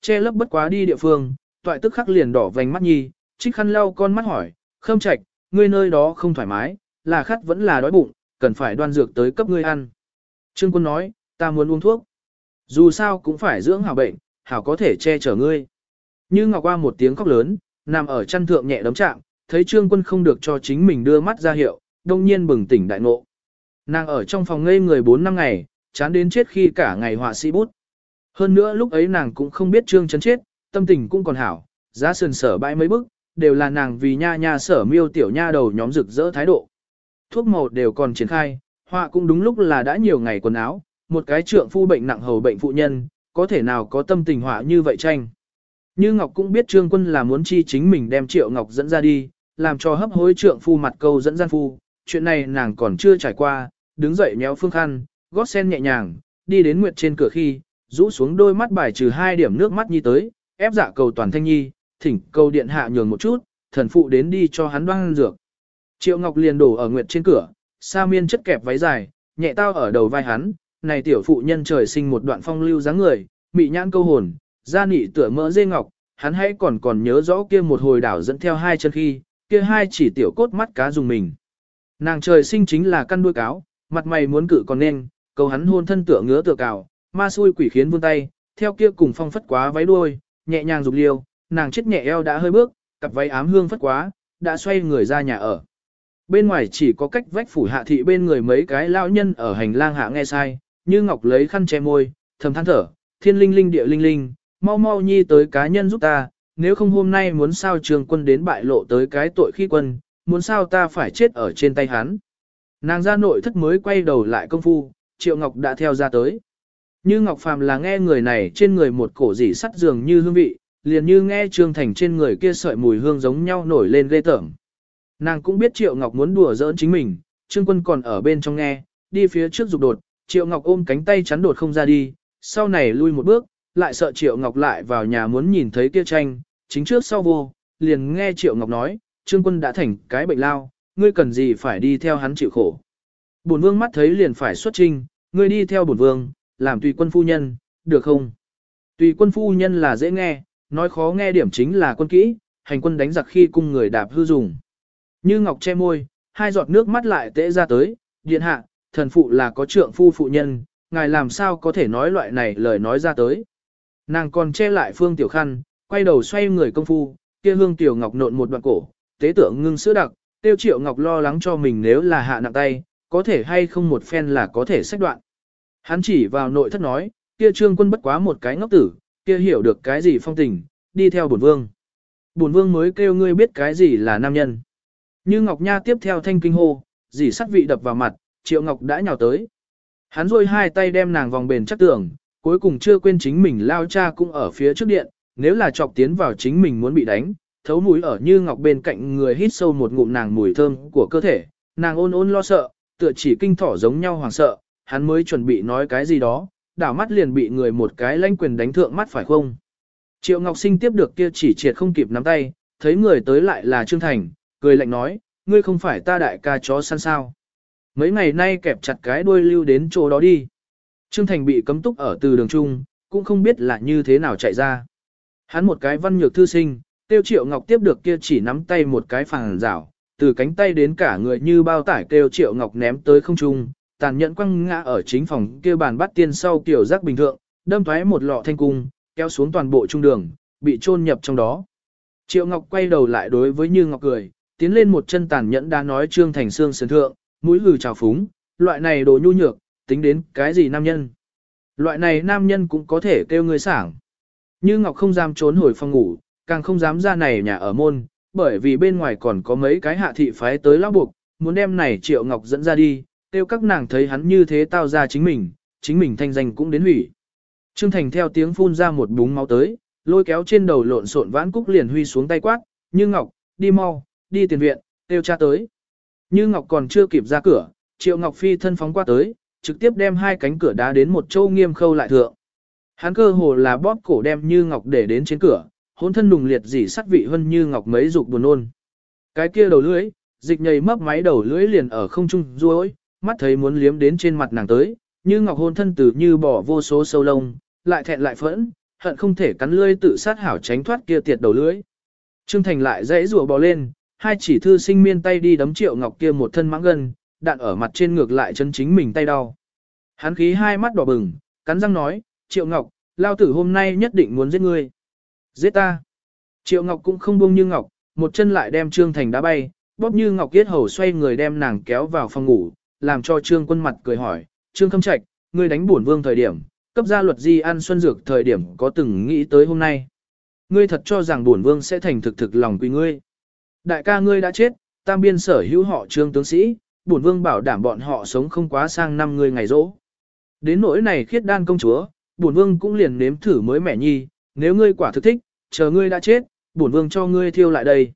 Che lấp bất quá đi địa phương, toại tức khắc liền đỏ vành mắt nhi, trích khăn lau con mắt hỏi, khâm trạch, ngươi nơi đó không thoải mái, là khát vẫn là đói bụng, cần phải đoan dược tới cấp ngươi ăn. Trương quân nói, ta muốn uống thuốc. Dù sao cũng phải dưỡng hảo bệnh, hảo có thể che chở ngươi. Như Ngọc qua một tiếng khóc lớn, nằm ở chăn thượng nhẹ đấm chạm, thấy Trương quân không được cho chính mình đưa mắt ra hiệu, đông nhiên bừng tỉnh đại ngộ. Nàng ở trong phòng ngây người 4 năm ngày, chán đến chết khi cả ngày họa sĩ bút. Hơn nữa lúc ấy nàng cũng không biết Trương chấn chết, tâm tình cũng còn hảo, giá sườn sở bãi mấy bức, đều là nàng vì nha nha sở miêu tiểu nha đầu nhóm rực rỡ thái độ. Thuốc màu đều còn triển khai, họa cũng đúng lúc là đã nhiều ngày quần áo, một cái trượng phu bệnh nặng hầu bệnh phụ nhân, có thể nào có tâm tình họa như vậy tranh. Như Ngọc cũng biết Trương Quân là muốn chi chính mình đem Triệu Ngọc dẫn ra đi, làm cho hấp hối trượng phu mặt câu dẫn gian phu, chuyện này nàng còn chưa trải qua, đứng dậy méo phương khăn, gót sen nhẹ nhàng, đi đến nguyệt trên cửa khi, rũ xuống đôi mắt bài trừ hai điểm nước mắt nhi tới, ép dạ cầu toàn thanh nhi, thỉnh cầu điện hạ nhường một chút, thần phụ đến đi cho hắn đoan dược. Triệu Ngọc liền đổ ở nguyệt trên cửa, sa miên chất kẹp váy dài, nhẹ tao ở đầu vai hắn, này tiểu phụ nhân trời sinh một đoạn phong lưu dáng người, mị nhãn câu hồn, da nị tựa mỡ dê ngọc, hắn hãy còn còn nhớ rõ kia một hồi đảo dẫn theo hai chân khi, kia hai chỉ tiểu cốt mắt cá dùng mình. Nàng trời sinh chính là căn đuôi cáo, mặt mày muốn cự còn nên, cầu hắn hôn thân tựa ngứa tựa cào, ma xui quỷ khiến vươn tay, theo kia cùng phong phất quá váy đuôi, nhẹ nhàng dục liêu, nàng chết nhẹ eo đã hơi bước, cặp váy ám hương phất quá, đã xoay người ra nhà ở. Bên ngoài chỉ có cách vách phủ hạ thị bên người mấy cái lao nhân ở hành lang hạ nghe sai, như ngọc lấy khăn che môi, thầm than thở, thiên linh linh địa linh linh, mau mau nhi tới cá nhân giúp ta, nếu không hôm nay muốn sao trường quân đến bại lộ tới cái tội khi quân, muốn sao ta phải chết ở trên tay hắn. Nàng ra nội thất mới quay đầu lại công phu, Triệu Ngọc đã theo ra tới. Như Ngọc Phàm là nghe người này trên người một cổ dị sắt dường như hương vị, liền như nghe Trương Thành trên người kia sợi mùi hương giống nhau nổi lên ghê tởm. Nàng cũng biết Triệu Ngọc muốn đùa giỡn chính mình, Trương Quân còn ở bên trong nghe, đi phía trước dục đột, Triệu Ngọc ôm cánh tay chắn đột không ra đi, sau này lui một bước, lại sợ Triệu Ngọc lại vào nhà muốn nhìn thấy kia tranh, chính trước sau vô, liền nghe Triệu Ngọc nói, Trương Quân đã thành cái bệnh lao, ngươi cần gì phải đi theo hắn chịu khổ. Bổn vương mắt thấy liền phải xuất trinh, ngươi đi theo bổn vương, làm tùy quân phu nhân, được không? Tùy quân phu nhân là dễ nghe, nói khó nghe điểm chính là quân kỹ, hành quân đánh giặc khi cung người đạp hư dùng. Như ngọc che môi, hai giọt nước mắt lại tễ ra tới, điện hạ, thần phụ là có trượng phu phụ nhân, ngài làm sao có thể nói loại này lời nói ra tới. Nàng còn che lại phương tiểu khăn, quay đầu xoay người công phu, kia hương tiểu ngọc nộn một đoạn cổ, tế tượng ngưng sữa đặc, tiêu triệu ngọc lo lắng cho mình nếu là hạ nặng tay, có thể hay không một phen là có thể sách đoạn. Hắn chỉ vào nội thất nói, kia trương quân bất quá một cái ngốc tử, kia hiểu được cái gì phong tình, đi theo bổn vương. Bổn vương mới kêu ngươi biết cái gì là nam nhân. Như Ngọc Nha tiếp theo thanh kinh hô, dì sắt vị đập vào mặt, Triệu Ngọc đã nhào tới. Hắn rôi hai tay đem nàng vòng bền chắc tưởng, cuối cùng chưa quên chính mình lao cha cũng ở phía trước điện, nếu là chọc tiến vào chính mình muốn bị đánh, thấu mũi ở Như Ngọc bên cạnh người hít sâu một ngụm nàng mùi thơm của cơ thể, nàng ôn ôn lo sợ, tựa chỉ kinh thỏ giống nhau hoàng sợ, hắn mới chuẩn bị nói cái gì đó, đảo mắt liền bị người một cái lanh quyền đánh thượng mắt phải không. Triệu Ngọc Sinh tiếp được kia chỉ triệt không kịp nắm tay, thấy người tới lại là Trương Thành, cười lạnh nói, ngươi không phải ta đại ca chó săn sao. Mấy ngày nay kẹp chặt cái đuôi lưu đến chỗ đó đi. Trương Thành bị cấm túc ở từ đường trung, cũng không biết là như thế nào chạy ra. Hắn một cái văn nhược thư sinh, tiêu triệu ngọc tiếp được kia chỉ nắm tay một cái phản rảo, từ cánh tay đến cả người như bao tải tiêu triệu ngọc ném tới không trung, tàn nhẫn quăng ngã ở chính phòng kia bàn bắt tiên sau kiểu giác bình thượng đâm thoái một lọ thanh cung, kéo xuống toàn bộ trung đường, bị chôn nhập trong đó. Triệu Ngọc quay đầu lại đối với Như Ngọc cười, tiến lên một chân tàn nhẫn đã nói Trương Thành Sương sườn thượng, mũi hừ trào phúng, loại này đồ nhu nhược, tính đến cái gì nam nhân. Loại này nam nhân cũng có thể kêu người sảng. Như Ngọc không dám trốn hồi phòng ngủ, càng không dám ra này nhà ở môn, bởi vì bên ngoài còn có mấy cái hạ thị phái tới lão buộc, muốn đem này Triệu Ngọc dẫn ra đi, tiêu các nàng thấy hắn như thế tao ra chính mình, chính mình thanh danh cũng đến hủy. Trương Thành theo tiếng phun ra một búng máu tới, lôi kéo trên đầu lộn xộn vãn cúc liền huy xuống tay quát, như Ngọc, đi mau, đi tiền viện, tiêu cha tới. Như Ngọc còn chưa kịp ra cửa, Triệu Ngọc Phi thân phóng qua tới, trực tiếp đem hai cánh cửa đá đến một châu nghiêm khâu lại thượng. Hắn cơ hồ là bóp cổ đem Như Ngọc để đến trên cửa, hôn thân nùng liệt dỉ sắt vị hơn Như Ngọc mấy dục buồn nôn. Cái kia đầu lưỡi, dịch nhầy mấp máy đầu lưỡi liền ở không trung ruối, mắt thấy muốn liếm đến trên mặt nàng tới, Như Ngọc hôn thân tử như bỏ vô số sâu lông, lại thẹn lại phẫn, hận không thể cắn lưỡi tự sát hảo tránh thoát kia tiệt đầu lưỡi. Trương Thành lại dãy rùa bò lên, hai chỉ thư sinh miên tay đi đấm Triệu Ngọc kia một thân mãng gần, đạn ở mặt trên ngược lại chân chính mình tay đau. Hắn khí hai mắt đỏ bừng, cắn răng nói, Triệu Ngọc, lao tử hôm nay nhất định muốn giết ngươi. Giết ta. Triệu Ngọc cũng không buông như Ngọc, một chân lại đem Trương Thành đá bay, bóp như Ngọc Kiết Hầu xoay người đem nàng kéo vào phòng ngủ, làm cho Trương quân mặt cười hỏi, Trương Khâm Trạch, ngươi đánh bổn vương thời điểm, cấp gia luật di ăn xuân dược thời điểm có từng nghĩ tới hôm nay. Ngươi thật cho rằng bổn vương sẽ thành thực thực lòng quý ngươi. Đại ca ngươi đã chết, tam biên sở hữu họ trương tướng sĩ, bổn vương bảo đảm bọn họ sống không quá sang năm ngươi ngày rỗ. Đến nỗi này khiết đan công chúa, bổn vương cũng liền nếm thử mới mẻ nhi, nếu ngươi quả thực thích, chờ ngươi đã chết, bổn vương cho ngươi thiêu lại đây.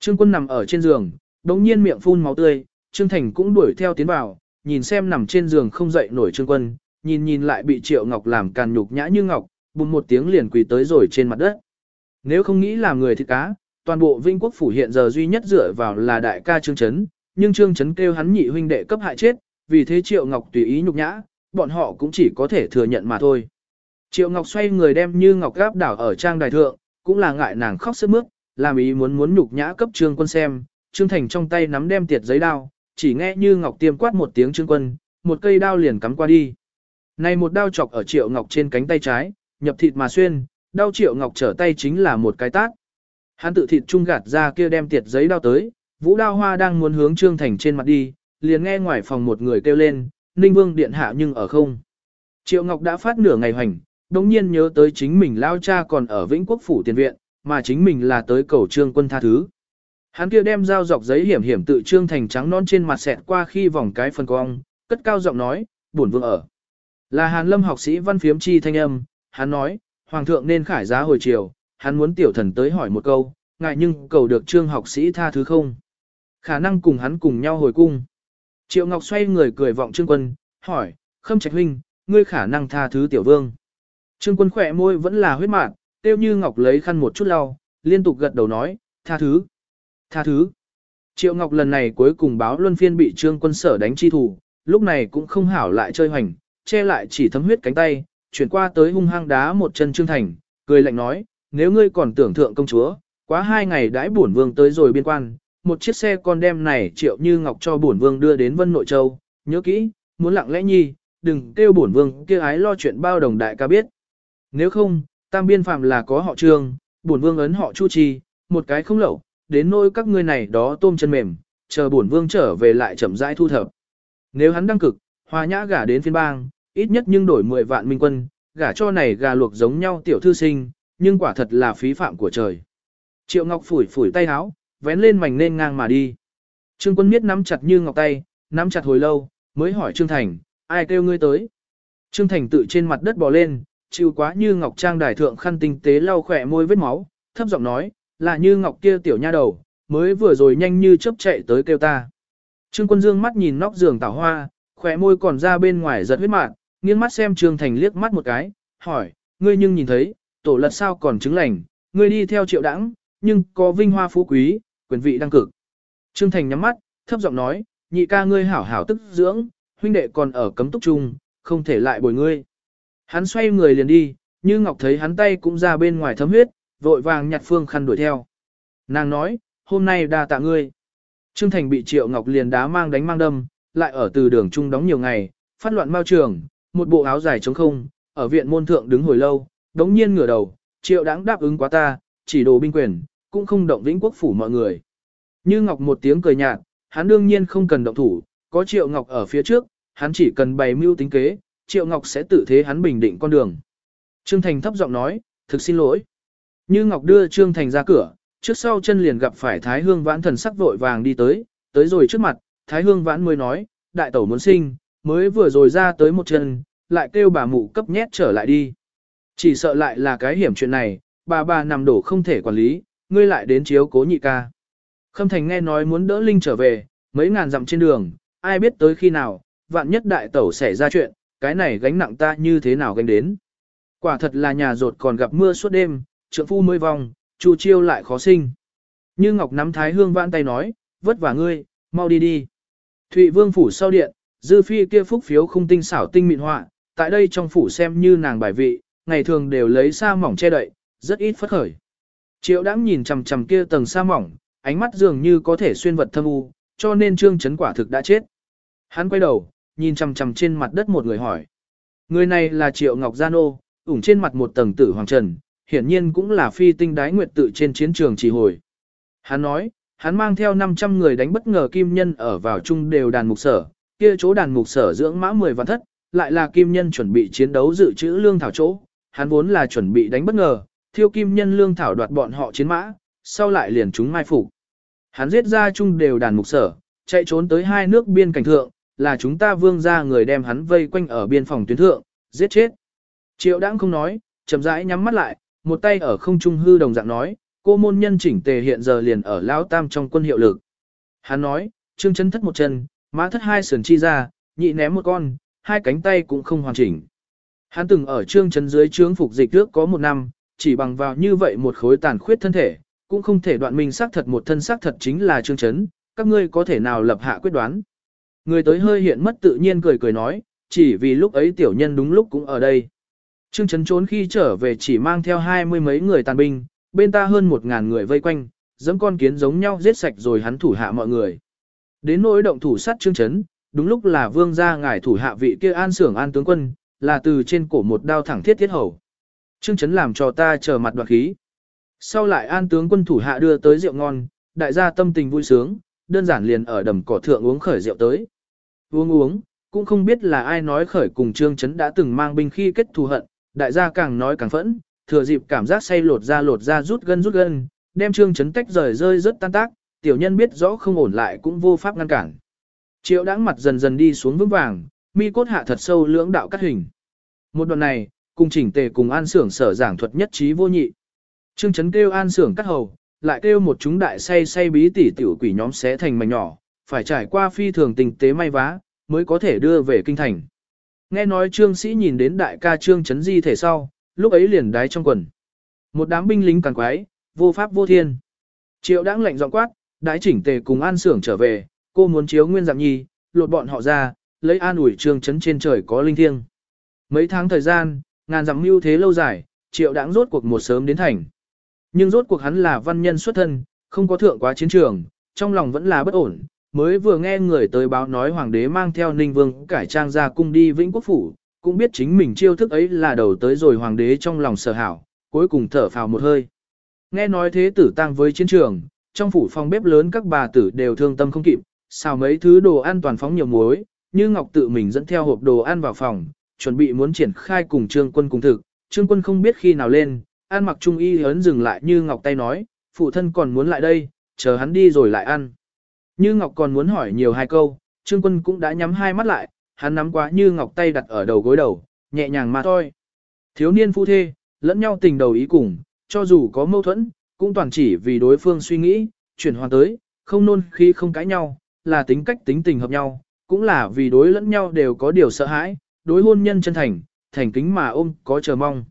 Trương quân nằm ở trên giường, đống nhiên miệng phun máu tươi, Trương Thành cũng đuổi theo tiến vào, nhìn xem nằm trên giường không dậy nổi Trương quân, nhìn nhìn lại bị Triệu Ngọc làm càn nhục nhã như ngọc, bùng một tiếng liền quỳ tới rồi trên mặt đất. Nếu không nghĩ làm người thịt cá, toàn bộ Vinh Quốc phủ hiện giờ duy nhất dựa vào là đại ca Trương Chấn, nhưng Trương Chấn kêu hắn nhị huynh đệ cấp hại chết, vì thế Triệu Ngọc tùy ý nhục nhã, bọn họ cũng chỉ có thể thừa nhận mà thôi. Triệu Ngọc xoay người đem Như Ngọc gáp đảo ở trang đài thượng, cũng là ngại nàng khóc sướt mướt, làm ý muốn muốn nhục nhã cấp Trương Quân xem, Trương Thành trong tay nắm đem tiệt giấy đao, chỉ nghe Như Ngọc tiêm quát một tiếng Trương Quân, một cây đao liền cắm qua đi. Này một đao chọc ở Triệu Ngọc trên cánh tay trái, nhập thịt mà xuyên, đao Triệu Ngọc trở tay chính là một cái tát. Hắn tự thịt trung gạt ra kia đem tiệt giấy đao tới, Vũ Đao Hoa đang muốn hướng Trương Thành trên mặt đi, liền nghe ngoài phòng một người kêu lên, Ninh Vương điện hạ nhưng ở không. Triệu Ngọc đã phát nửa ngày hoành, đồng nhiên nhớ tới chính mình lao cha còn ở Vĩnh Quốc Phủ tiền viện, mà chính mình là tới cầu Trương quân tha thứ. Hắn kia đem dao dọc giấy hiểm hiểm tự Trương Thành trắng non trên mặt xẹt qua khi vòng cái phần cong, cất cao giọng nói, buồn vương ở. Là Hàn Lâm học sĩ văn phiếm chi thanh âm, hắn nói, Hoàng thượng nên khải giá hồi chiều, hắn muốn tiểu thần tới hỏi một câu, ngại nhưng cầu được trương học sĩ tha thứ không. Khả năng cùng hắn cùng nhau hồi cung. Triệu Ngọc xoay người cười vọng trương quân, hỏi, khâm trạch huynh, ngươi khả năng tha thứ tiểu vương. Trương quân khỏe môi vẫn là huyết mạn, tiêu như Ngọc lấy khăn một chút lau, liên tục gật đầu nói, tha thứ, tha thứ. Triệu Ngọc lần này cuối cùng báo luân phiên bị trương quân sở đánh chi thủ, lúc này cũng không hảo lại chơi hoành, che lại chỉ thấm huyết cánh tay, chuyển qua tới hung hăng đá một chân trương thành, cười lạnh nói, nếu ngươi còn tưởng thượng công chúa, quá hai ngày đãi bổn vương tới rồi biên quan, một chiếc xe con đem này triệu như ngọc cho bổn vương đưa đến Vân Nội Châu, nhớ kỹ, muốn lặng lẽ nhi, đừng kêu bổn vương kia ái lo chuyện bao đồng đại ca biết. Nếu không, tam biên phạm là có họ trương, bổn vương ấn họ chu trì, một cái không lẩu, đến nỗi các ngươi này đó tôm chân mềm, chờ bổn vương trở về lại chậm rãi thu thập. Nếu hắn đăng cực, hòa nhã gả đến phiên bang, ít nhất nhưng đổi 10 vạn minh quân, gả cho này gà luộc giống nhau tiểu thư sinh, nhưng quả thật là phí phạm của trời. Triệu Ngọc phủi phủi tay áo, vén lên mảnh nên ngang mà đi. Trương Quân Miết nắm chặt như ngọc tay, nắm chặt hồi lâu, mới hỏi Trương Thành, ai kêu ngươi tới? Trương Thành tự trên mặt đất bò lên, chịu quá như ngọc trang đài thượng khăn tinh tế lau khỏe môi vết máu, thấp giọng nói, là như ngọc kia tiểu nha đầu, mới vừa rồi nhanh như chớp chạy tới kêu ta. Trương Quân Dương mắt nhìn nóc giường tảo hoa, khỏe môi còn ra bên ngoài giật huyết mạn, nghiêng mắt xem Trương Thành liếc mắt một cái, hỏi, ngươi nhưng nhìn thấy, tổ lật sao còn chứng lành, ngươi đi theo triệu đãng, nhưng có vinh hoa phú quý, quyền vị đăng cực. Trương Thành nhắm mắt, thấp giọng nói, nhị ca ngươi hảo hảo tức dưỡng, huynh đệ còn ở cấm túc trung, không thể lại bồi ngươi. Hắn xoay người liền đi, như Ngọc thấy hắn tay cũng ra bên ngoài thấm huyết, vội vàng nhặt phương khăn đuổi theo. Nàng nói, hôm nay đa tạ ngươi. Trương Thành bị Triệu Ngọc liền đá mang đánh mang đâm, lại ở từ đường trung đóng nhiều ngày, phát loạn mao trường, một bộ áo dài trống không, ở viện môn thượng đứng hồi lâu, đống nhiên ngửa đầu, triệu đáng đáp ứng quá ta, chỉ đồ binh quyền, cũng không động vĩnh quốc phủ mọi người. Như Ngọc một tiếng cười nhạt, hắn đương nhiên không cần động thủ, có triệu Ngọc ở phía trước, hắn chỉ cần bày mưu tính kế, triệu Ngọc sẽ tự thế hắn bình định con đường. Trương Thành thấp giọng nói, thực xin lỗi. Như Ngọc đưa Trương Thành ra cửa, trước sau chân liền gặp phải Thái Hương Vãn thần sắc vội vàng đi tới, tới rồi trước mặt, Thái Hương Vãn mới nói, đại tẩu muốn sinh, mới vừa rồi ra tới một chân, lại kêu bà mụ cấp nhét trở lại đi. Chỉ sợ lại là cái hiểm chuyện này, bà bà nằm đổ không thể quản lý, ngươi lại đến chiếu cố nhị ca. Khâm Thành nghe nói muốn đỡ Linh trở về, mấy ngàn dặm trên đường, ai biết tới khi nào, vạn nhất đại tẩu xảy ra chuyện, cái này gánh nặng ta như thế nào gánh đến. Quả thật là nhà rột còn gặp mưa suốt đêm, trượng phu mới vong, chu chiêu lại khó sinh. Như Ngọc nắm Thái Hương vãn tay nói, vất vả ngươi, mau đi đi. Thụy Vương phủ sau điện, dư phi kia phúc phiếu không tinh xảo tinh mịn họa, tại đây trong phủ xem như nàng bài vị, ngày thường đều lấy sa mỏng che đậy, rất ít phất khởi. Triệu đãng nhìn chằm chằm kia tầng sa mỏng, ánh mắt dường như có thể xuyên vật thâm u, cho nên trương chấn quả thực đã chết. Hắn quay đầu, nhìn chằm chằm trên mặt đất một người hỏi. Người này là Triệu Ngọc Gia Nô, ủng trên mặt một tầng tử hoàng trần, hiển nhiên cũng là phi tinh đái nguyệt tự trên chiến trường chỉ hồi. Hắn nói, hắn mang theo 500 người đánh bất ngờ kim nhân ở vào trung đều đàn mục sở, kia chỗ đàn mục sở dưỡng mã 10 vạn thất, lại là kim nhân chuẩn bị chiến đấu dự trữ lương thảo chỗ, hắn vốn là chuẩn bị đánh bất ngờ, thiêu kim nhân lương thảo đoạt bọn họ chiến mã, sau lại liền chúng mai phục. Hắn giết ra trung đều đàn mục sở, chạy trốn tới hai nước biên cảnh thượng, là chúng ta vương ra người đem hắn vây quanh ở biên phòng tuyến thượng, giết chết. Triệu đãng không nói, chậm rãi nhắm mắt lại, một tay ở không trung hư đồng dạng nói, cô môn nhân chỉnh tề hiện giờ liền ở Lão Tam trong quân hiệu lực. Hắn nói, trương chân thất một chân, mã thất hai sườn chi ra, nhị ném một con, hai cánh tay cũng không hoàn chỉnh. Hắn từng ở trương chân dưới trướng phục dịch trước có một năm, chỉ bằng vào như vậy một khối tàn khuyết thân thể, cũng không thể đoạn minh xác thật một thân xác thật chính là trương chấn, các ngươi có thể nào lập hạ quyết đoán. Người tới hơi hiện mất tự nhiên cười cười nói, chỉ vì lúc ấy tiểu nhân đúng lúc cũng ở đây. Trương chấn trốn khi trở về chỉ mang theo hai mươi mấy người tàn binh, bên ta hơn một ngàn người vây quanh, giống con kiến giống nhau giết sạch rồi hắn thủ hạ mọi người. Đến nỗi động thủ sát trương chấn, đúng lúc là vương gia ngài thủ hạ vị kia an sưởng an tướng quân, là từ trên cổ một đao thẳng thiết thiết hầu. Trương chấn làm cho ta chờ mặt đoạt khí. Sau lại an tướng quân thủ hạ đưa tới rượu ngon, đại gia tâm tình vui sướng, đơn giản liền ở đầm cỏ thượng uống khởi rượu tới. Uống uống, cũng không biết là ai nói khởi cùng Trương Chấn đã từng mang binh khi kết thù hận, đại gia càng nói càng phẫn, thừa dịp cảm giác say lột ra lột ra rút gân rút gân, đem Trương Chấn tách rời rơi rất tan tác, tiểu nhân biết rõ không ổn lại cũng vô pháp ngăn cản. Triệu đãng mặt dần dần đi xuống vững vàng, mi cốt hạ thật sâu lưỡng đạo cắt hình. Một đoạn này, cùng chỉnh tề cùng an sưởng sở giảng thuật nhất trí vô nhị. Trương Chấn kêu an sưởng cắt hầu, lại kêu một chúng đại say say bí tỉ tiểu quỷ nhóm xé thành mảnh nhỏ, phải trải qua phi thường tình tế may vá, mới có thể đưa về kinh thành. Nghe nói trương sĩ nhìn đến đại ca trương chấn di thể sau, lúc ấy liền đái trong quần. Một đám binh lính càng quái, vô pháp vô thiên. Triệu đãng lệnh giọng quát, đái chỉnh tề cùng an sưởng trở về, cô muốn chiếu nguyên dạng nhi, lột bọn họ ra, lấy an ủi trương chấn trên trời có linh thiêng. Mấy tháng thời gian, ngàn dặm mưu thế lâu dài, triệu đãng rốt cuộc một sớm đến thành. Nhưng rốt cuộc hắn là văn nhân xuất thân, không có thượng quá chiến trường, trong lòng vẫn là bất ổn, mới vừa nghe người tới báo nói hoàng đế mang theo ninh vương cải trang ra cung đi vĩnh quốc phủ, cũng biết chính mình chiêu thức ấy là đầu tới rồi hoàng đế trong lòng sở hảo, cuối cùng thở phào một hơi. Nghe nói thế tử tăng với chiến trường, trong phủ phòng bếp lớn các bà tử đều thương tâm không kịp, xào mấy thứ đồ ăn toàn phóng nhiều muối, như Ngọc tự mình dẫn theo hộp đồ ăn vào phòng, chuẩn bị muốn triển khai cùng trương quân cùng thực, trương quân không biết khi nào lên, ăn mặc trung y hớn dừng lại như Ngọc tay nói, phụ thân còn muốn lại đây, chờ hắn đi rồi lại ăn. Như Ngọc còn muốn hỏi nhiều hai câu, Trương Quân cũng đã nhắm hai mắt lại, hắn nắm quá Như Ngọc tay đặt ở đầu gối đầu, nhẹ nhàng mà thôi. Thiếu niên phu thê, lẫn nhau tình đầu ý cùng, cho dù có mâu thuẫn, cũng toàn chỉ vì đối phương suy nghĩ, chuyển hoàn tới, không nôn khi không cãi nhau, là tính cách tính tình hợp nhau, cũng là vì đối lẫn nhau đều có điều sợ hãi, đối hôn nhân chân thành, thành kính mà ôm có chờ mong.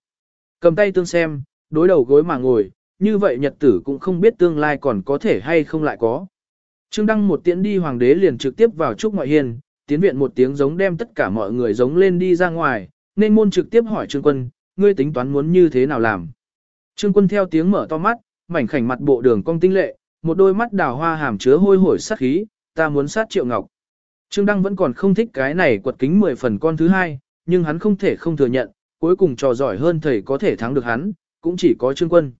Cầm tay tương xem, đối đầu gối mà ngồi, như vậy nhật tử cũng không biết tương lai còn có thể hay không lại có. Trương Đăng một tiễn đi hoàng đế liền trực tiếp vào trúc ngoại hiền, tiến viện một tiếng giống đem tất cả mọi người giống lên đi ra ngoài, nên môn trực tiếp hỏi Trương Quân, ngươi tính toán muốn như thế nào làm. Trương Quân theo tiếng mở to mắt, mảnh khảnh mặt bộ đường cong tinh lệ, một đôi mắt đào hoa hàm chứa hôi hổi sát khí, ta muốn sát Triệu Ngọc. Trương Đăng vẫn còn không thích cái này quật kính 10 phần con thứ hai, nhưng hắn không thể không thừa nhận, cuối cùng trò giỏi hơn thầy có thể thắng được hắn, cũng chỉ có Trương Quân.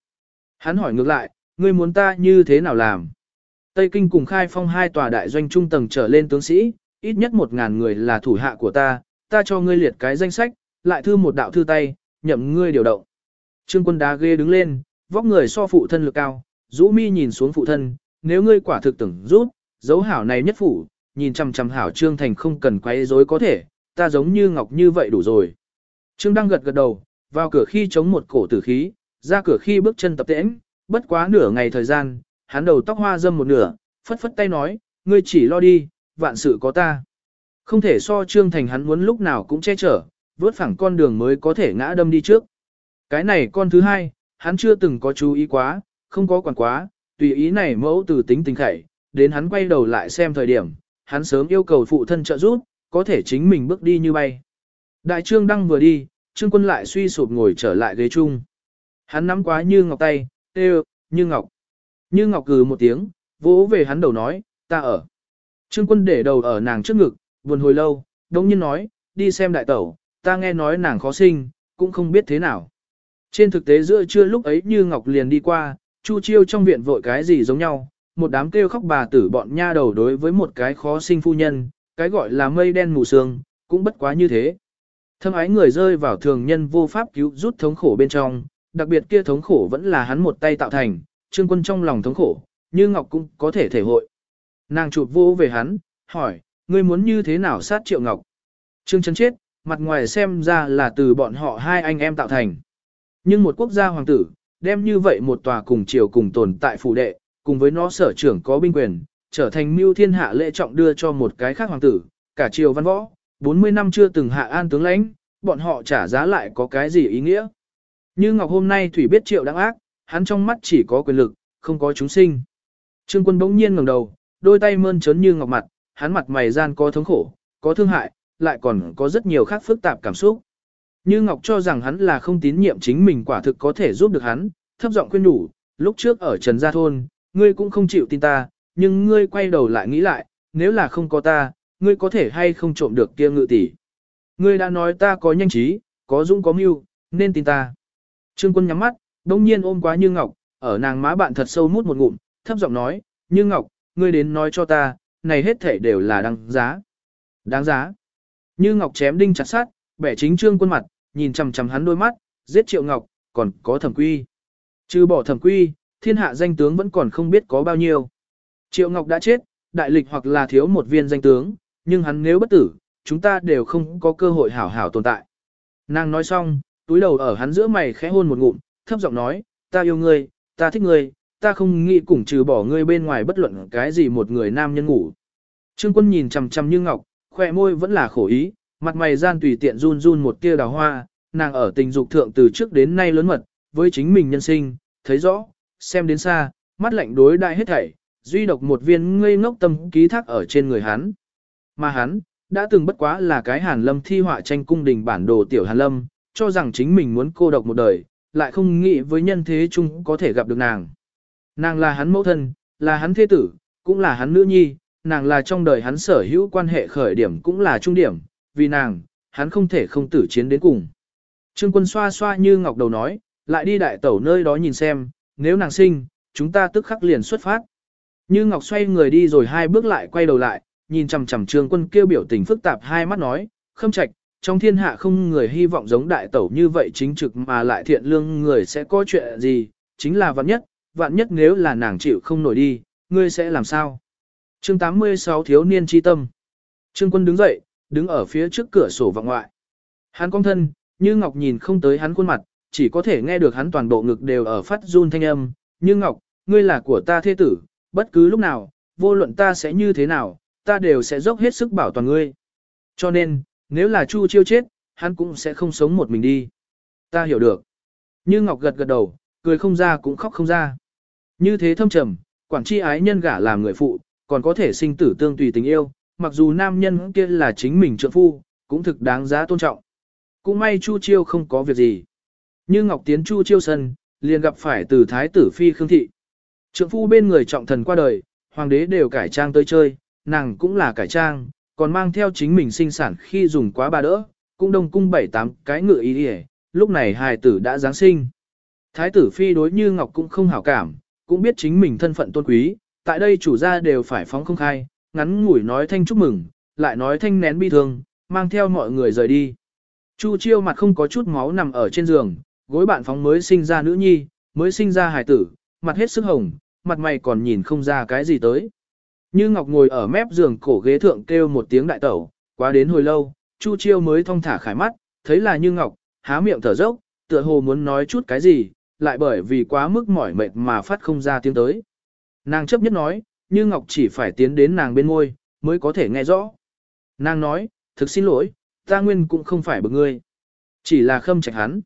Hắn hỏi ngược lại, ngươi muốn ta như thế nào làm? Tây Kinh cùng khai phong hai tòa đại doanh trung tầng trở lên tướng sĩ, ít nhất một ngàn người là thủ hạ của ta, ta cho ngươi liệt cái danh sách, lại thư một đạo thư tay, nhậm ngươi điều động. Trương quân đá ghê đứng lên, vóc người so phụ thân lực cao, rũ mi nhìn xuống phụ thân, nếu ngươi quả thực tưởng rút, dấu hảo này nhất phủ, nhìn chằm chằm hảo Trương Thành không cần quay rối có thể, ta giống như ngọc như vậy đủ rồi. Trương đang gật gật đầu, vào cửa khi chống một cổ tử khí, ra cửa khi bước chân tập tễnh, bất quá nửa ngày thời gian, hắn đầu tóc hoa dâm một nửa, phất phất tay nói, ngươi chỉ lo đi, vạn sự có ta. Không thể so trương thành hắn muốn lúc nào cũng che chở, vớt phẳng con đường mới có thể ngã đâm đi trước. Cái này con thứ hai, hắn chưa từng có chú ý quá, không có quản quá, tùy ý này mẫu từ tính tình khẩy, đến hắn quay đầu lại xem thời điểm, hắn sớm yêu cầu phụ thân trợ giúp, có thể chính mình bước đi như bay. Đại trương đăng vừa đi, Trương Quân lại suy sụp ngồi trở lại ghế chung. Hắn nắm quá Như Ngọc tay, tê Như Ngọc. Như Ngọc gừ một tiếng, vỗ về hắn đầu nói, ta ở. Trương Quân để đầu ở nàng trước ngực, buồn hồi lâu, đống nhiên nói, đi xem đại tẩu, ta nghe nói nàng khó sinh, cũng không biết thế nào. Trên thực tế giữa trưa lúc ấy Như Ngọc liền đi qua, Chu Chiêu trong viện vội cái gì giống nhau, một đám kêu khóc bà tử bọn nha đầu đối với một cái khó sinh phu nhân, cái gọi là mây đen mù sương, cũng bất quá như thế. Thâm ái người rơi vào thường nhân vô pháp cứu rút thống khổ bên trong, đặc biệt kia thống khổ vẫn là hắn một tay tạo thành, trương quân trong lòng thống khổ, như Ngọc cũng có thể thể hội. Nàng chụp vô về hắn, hỏi, ngươi muốn như thế nào sát triệu Ngọc? Trương chấn chết, mặt ngoài xem ra là từ bọn họ hai anh em tạo thành. Nhưng một quốc gia hoàng tử, đem như vậy một tòa cùng triều cùng tồn tại phủ đệ, cùng với nó sở trưởng có binh quyền, trở thành mưu thiên hạ lễ trọng đưa cho một cái khác hoàng tử, cả triều văn võ, 40 năm chưa từng hạ an tướng lãnh, bọn họ trả giá lại có cái gì ý nghĩa. Như Ngọc hôm nay Thủy biết triệu đáng ác, hắn trong mắt chỉ có quyền lực, không có chúng sinh. Trương quân bỗng nhiên ngẩng đầu, đôi tay mơn trớn như ngọc mặt, hắn mặt mày gian có thống khổ, có thương hại, lại còn có rất nhiều khác phức tạp cảm xúc. Như Ngọc cho rằng hắn là không tín nhiệm chính mình quả thực có thể giúp được hắn, thấp giọng khuyên nhủ, lúc trước ở Trần Gia Thôn, ngươi cũng không chịu tin ta, nhưng ngươi quay đầu lại nghĩ lại, nếu là không có ta, ngươi có thể hay không trộm được kia ngự tỷ. Ngươi đã nói ta có nhanh trí, có dũng có mưu, nên tin ta. Trương quân nhắm mắt, đông nhiên ôm quá Như Ngọc, ở nàng má bạn thật sâu mút một ngụm, thấp giọng nói, Như Ngọc, ngươi đến nói cho ta, này hết thể đều là đáng giá. Đáng giá. Như Ngọc chém đinh chặt sát, bẻ chính trương quân mặt, nhìn chằm chằm hắn đôi mắt, giết triệu Ngọc, còn có thẩm quy. Trừ bỏ thẩm quy, thiên hạ danh tướng vẫn còn không biết có bao nhiêu. Triệu Ngọc đã chết, đại lịch hoặc là thiếu một viên danh tướng, nhưng hắn nếu bất tử, chúng ta đều không có cơ hội hảo hảo tồn tại. Nàng nói xong, túi đầu ở hắn giữa mày khẽ hôn một ngụm, thấp giọng nói, ta yêu ngươi, ta thích ngươi, ta không nghĩ cùng trừ bỏ ngươi bên ngoài bất luận cái gì một người nam nhân ngủ. Trương quân nhìn chằm chằm như ngọc, khỏe môi vẫn là khổ ý, mặt mày gian tùy tiện run run một tia đào hoa, nàng ở tình dục thượng từ trước đến nay lớn mật, với chính mình nhân sinh, thấy rõ, xem đến xa, mắt lạnh đối đại hết thảy, duy độc một viên ngây ngốc tâm ký thác ở trên người hắn. Mà hắn, đã từng bất quá là cái hàn lâm thi họa tranh cung đình bản đồ tiểu hàn lâm, cho rằng chính mình muốn cô độc một đời, lại không nghĩ với nhân thế chung có thể gặp được nàng. Nàng là hắn mẫu thân, là hắn thế tử, cũng là hắn nữ nhi, nàng là trong đời hắn sở hữu quan hệ khởi điểm cũng là trung điểm, vì nàng, hắn không thể không tử chiến đến cùng. Trương quân xoa xoa như ngọc đầu nói, lại đi đại tẩu nơi đó nhìn xem, nếu nàng sinh, chúng ta tức khắc liền xuất phát. Như ngọc xoay người đi rồi hai bước lại quay đầu lại, nhìn chằm chằm trương quân kêu biểu tình phức tạp hai mắt nói, khâm trạch, trong thiên hạ không người hy vọng giống đại tẩu như vậy chính trực mà lại thiện lương người sẽ có chuyện gì, chính là vạn nhất, vạn nhất nếu là nàng chịu không nổi đi, ngươi sẽ làm sao? Chương 86 Thiếu niên chi tâm Trương quân đứng dậy, đứng ở phía trước cửa sổ vọng ngoại. Hắn cong thân, như Ngọc nhìn không tới hắn khuôn mặt, chỉ có thể nghe được hắn toàn bộ ngực đều ở phát run thanh âm. Như Ngọc, ngươi là của ta thế tử, bất cứ lúc nào, vô luận ta sẽ như thế nào, ta đều sẽ dốc hết sức bảo toàn ngươi. Cho nên, nếu là Chu Chiêu chết, hắn cũng sẽ không sống một mình đi. Ta hiểu được. Như Ngọc gật gật đầu, cười không ra cũng khóc không ra. Như thế thâm trầm, quản chi ái nhân gả làm người phụ, còn có thể sinh tử tương tùy tình yêu, mặc dù nam nhân kia là chính mình trượng phu, cũng thực đáng giá tôn trọng. Cũng may Chu Chiêu không có việc gì. Như Ngọc tiến Chu Chiêu sân, liền gặp phải từ thái tử phi Khương Thị. Trượng phu bên người trọng thần qua đời, hoàng đế đều cải trang tới chơi, nàng cũng là cải trang, còn mang theo chính mình sinh sản khi dùng quá ba đỡ, cũng đông cung bảy tám cái ngựa ý đi lúc này hài tử đã Giáng sinh. Thái tử phi đối như Ngọc cũng không hảo cảm, cũng biết chính mình thân phận tôn quý, tại đây chủ gia đều phải phóng không khai, ngắn ngủi nói thanh chúc mừng, lại nói thanh nén bi thương, mang theo mọi người rời đi. Chu chiêu mặt không có chút máu nằm ở trên giường, gối bạn phóng mới sinh ra nữ nhi, mới sinh ra hài tử, mặt hết sức hồng, mặt mày còn nhìn không ra cái gì tới. Như Ngọc ngồi ở mép giường cổ ghế thượng kêu một tiếng đại tẩu, quá đến hồi lâu, Chu Chiêu mới thong thả khải mắt, thấy là Như Ngọc, há miệng thở dốc, tựa hồ muốn nói chút cái gì, lại bởi vì quá mức mỏi mệt mà phát không ra tiếng tới. Nàng chấp nhất nói, Như Ngọc chỉ phải tiến đến nàng bên môi, mới có thể nghe rõ. Nàng nói, thực xin lỗi, ta nguyên cũng không phải bực ngươi. Chỉ là khâm trạch hắn.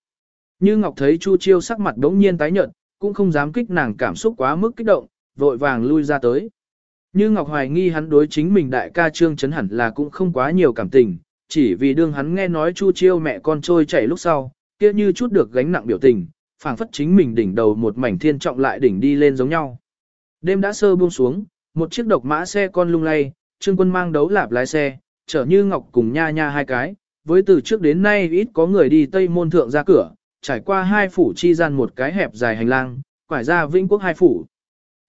Như Ngọc thấy Chu Chiêu sắc mặt đống nhiên tái nhợt, cũng không dám kích nàng cảm xúc quá mức kích động, vội vàng lui ra tới. Như Ngọc hoài nghi hắn đối chính mình đại ca Trương Chấn hẳn là cũng không quá nhiều cảm tình, chỉ vì đương hắn nghe nói Chu Chiêu mẹ con trôi chảy lúc sau, kia như chút được gánh nặng biểu tình, phảng phất chính mình đỉnh đầu một mảnh thiên trọng lại đỉnh đi lên giống nhau. Đêm đã sơ buông xuống, một chiếc độc mã xe con lung lay, Trương Quân mang đấu lạp lái xe, chở Như Ngọc cùng nha nha hai cái, với từ trước đến nay ít có người đi Tây Môn Thượng ra cửa, trải qua hai phủ chi gian một cái hẹp dài hành lang, quải ra Vĩnh Quốc hai phủ.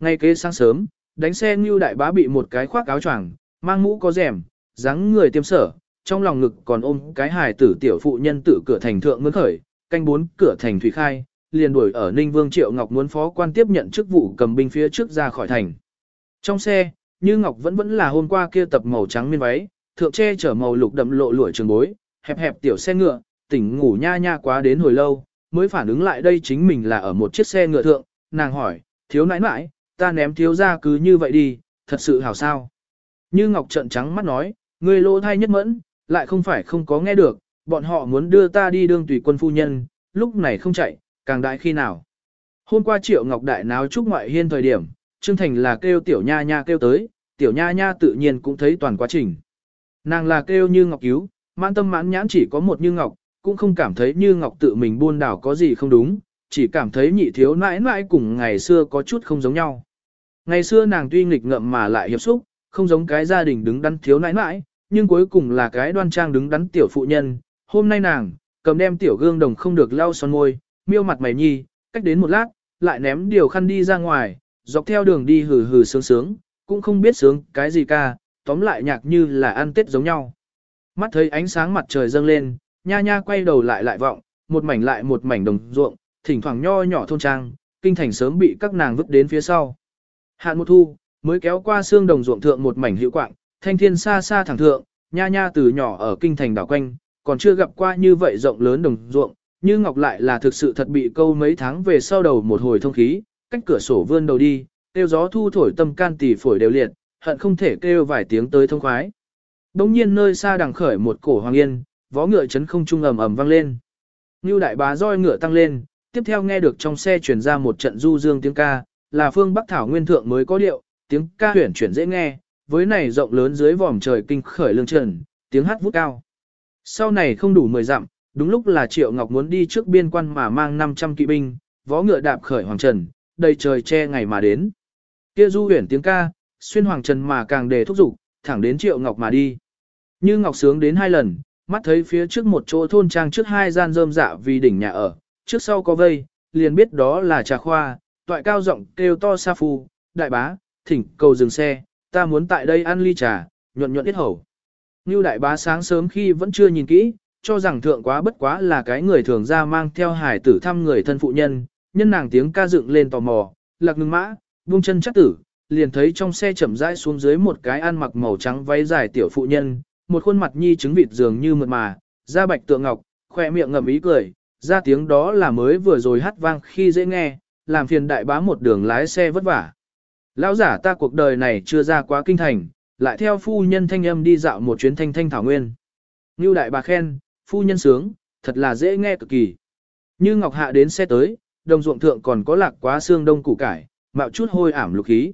Ngay kế sáng sớm, đánh xe như Đại Bá bị một cái khoác áo choàng, mang mũ có rèm, dáng người tiêm sở, trong lòng ngực còn ôm cái hài tử tiểu phụ nhân tử cửa thành thượng mướn khởi, canh bốn cửa thành thủy khai, liền đuổi ở Ninh Vương Triệu Ngọc muốn phó quan tiếp nhận chức vụ cầm binh phía trước ra khỏi thành. Trong xe, Như Ngọc vẫn vẫn là hôm qua kia tập màu trắng miên váy, thượng che chở màu lục đậm lộ lụa trường bối, hẹp hẹp tiểu xe ngựa, tỉnh ngủ nha nha quá đến hồi lâu, mới phản ứng lại đây chính mình là ở một chiếc xe ngựa thượng, nàng hỏi, thiếu nãi nãi, ta ném thiếu ra cứ như vậy đi, thật sự hảo sao. Như Ngọc trận trắng mắt nói, người lỗ thai nhất mẫn, lại không phải không có nghe được, bọn họ muốn đưa ta đi đương tùy quân phu nhân, lúc này không chạy, càng đại khi nào. Hôm qua Triệu Ngọc Đại náo chúc ngoại hiên thời điểm, Trương Thành là kêu tiểu nha nha kêu tới, tiểu nha nha tự nhiên cũng thấy toàn quá trình. Nàng là kêu như Ngọc cứu, mãn tâm mãn nhãn chỉ có một như Ngọc, cũng không cảm thấy như Ngọc tự mình buôn đảo có gì không đúng, chỉ cảm thấy nhị thiếu nãi nãi cùng ngày xưa có chút không giống nhau. Ngày xưa nàng tuy nghịch ngợm mà lại hiệp xúc, không giống cái gia đình đứng đắn thiếu nãi nãi, nhưng cuối cùng là cái đoan trang đứng đắn tiểu phụ nhân. Hôm nay nàng, cầm đem tiểu gương đồng không được lau son môi, miêu mặt mày nhi, cách đến một lát, lại ném điều khăn đi ra ngoài, dọc theo đường đi hừ hừ sướng sướng, cũng không biết sướng cái gì ca, tóm lại nhạc như là ăn tết giống nhau. Mắt thấy ánh sáng mặt trời dâng lên, nha nha quay đầu lại lại vọng, một mảnh lại một mảnh đồng ruộng, thỉnh thoảng nho nhỏ thôn trang, kinh thành sớm bị các nàng vứt đến phía sau. Hạn một thu, mới kéo qua xương đồng ruộng thượng một mảnh hữu quạng, thanh thiên xa xa thẳng thượng, nha nha từ nhỏ ở kinh thành đảo quanh, còn chưa gặp qua như vậy rộng lớn đồng ruộng, như ngọc lại là thực sự thật bị câu mấy tháng về sau đầu một hồi thông khí, cách cửa sổ vươn đầu đi, kêu gió thu thổi tâm can tỳ phổi đều liệt, hận không thể kêu vài tiếng tới thông khoái. Đống nhiên nơi xa đằng khởi một cổ hoàng yên, vó ngựa chấn không trung ầm ầm vang lên. Như đại bá roi ngựa tăng lên, tiếp theo nghe được trong xe truyền ra một trận du dương tiếng ca, là phương Bắc Thảo Nguyên Thượng mới có điệu, tiếng ca huyển chuyển dễ nghe, với này rộng lớn dưới vòm trời kinh khởi lương trần, tiếng hát vút cao. Sau này không đủ 10 dặm, đúng lúc là Triệu Ngọc muốn đi trước biên quan mà mang 500 kỵ binh, võ ngựa đạp khởi hoàng trần, đầy trời che ngày mà đến. Kia du huyển tiếng ca, xuyên hoàng trần mà càng đề thúc dục, thẳng đến Triệu Ngọc mà đi. Như Ngọc sướng đến hai lần, mắt thấy phía trước một chỗ thôn trang trước hai gian rơm dạ vì đỉnh nhà ở, trước sau có vây, liền biết đó là trà khoa, toại cao giọng kêu to sa phu, đại bá, thỉnh cầu dừng xe, ta muốn tại đây ăn ly trà, nhuận nhuận ít hầu. Như đại bá sáng sớm khi vẫn chưa nhìn kỹ, cho rằng thượng quá bất quá là cái người thường ra mang theo hải tử thăm người thân phụ nhân, nhân nàng tiếng ca dựng lên tò mò, lạc ngưng mã, buông chân chắc tử, liền thấy trong xe chậm rãi xuống dưới một cái ăn mặc màu trắng váy dài tiểu phụ nhân, một khuôn mặt nhi trứng vịt dường như mượt mà, da bạch tượng ngọc, khoe miệng ngậm ý cười, ra tiếng đó là mới vừa rồi hát vang khi dễ nghe, làm phiền đại bá một đường lái xe vất vả. Lão giả ta cuộc đời này chưa ra quá kinh thành, lại theo phu nhân thanh âm đi dạo một chuyến thanh thanh thảo nguyên. Ngưu đại bà khen, phu nhân sướng, thật là dễ nghe cực kỳ. Như Ngọc Hạ đến xe tới, đồng ruộng thượng còn có lạc quá xương đông củ cải, mạo chút hôi ảm lục khí.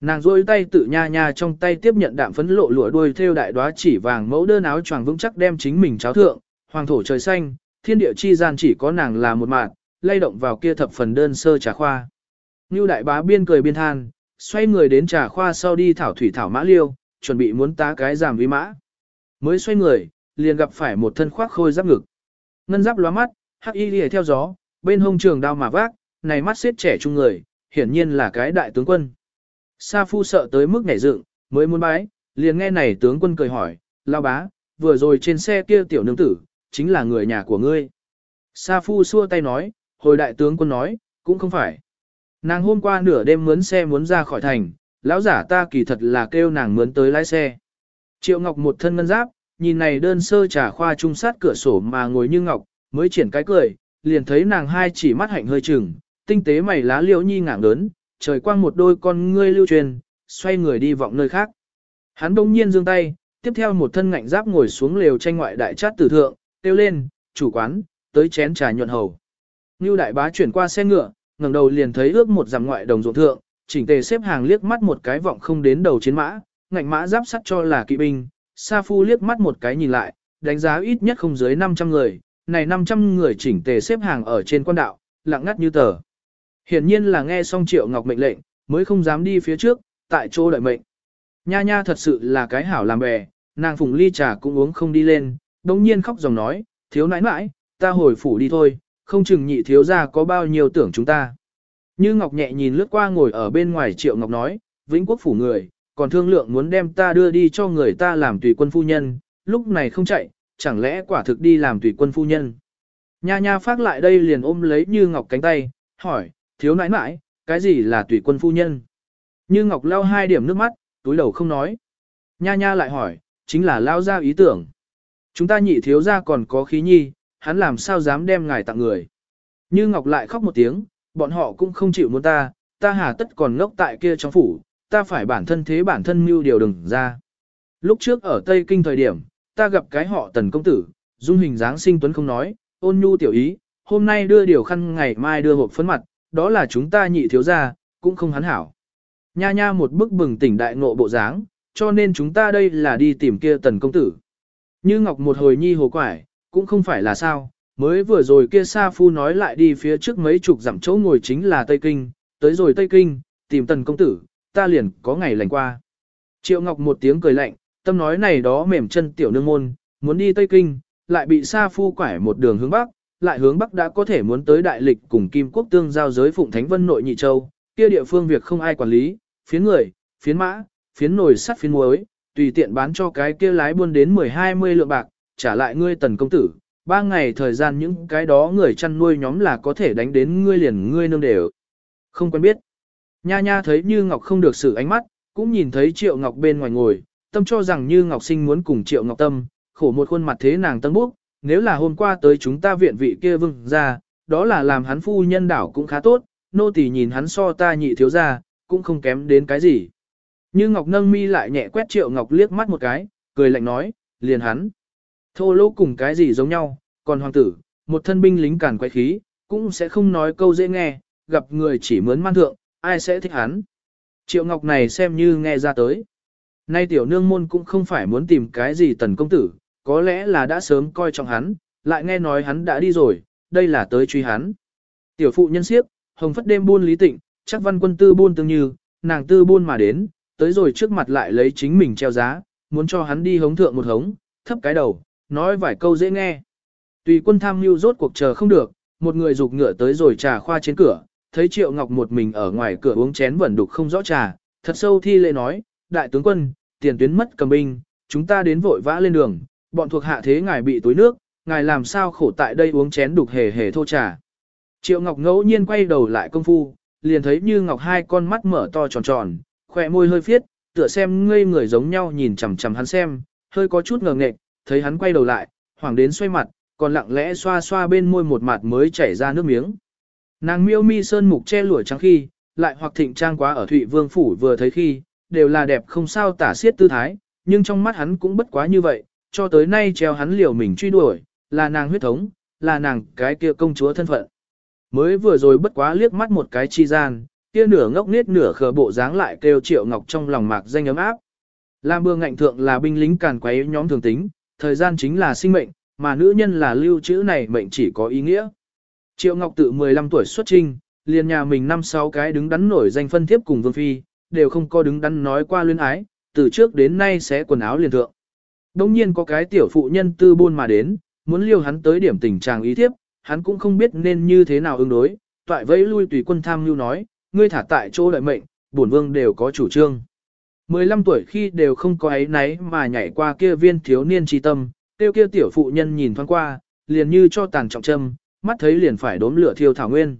Nàng rôi tay tự nha nha trong tay tiếp nhận đạm phấn lộ lụa đuôi theo đại đóa chỉ vàng mẫu đơn áo choàng vững chắc đem chính mình cháo thượng, hoàng thổ trời xanh, thiên địa chi gian chỉ có nàng là một mạng, lay động vào kia thập phần đơn sơ trà khoa. Như đại bá biên cười biên than, xoay người đến trà khoa sau đi thảo thủy thảo mã liêu, chuẩn bị muốn tá cái giảm vi mã. Mới xoay người, liền gặp phải một thân khoác khôi giáp ngực. Ngân giáp lóa mắt, hắc y lìa theo gió, bên hông trường đao mà vác, này mắt xếp trẻ trung người, hiển nhiên là cái đại tướng quân. Sa phu sợ tới mức nhảy dựng, mới muốn bái, liền nghe này tướng quân cười hỏi, lao bá, vừa rồi trên xe kia tiểu nương tử, chính là người nhà của ngươi. Sa phu xua tay nói, hồi đại tướng quân nói, cũng không phải. Nàng hôm qua nửa đêm mướn xe muốn ra khỏi thành, lão giả ta kỳ thật là kêu nàng mướn tới lái xe. Triệu Ngọc một thân ngân giáp, nhìn này đơn sơ trà khoa trung sát cửa sổ mà ngồi như ngọc, mới triển cái cười, liền thấy nàng hai chỉ mắt hạnh hơi chừng, tinh tế mày lá liễu nhi ngạng lớn, trời quang một đôi con ngươi lưu truyền, xoay người đi vọng nơi khác. Hắn đông nhiên giương tay, tiếp theo một thân ngạnh giáp ngồi xuống lều tranh ngoại đại chát tử thượng, kêu lên, chủ quán, tới chén trà nhuận hầu. Ngưu đại bá chuyển qua xe ngựa, ngẩng đầu liền thấy ước một dặm ngoại đồng ruộng thượng, chỉnh tề xếp hàng liếc mắt một cái vọng không đến đầu chiến mã, ngạnh mã giáp sắt cho là kỵ binh, Sa Phu liếc mắt một cái nhìn lại, đánh giá ít nhất không dưới 500 người, này 500 người chỉnh tề xếp hàng ở trên quan đạo, lặng ngắt như tờ. Hiển nhiên là nghe xong Triệu Ngọc mệnh lệnh, mới không dám đi phía trước, tại chỗ đợi mệnh. Nha nha thật sự là cái hảo làm bè, nàng phùng ly trà cũng uống không đi lên, đồng nhiên khóc dòng nói, thiếu nãi nãi, ta hồi phủ đi thôi, không chừng nhị thiếu gia có bao nhiêu tưởng chúng ta. Như Ngọc nhẹ nhìn lướt qua ngồi ở bên ngoài Triệu Ngọc nói, Vĩnh Quốc phủ người, còn thương lượng muốn đem ta đưa đi cho người ta làm tùy quân phu nhân, lúc này không chạy, chẳng lẽ quả thực đi làm tùy quân phu nhân. Nha nha phát lại đây liền ôm lấy Như Ngọc cánh tay, hỏi, thiếu nãi nãi, cái gì là tùy quân phu nhân? Như Ngọc lau hai điểm nước mắt, túi đầu không nói. Nha nha lại hỏi, chính là lao ra ý tưởng. Chúng ta nhị thiếu ra còn có khí nhi, hắn làm sao dám đem ngài tặng người. Như Ngọc lại khóc một tiếng, bọn họ cũng không chịu muốn ta, ta hà tất còn ngốc tại kia trong phủ, ta phải bản thân thế bản thân mưu điều đừng ra. Lúc trước ở Tây Kinh thời điểm, ta gặp cái họ tần công tử, dung hình dáng sinh tuấn không nói, ôn nhu tiểu ý, hôm nay đưa điều khăn ngày mai đưa hộp phấn mặt, đó là chúng ta nhị thiếu ra, cũng không hắn hảo. Nha nha một bức bừng tỉnh đại ngộ bộ dáng, cho nên chúng ta đây là đi tìm kia tần công tử. Như Ngọc một hồi nhi hồ quải, cũng không phải là sao, mới vừa rồi kia Sa Phu nói lại đi phía trước mấy chục dặm chỗ ngồi chính là Tây Kinh, tới rồi Tây Kinh, tìm tần công tử, ta liền có ngày lành qua. Triệu Ngọc một tiếng cười lạnh, tâm nói này đó mềm chân tiểu nương môn, muốn đi Tây Kinh, lại bị Sa Phu quải một đường hướng Bắc, lại hướng Bắc đã có thể muốn tới Đại Lịch cùng Kim Quốc tương giao giới Phụng Thánh Vân nội nhị châu, kia địa phương việc không ai quản lý, phiến người, phiến mã, phiến nồi sắt phiến muối, tùy tiện bán cho cái kia lái buôn đến 10-20 lượng bạc, trả lại ngươi tần công tử, ba ngày thời gian những cái đó người chăn nuôi nhóm là có thể đánh đến ngươi liền ngươi nương đều. Không quen biết. Nha nha thấy Như Ngọc không được sự ánh mắt, cũng nhìn thấy Triệu Ngọc bên ngoài ngồi, tâm cho rằng Như Ngọc sinh muốn cùng Triệu Ngọc tâm, khổ một khuôn mặt thế nàng tân bốc, nếu là hôm qua tới chúng ta viện vị kia vừng ra, đó là làm hắn phu nhân đảo cũng khá tốt, nô tỳ nhìn hắn so ta nhị thiếu ra, cũng không kém đến cái gì. Như Ngọc nâng mi lại nhẹ quét Triệu Ngọc liếc mắt một cái, cười lạnh nói, liền hắn. Thô lỗ cùng cái gì giống nhau, còn hoàng tử, một thân binh lính càn quay khí, cũng sẽ không nói câu dễ nghe, gặp người chỉ mướn man thượng, ai sẽ thích hắn. Triệu Ngọc này xem như nghe ra tới. Nay tiểu nương môn cũng không phải muốn tìm cái gì tần công tử, có lẽ là đã sớm coi trọng hắn, lại nghe nói hắn đã đi rồi, đây là tới truy hắn. Tiểu phụ nhân siếp, hồng phất đêm buôn lý tịnh, chắc văn quân tư buôn tương như, nàng tư buôn mà đến, tới rồi trước mặt lại lấy chính mình treo giá, muốn cho hắn đi hống thượng một hống, thấp cái đầu, nói vài câu dễ nghe. Tùy quân tham mưu rốt cuộc chờ không được, một người rục ngựa tới rồi trà khoa trên cửa, thấy Triệu Ngọc một mình ở ngoài cửa uống chén vẩn đục không rõ trà, thật sâu thi lễ nói, đại tướng quân, tiền tuyến mất cầm binh, chúng ta đến vội vã lên đường, bọn thuộc hạ thế ngài bị túi nước, ngài làm sao khổ tại đây uống chén đục hề hề thô trà. Triệu Ngọc ngẫu nhiên quay đầu lại công phu, liền thấy như Ngọc hai con mắt mở to tròn tròn, khỏe môi hơi phiết, tựa xem ngây người giống nhau nhìn chằm chằm hắn xem, hơi có chút ngờ nghệch, thấy hắn quay đầu lại, hoàng đến xoay mặt, còn lặng lẽ xoa xoa bên môi một mặt mới chảy ra nước miếng. Nàng miêu mi sơn mục che lụa trắng khi, lại hoặc thịnh trang quá ở Thụy Vương Phủ vừa thấy khi, đều là đẹp không sao tả xiết tư thái, nhưng trong mắt hắn cũng bất quá như vậy, cho tới nay treo hắn liều mình truy đuổi, là nàng huyết thống, là nàng cái kia công chúa thân phận. Mới vừa rồi bất quá liếc mắt một cái chi gian, kia nửa ngốc nết nửa khờ bộ dáng lại kêu triệu ngọc trong lòng mạc danh ấm áp. Lam bương ngạnh thượng là binh lính càn quấy nhóm thường tính, thời gian chính là sinh mệnh, mà nữ nhân là lưu trữ này mệnh chỉ có ý nghĩa. Triệu Ngọc tự 15 tuổi xuất trinh, liền nhà mình năm sáu cái đứng đắn nổi danh phân thiếp cùng Vương Phi, đều không có đứng đắn nói qua luyến ái, từ trước đến nay sẽ quần áo liền thượng. Đông nhiên có cái tiểu phụ nhân tư buôn mà đến, muốn liêu hắn tới điểm tình trạng ý thiếp, hắn cũng không biết nên như thế nào ứng đối, toại vẫy lui tùy quân tham lưu nói, ngươi thả tại chỗ đợi mệnh, bổn vương đều có chủ trương. 15 tuổi khi đều không có ấy nấy mà nhảy qua kia viên thiếu niên trí tâm, tiêu kia tiểu phụ nhân nhìn thoáng qua, liền như cho tàn trọng châm, mắt thấy liền phải đốm lửa thiêu thảo nguyên.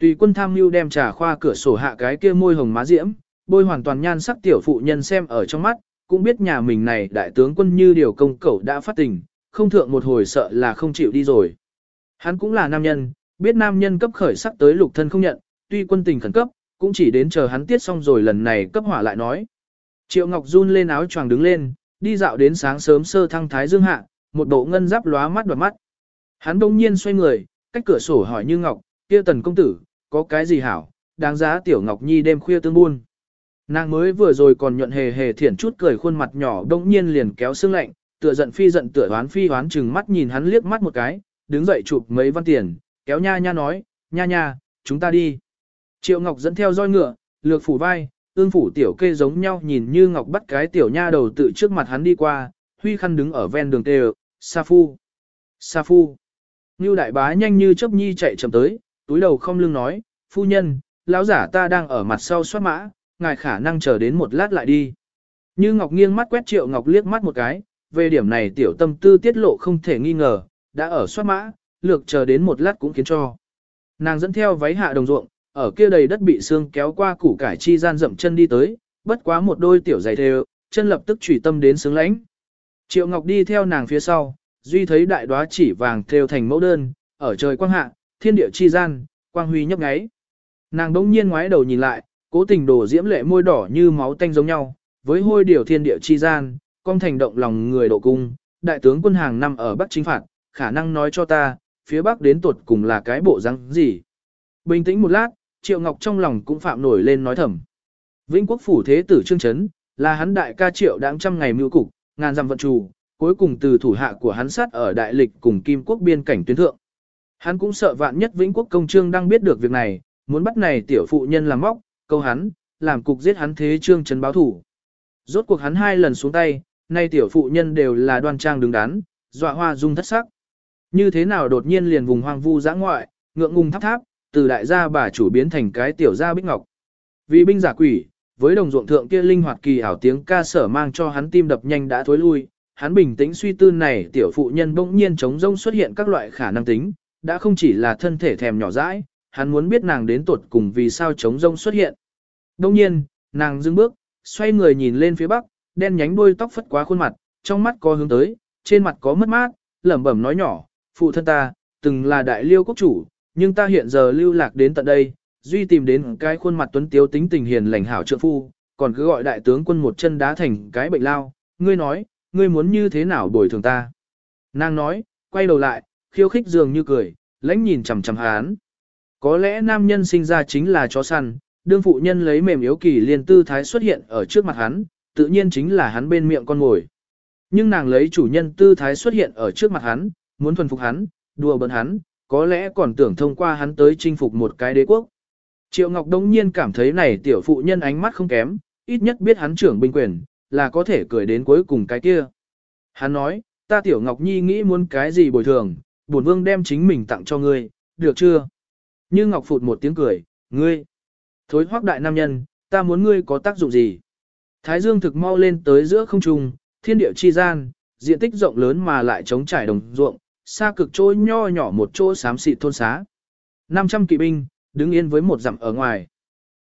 Tùy quân tham mưu đem trà khoa cửa sổ hạ cái kia môi hồng má diễm, bôi hoàn toàn nhan sắc tiểu phụ nhân xem ở trong mắt, cũng biết nhà mình này đại tướng quân như điều công cẩu đã phát tình, không thượng một hồi sợ là không chịu đi rồi. Hắn cũng là nam nhân, biết nam nhân cấp khởi sắc tới lục thân không nhận, tuy quân tình khẩn cấp, cũng chỉ đến chờ hắn tiết xong rồi lần này cấp hỏa lại nói. Triệu Ngọc run lên áo choàng đứng lên, đi dạo đến sáng sớm sơ thăng thái dương hạ, một bộ ngân giáp lóa mắt đoạt mắt. Hắn bỗng nhiên xoay người, cách cửa sổ hỏi như Ngọc, kia tần công tử, có cái gì hảo, đáng giá tiểu Ngọc Nhi đêm khuya tương buôn. Nàng mới vừa rồi còn nhuận hề hề thiển chút cười khuôn mặt nhỏ bỗng nhiên liền kéo xương lạnh, tựa giận phi giận tựa hoán phi hoán chừng mắt nhìn hắn liếc mắt một cái, đứng dậy chụp mấy văn tiền, kéo nha nha nói, nha nha, chúng ta đi. Triệu Ngọc dẫn theo roi ngựa, lược phủ vai, ương phủ tiểu kê giống nhau nhìn như Ngọc bắt cái tiểu nha đầu tự trước mặt hắn đi qua, huy khăn đứng ở ven đường tê Sa Phu. Sa Phu. Ngưu đại bá nhanh như chớp nhi chạy chậm tới, túi đầu không lưng nói, phu nhân, lão giả ta đang ở mặt sau soát mã, ngài khả năng chờ đến một lát lại đi. Như Ngọc nghiêng mắt quét Triệu Ngọc liếc mắt một cái, về điểm này tiểu tâm tư tiết lộ không thể nghi ngờ, đã ở soát mã, lược chờ đến một lát cũng khiến cho. Nàng dẫn theo váy hạ đồng ruộng, ở kia đầy đất bị xương kéo qua củ cải chi gian dậm chân đi tới, bất quá một đôi tiểu giày thề, chân lập tức chủy tâm đến sướng lãnh. Triệu Ngọc đi theo nàng phía sau, duy thấy đại đóa chỉ vàng thêu thành mẫu đơn, ở trời quang hạ, thiên địa chi gian, quang huy nhấp nháy. Nàng bỗng nhiên ngoái đầu nhìn lại, cố tình đổ diễm lệ môi đỏ như máu tanh giống nhau, với hôi điều thiên địa chi gian, con thành động lòng người độ cung, đại tướng quân hàng năm ở Bắc chính phạt, khả năng nói cho ta, phía Bắc đến tuột cùng là cái bộ răng gì. Bình tĩnh một lát, Triệu Ngọc trong lòng cũng phạm nổi lên nói thầm. Vĩnh quốc phủ thế tử Trương Trấn, là hắn đại ca Triệu đáng trăm ngày mưu cục, ngàn dặm vận chủ, cuối cùng từ thủ hạ của hắn sát ở đại lịch cùng Kim quốc biên cảnh tuyến thượng. Hắn cũng sợ vạn nhất Vĩnh quốc công trương đang biết được việc này, muốn bắt này tiểu phụ nhân làm móc, câu hắn, làm cục giết hắn thế Trương Trấn báo thủ. Rốt cuộc hắn hai lần xuống tay, nay tiểu phụ nhân đều là đoan trang đứng đắn, dọa hoa dung thất sắc. Như thế nào đột nhiên liền vùng hoang vu giã ngoại, ngượng ngùng tháp tháp, từ đại gia bà chủ biến thành cái tiểu gia bích ngọc. Vì binh giả quỷ, với đồng ruộng thượng kia linh hoạt kỳ ảo tiếng ca sở mang cho hắn tim đập nhanh đã thối lui, hắn bình tĩnh suy tư này tiểu phụ nhân bỗng nhiên chống rông xuất hiện các loại khả năng tính, đã không chỉ là thân thể thèm nhỏ dãi, hắn muốn biết nàng đến tuột cùng vì sao chống rông xuất hiện. Đông nhiên, nàng dừng bước, xoay người nhìn lên phía bắc, đen nhánh đuôi tóc phất quá khuôn mặt, trong mắt có hướng tới, trên mặt có mất mát, lẩm bẩm nói nhỏ, phụ thân ta, từng là đại liêu quốc chủ, nhưng ta hiện giờ lưu lạc đến tận đây, duy tìm đến cái khuôn mặt tuấn tiếu tính tình hiền lành hảo trượng phu, còn cứ gọi đại tướng quân một chân đá thành cái bệnh lao, ngươi nói, ngươi muốn như thế nào bồi thường ta. Nàng nói, quay đầu lại, khiêu khích dường như cười, lãnh nhìn chằm chằm hán. Có lẽ nam nhân sinh ra chính là chó săn, đương phụ nhân lấy mềm yếu kỳ liền tư thái xuất hiện ở trước mặt hắn, tự nhiên chính là hắn bên miệng con ngồi. Nhưng nàng lấy chủ nhân tư thái xuất hiện ở trước mặt hắn, muốn thuần phục hắn, đùa bỡn hắn, có lẽ còn tưởng thông qua hắn tới chinh phục một cái đế quốc. Triệu Ngọc Đông nhiên cảm thấy này tiểu phụ nhân ánh mắt không kém, ít nhất biết hắn trưởng binh quyền, là có thể cười đến cuối cùng cái kia. Hắn nói, ta tiểu Ngọc Nhi nghĩ muốn cái gì bồi thường, bổn vương đem chính mình tặng cho ngươi, được chưa? Như Ngọc phụt một tiếng cười, ngươi, thối hoác đại nam nhân, ta muốn ngươi có tác dụng gì? Thái dương thực mau lên tới giữa không trung, thiên địa chi gian, diện tích rộng lớn mà lại trống trải đồng ruộng, xa cực chỗ nho nhỏ một chỗ xám xịt thôn xá. 500 kỵ binh, đứng yên với một dặm ở ngoài.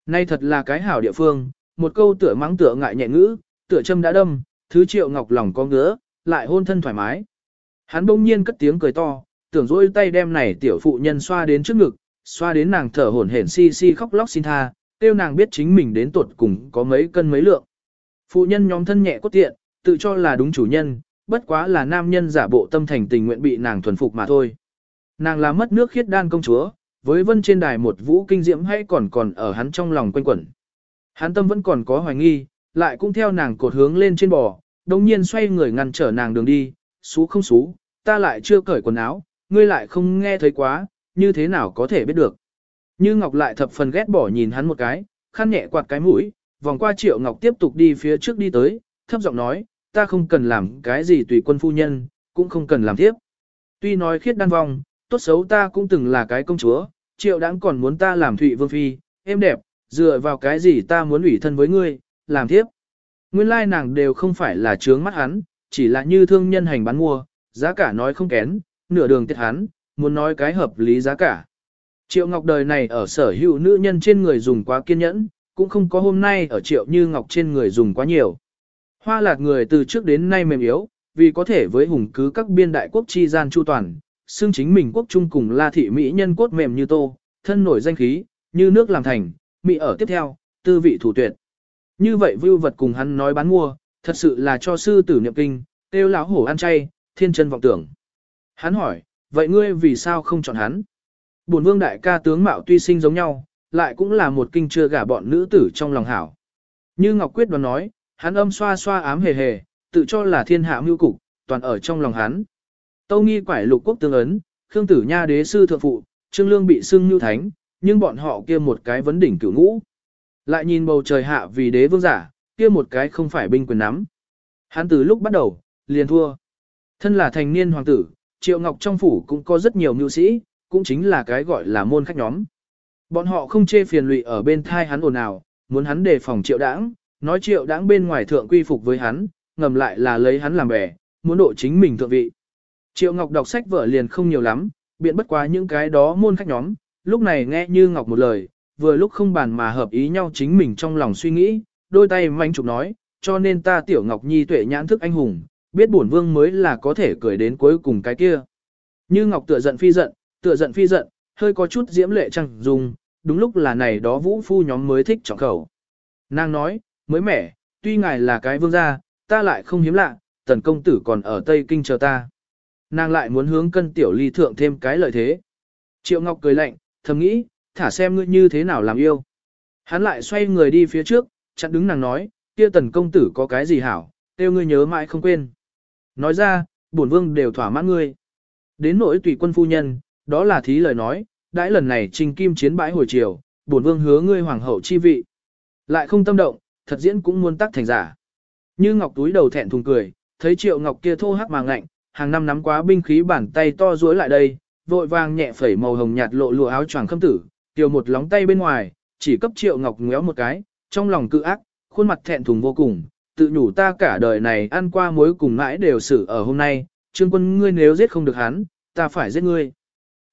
Nay thật là cái hảo địa phương, một câu tựa mắng tựa ngại nhẹ ngữ, tựa châm đã đâm, thứ triệu ngọc lòng có ngứa, lại hôn thân thoải mái. Hắn bỗng nhiên cất tiếng cười to, tưởng dỗi tay đem này tiểu phụ nhân xoa đến trước ngực, xoa đến nàng thở hổn hển si si khóc lóc xin tha, tiêu nàng biết chính mình đến tuột cùng có mấy cân mấy lượng. Phụ nhân nhóm thân nhẹ cốt tiện, tự cho là đúng chủ nhân, bất quá là nam nhân giả bộ tâm thành tình nguyện bị nàng thuần phục mà thôi. Nàng là mất nước khiết đan công chúa, với vân trên đài một vũ kinh diễm hay còn còn ở hắn trong lòng quanh quẩn. Hắn tâm vẫn còn có hoài nghi, lại cũng theo nàng cột hướng lên trên bò, đồng nhiên xoay người ngăn trở nàng đường đi, xú không xú, ta lại chưa cởi quần áo, ngươi lại không nghe thấy quá, như thế nào có thể biết được. Như Ngọc lại thập phần ghét bỏ nhìn hắn một cái, khăn nhẹ quạt cái mũi, vòng qua Triệu Ngọc tiếp tục đi phía trước đi tới, thấp giọng nói, ta không cần làm cái gì tùy quân phu nhân, cũng không cần làm tiếp. Tuy nói khiết đan vong, tốt xấu ta cũng từng là cái công chúa, Triệu đáng còn muốn ta làm thụy vương phi, em đẹp, dựa vào cái gì ta muốn ủy thân với ngươi, làm tiếp. Nguyên lai nàng đều không phải là trướng mắt hắn, chỉ là như thương nhân hành bán mua, giá cả nói không kén, nửa đường tiết hắn, muốn nói cái hợp lý giá cả. Triệu Ngọc đời này ở sở hữu nữ nhân trên người dùng quá kiên nhẫn, cũng không có hôm nay ở Triệu Như Ngọc trên người dùng quá nhiều. Hoa lạc người từ trước đến nay mềm yếu, vì có thể với hùng cứ các biên đại quốc chi gian chu toàn, xương chính mình quốc trung cùng la thị Mỹ nhân cốt mềm như tô, thân nổi danh khí, như nước làm thành, Mỹ ở tiếp theo, tư vị thủ tuyệt. Như vậy vưu vật cùng hắn nói bán mua, thật sự là cho sư tử niệm kinh, têu lão hổ ăn chay, thiên chân vọng tưởng. Hắn hỏi, vậy ngươi vì sao không chọn hắn? Bổn vương đại ca tướng mạo tuy sinh giống nhau, lại cũng là một kinh chưa gả bọn nữ tử trong lòng hảo. Như Ngọc Quyết đoán nói, hắn âm xoa xoa ám hề hề, tự cho là thiên hạ mưu cục, toàn ở trong lòng hắn. Tâu nghi quải lục quốc tương ấn, Khương Tử Nha đế sư thượng phụ, Trương Lương bị xưng như thánh, nhưng bọn họ kia một cái vấn đỉnh cửu ngũ. Lại nhìn bầu trời hạ vì đế vương giả, kia một cái không phải binh quyền nắm. Hắn từ lúc bắt đầu, liền thua. Thân là thành niên hoàng tử, Triệu Ngọc trong phủ cũng có rất nhiều mưu sĩ, cũng chính là cái gọi là môn khách nhóm. Bọn họ không chê phiền lụy ở bên thai hắn ồn ào, muốn hắn đề phòng Triệu Đãng, nói Triệu đáng bên ngoài thượng quy phục với hắn, ngầm lại là lấy hắn làm bè, muốn độ chính mình thượng vị. Triệu Ngọc đọc sách vở liền không nhiều lắm, biện bất quá những cái đó môn khách nhóm, lúc này nghe như Ngọc một lời, vừa lúc không bàn mà hợp ý nhau chính mình trong lòng suy nghĩ, đôi tay manh chụp nói, cho nên ta tiểu Ngọc Nhi tuệ nhãn thức anh hùng, biết bổn vương mới là có thể cười đến cuối cùng cái kia. Như Ngọc tựa giận phi giận, tựa giận phi giận, hơi có chút diễm lệ trăng dùng, đúng lúc là này đó vũ phu nhóm mới thích trọng khẩu. Nàng nói, mới mẻ, tuy ngài là cái vương gia, ta lại không hiếm lạ, tần công tử còn ở Tây Kinh chờ ta. Nàng lại muốn hướng cân tiểu ly thượng thêm cái lợi thế. Triệu Ngọc cười lạnh, thầm nghĩ, thả xem ngươi như thế nào làm yêu. Hắn lại xoay người đi phía trước, chặn đứng nàng nói, kia tần công tử có cái gì hảo, tiêu ngươi nhớ mãi không quên. Nói ra, bổn vương đều thỏa mãn ngươi. Đến nỗi tùy quân phu nhân, đó là thí lời nói, đãi lần này trình kim chiến bãi hồi chiều, bổn vương hứa ngươi hoàng hậu chi vị. Lại không tâm động, thật diễn cũng muốn tắc thành giả. Như ngọc túi đầu thẹn thùng cười, thấy triệu ngọc kia thô hắc mà ngạnh, hàng năm nắm quá binh khí bàn tay to duỗi lại đây, vội vàng nhẹ phẩy màu hồng nhạt lộ lụa áo choàng khâm tử, tiêu một lóng tay bên ngoài, chỉ cấp triệu ngọc ngéo một cái, trong lòng cự ác, khuôn mặt thẹn thùng vô cùng, tự nhủ ta cả đời này ăn qua mối cùng mãi đều xử ở hôm nay, trương quân ngươi nếu giết không được hắn, ta phải giết ngươi.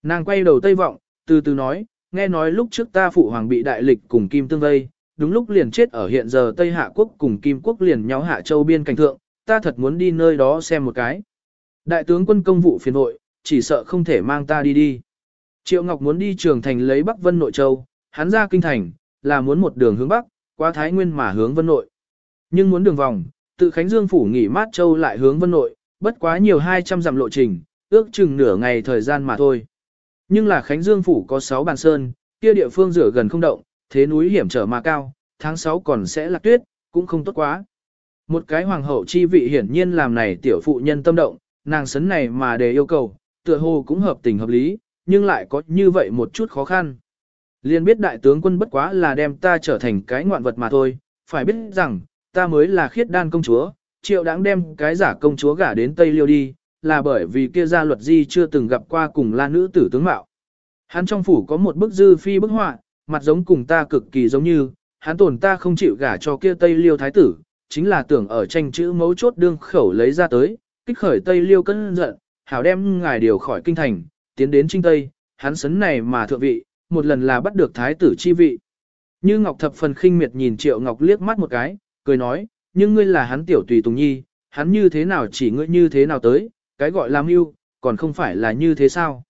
Nàng quay đầu tây vọng, từ từ nói, nghe nói lúc trước ta phụ hoàng bị đại lịch cùng kim tương vây, đúng lúc liền chết ở hiện giờ Tây Hạ Quốc cùng Kim Quốc liền nhau Hạ Châu biên cảnh thượng, ta thật muốn đi nơi đó xem một cái. Đại tướng quân công vụ phiền hội, chỉ sợ không thể mang ta đi đi. Triệu Ngọc muốn đi trường thành lấy Bắc Vân Nội Châu, hắn ra kinh thành, là muốn một đường hướng Bắc, qua Thái Nguyên mà hướng Vân Nội. Nhưng muốn đường vòng, tự Khánh Dương Phủ nghỉ mát Châu lại hướng Vân Nội, bất quá nhiều 200 dặm lộ trình, ước chừng nửa ngày thời gian mà thôi. Nhưng là Khánh Dương Phủ có 6 bàn sơn, kia địa phương rửa gần không động, thế núi hiểm trở mà cao, tháng 6 còn sẽ lạc tuyết, cũng không tốt quá. Một cái hoàng hậu chi vị hiển nhiên làm này tiểu phụ nhân tâm động, nàng sấn này mà để yêu cầu, tựa hồ cũng hợp tình hợp lý, nhưng lại có như vậy một chút khó khăn. Liên biết đại tướng quân bất quá là đem ta trở thành cái ngoạn vật mà thôi, phải biết rằng, ta mới là khiết đan công chúa, triệu đáng đem cái giả công chúa gả đến Tây Liêu đi, là bởi vì kia gia luật di chưa từng gặp qua cùng la nữ tử tướng mạo. Hắn trong phủ có một bức dư phi bức họa, mặt giống cùng ta cực kỳ giống như, hắn tổn ta không chịu gả cho kia Tây Liêu thái tử, chính là tưởng ở tranh chữ mấu chốt đương khẩu lấy ra tới, kích khởi Tây Liêu cân giận, hảo đem ngài điều khỏi kinh thành, tiến đến trinh Tây, hắn sấn này mà thượng vị, một lần là bắt được thái tử chi vị. Như Ngọc thập phần khinh miệt nhìn Triệu Ngọc liếc mắt một cái, cười nói, nhưng ngươi là hắn tiểu tùy tùng nhi, hắn như thế nào chỉ ngươi như thế nào tới, cái gọi là mưu, còn không phải là như thế sao.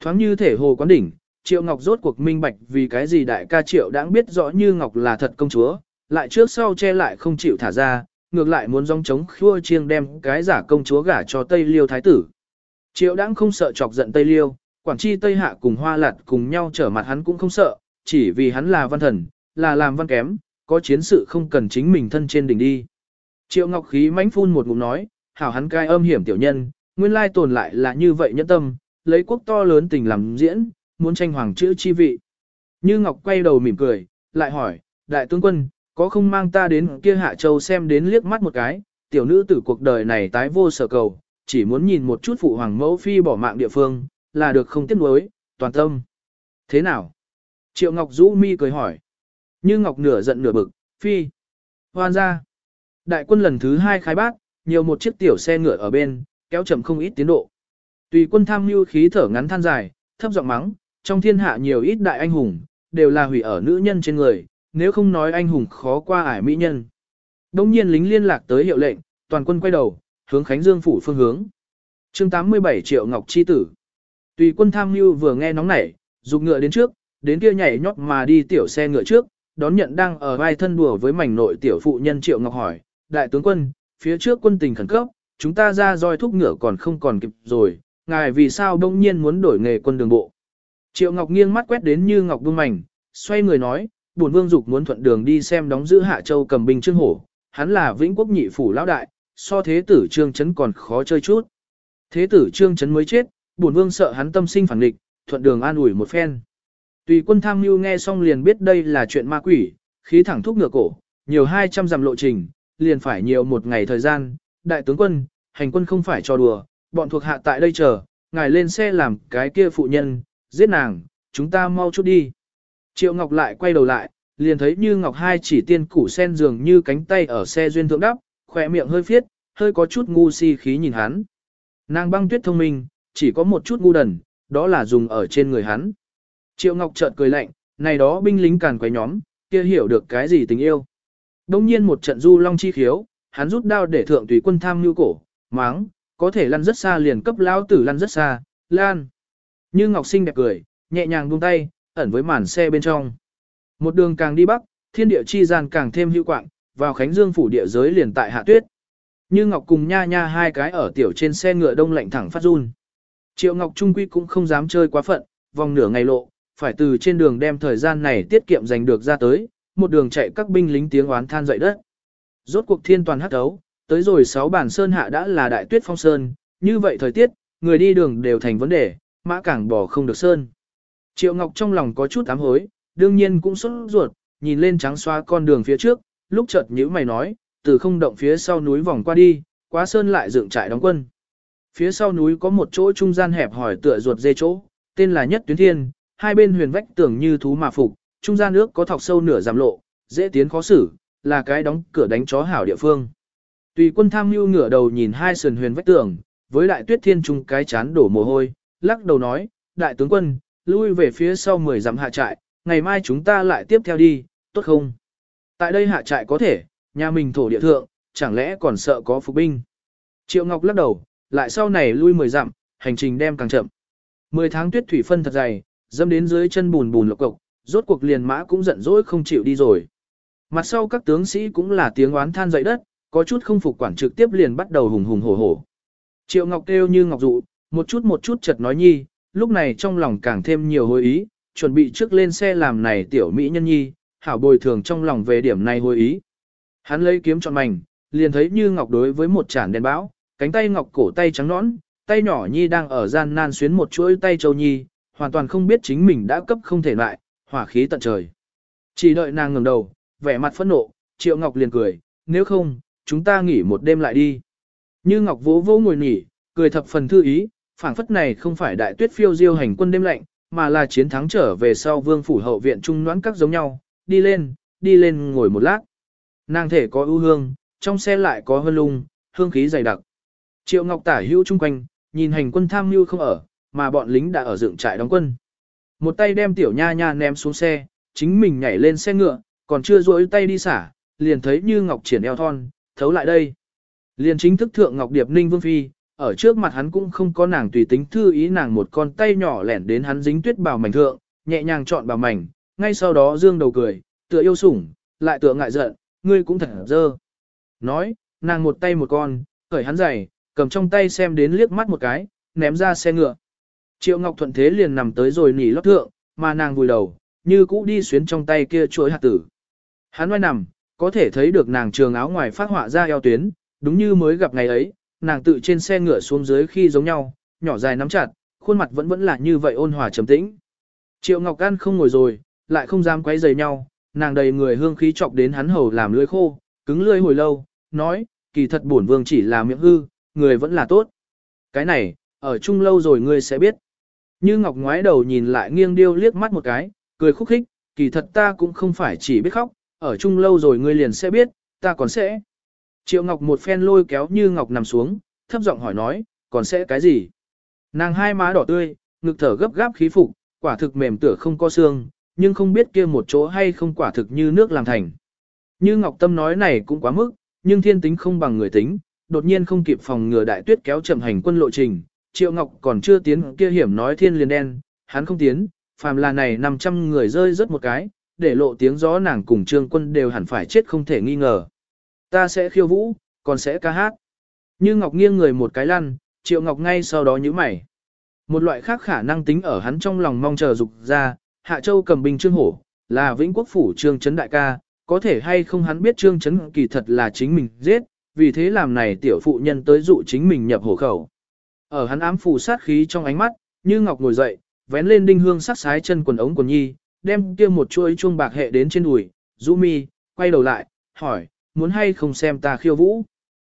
Thoáng như thể hồ quán đỉnh, Triệu Ngọc rốt cuộc minh bạch vì cái gì đại ca Triệu đã biết rõ như Ngọc là thật công chúa, lại trước sau che lại không chịu thả ra, ngược lại muốn dòng chống khua chiêng đem cái giả công chúa gả cho Tây Liêu Thái tử. Triệu đãng không sợ chọc giận Tây Liêu, Quảng Chi Tây Hạ cùng Hoa Lạt cùng nhau trở mặt hắn cũng không sợ, chỉ vì hắn là văn thần, là làm văn kém, có chiến sự không cần chính mình thân trên đỉnh đi. Triệu Ngọc khí mãnh phun một ngụm nói, hảo hắn cai âm hiểm tiểu nhân, nguyên lai tồn lại là như vậy nhẫn tâm, lấy quốc to lớn tình làm diễn, muốn tranh hoàng chữ chi vị. Như Ngọc quay đầu mỉm cười, lại hỏi, đại tướng quân, có không mang ta đến kia Hạ Châu xem đến liếc mắt một cái, tiểu nữ tử cuộc đời này tái vô sở cầu, chỉ muốn nhìn một chút phụ hoàng mẫu phi bỏ mạng địa phương, là được không tiếc nuối, toàn tâm. Thế nào? Triệu Ngọc rũ mi cười hỏi. Như Ngọc nửa giận nửa bực, phi. Hoan ra. Đại quân lần thứ hai khai bác, nhiều một chiếc tiểu xe ngựa ở bên, kéo chậm không ít tiến độ. Tùy quân tham mưu khí thở ngắn than dài, thấp giọng mắng, trong thiên hạ nhiều ít đại anh hùng, đều là hủy ở nữ nhân trên người, nếu không nói anh hùng khó qua ải mỹ nhân. Đông nhiên lính liên lạc tới hiệu lệnh, toàn quân quay đầu, hướng Khánh Dương phủ phương hướng. chương 87 triệu ngọc chi tử. Tùy quân tham mưu vừa nghe nóng nảy, dục ngựa đến trước, đến kia nhảy nhót mà đi tiểu xe ngựa trước, đón nhận đang ở vai thân đùa với mảnh nội tiểu phụ nhân triệu ngọc hỏi, đại tướng quân, phía trước quân tình khẩn cấp, chúng ta ra roi thúc ngựa còn không còn kịp rồi, ngài vì sao đông nhiên muốn đổi nghề quân đường bộ. Triệu Ngọc nghiêng mắt quét đến như Ngọc buông mảnh, xoay người nói, bổn vương dục muốn thuận đường đi xem đóng giữ Hạ Châu cầm binh trương hổ, hắn là vĩnh quốc nhị phủ lão đại, so thế tử trương chấn còn khó chơi chút. Thế tử trương chấn mới chết, bổn vương sợ hắn tâm sinh phản nghịch, thuận đường an ủi một phen. Tùy quân tham mưu nghe xong liền biết đây là chuyện ma quỷ, khí thẳng thúc ngựa cổ, nhiều 200 dặm lộ trình, liền phải nhiều một ngày thời gian. Đại tướng quân, hành quân không phải cho đùa, bọn thuộc hạ tại đây chờ, ngài lên xe làm cái kia phụ nhân, giết nàng, chúng ta mau chút đi. Triệu Ngọc lại quay đầu lại, liền thấy như Ngọc hai chỉ tiên củ sen dường như cánh tay ở xe duyên thượng đắp, khỏe miệng hơi phiết, hơi có chút ngu si khí nhìn hắn. Nàng băng tuyết thông minh, chỉ có một chút ngu đần, đó là dùng ở trên người hắn. Triệu Ngọc chợt cười lạnh, này đó binh lính càn quấy nhóm, kia hiểu được cái gì tình yêu. Đông nhiên một trận du long chi khiếu, hắn rút đao để thượng tùy quân tham nhu cổ, máng, có thể lăn rất xa liền cấp lao tử lăn rất xa, lan. Như Ngọc Sinh đẹp cười, nhẹ nhàng buông tay, ẩn với màn xe bên trong. Một đường càng đi bắc, thiên địa chi gian càng thêm hữu quạng, vào Khánh Dương phủ địa giới liền tại hạ tuyết. Như Ngọc cùng nha nha hai cái ở tiểu trên xe ngựa đông lạnh thẳng phát run. Triệu Ngọc Trung Quy cũng không dám chơi quá phận, vòng nửa ngày lộ, phải từ trên đường đem thời gian này tiết kiệm giành được ra tới, một đường chạy các binh lính tiếng oán than dậy đất. Rốt cuộc thiên toàn hắc đấu, tới rồi sáu bản sơn hạ đã là đại tuyết phong sơn, như vậy thời tiết, người đi đường đều thành vấn đề, mã cảng bỏ không được sơn. Triệu Ngọc trong lòng có chút ám hối, đương nhiên cũng sốt ruột, nhìn lên trắng xóa con đường phía trước, lúc chợt nhíu mày nói, từ không động phía sau núi vòng qua đi, quá sơn lại dựng trại đóng quân. Phía sau núi có một chỗ trung gian hẹp hỏi tựa ruột dê chỗ, tên là Nhất Tuyến Thiên, hai bên huyền vách tưởng như thú mà phục, trung gian nước có thọc sâu nửa giảm lộ, dễ tiến khó xử, là cái đóng cửa đánh chó hảo địa phương. Tùy quân tham mưu ngửa đầu nhìn hai sườn huyền vách tường, với đại tuyết thiên trung cái chán đổ mồ hôi, lắc đầu nói, đại tướng quân, lui về phía sau 10 dặm hạ trại, ngày mai chúng ta lại tiếp theo đi, tốt không? Tại đây hạ trại có thể, nhà mình thổ địa thượng, chẳng lẽ còn sợ có phục binh? Triệu Ngọc lắc đầu, lại sau này lui 10 dặm, hành trình đem càng chậm. 10 tháng tuyết thủy phân thật dày, dâm đến dưới chân bùn bùn lộc cộc, rốt cuộc liền mã cũng giận dỗi không chịu đi rồi. Mặt sau các tướng sĩ cũng là tiếng oán than dậy đất, có chút không phục quản trực tiếp liền bắt đầu hùng hùng hổ hổ. Triệu Ngọc kêu như Ngọc dụ, một chút một chút chợt nói nhi, lúc này trong lòng càng thêm nhiều hồi ý, chuẩn bị trước lên xe làm này tiểu mỹ nhân nhi, hảo bồi thường trong lòng về điểm này hồi ý. Hắn lấy kiếm chọn mảnh, liền thấy như Ngọc đối với một chản đèn bão, cánh tay Ngọc cổ tay trắng nõn, tay nhỏ nhi đang ở gian nan xuyến một chuỗi tay châu nhi, hoàn toàn không biết chính mình đã cấp không thể lại, hỏa khí tận trời. Chỉ đợi nàng ngẩng đầu, vẻ mặt phẫn nộ, Triệu Ngọc liền cười, nếu không, chúng ta nghỉ một đêm lại đi. Như Ngọc vỗ vỗ ngồi nghỉ, cười thập phần thư ý, phảng phất này không phải đại tuyết phiêu diêu hành quân đêm lạnh, mà là chiến thắng trở về sau vương phủ hậu viện trung noãn các giống nhau, đi lên, đi lên ngồi một lát. Nàng thể có ưu hương, trong xe lại có hương lung, hương khí dày đặc. Triệu Ngọc tả hữu chung quanh, nhìn hành quân tham mưu không ở, mà bọn lính đã ở dựng trại đóng quân. Một tay đem tiểu nha nha ném xuống xe, chính mình nhảy lên xe ngựa, còn chưa rỗi tay đi xả, liền thấy như Ngọc triển eo thon, thấu lại đây. Liền chính thức thượng Ngọc Điệp Ninh Vương Phi, ở trước mặt hắn cũng không có nàng tùy tính thư ý nàng một con tay nhỏ lẻn đến hắn dính tuyết bào mảnh thượng, nhẹ nhàng chọn bào mảnh, ngay sau đó dương đầu cười, tựa yêu sủng, lại tựa ngại giận, ngươi cũng thật dơ. Nói, nàng một tay một con, khởi hắn giày, cầm trong tay xem đến liếc mắt một cái, ném ra xe ngựa. Triệu Ngọc Thuận thế liền nằm tới rồi nỉ lót thượng, mà nàng vùi đầu, như cũ đi xuyến trong tay kia chuỗi hạt tử. Hắn oai nằm, có thể thấy được nàng trường áo ngoài phát họa ra eo tuyến, đúng như mới gặp ngày ấy, nàng tự trên xe ngựa xuống dưới khi giống nhau, nhỏ dài nắm chặt, khuôn mặt vẫn vẫn là như vậy ôn hòa trầm tĩnh. Triệu Ngọc An không ngồi rồi, lại không dám quấy rầy nhau, nàng đầy người hương khí chọc đến hắn hầu làm lưỡi khô, cứng lưỡi hồi lâu, nói, kỳ thật bổn vương chỉ là miệng hư, người vẫn là tốt. Cái này, ở chung lâu rồi ngươi sẽ biết. Như Ngọc ngoái đầu nhìn lại nghiêng điêu liếc mắt một cái, cười khúc khích, kỳ thật ta cũng không phải chỉ biết khóc, ở chung lâu rồi ngươi liền sẽ biết, ta còn sẽ. Triệu Ngọc một phen lôi kéo Như Ngọc nằm xuống, thấp giọng hỏi nói, còn sẽ cái gì? Nàng hai má đỏ tươi, ngực thở gấp gáp khí phục, quả thực mềm tựa không có xương, nhưng không biết kia một chỗ hay không quả thực như nước làm thành. Như Ngọc Tâm nói này cũng quá mức, nhưng thiên tính không bằng người tính, đột nhiên không kịp phòng ngừa đại tuyết kéo chậm hành quân lộ trình, Triệu Ngọc còn chưa tiến kia hiểm nói thiên liền đen, hắn không tiến, phàm là này 500 người rơi rớt một cái, để lộ tiếng gió nàng cùng trương quân đều hẳn phải chết không thể nghi ngờ. Ta sẽ khiêu vũ, còn sẽ ca hát. Như Ngọc nghiêng người một cái lăn, Triệu Ngọc ngay sau đó nhíu mày. Một loại khác khả năng tính ở hắn trong lòng mong chờ dục ra, Hạ Châu cầm binh trương hổ, là vĩnh quốc phủ trương chấn đại ca, có thể hay không hắn biết trương chấn kỳ thật là chính mình giết, vì thế làm này tiểu phụ nhân tới dụ chính mình nhập hổ khẩu. Ở hắn ám phủ sát khí trong ánh mắt, như ngọc ngồi dậy, vén lên đinh hương sắc sái chân quần ống quần nhi, đem kia một chuỗi chuông bạc hệ đến trên đùi, rũ mi, quay đầu lại, hỏi, muốn hay không xem ta khiêu vũ.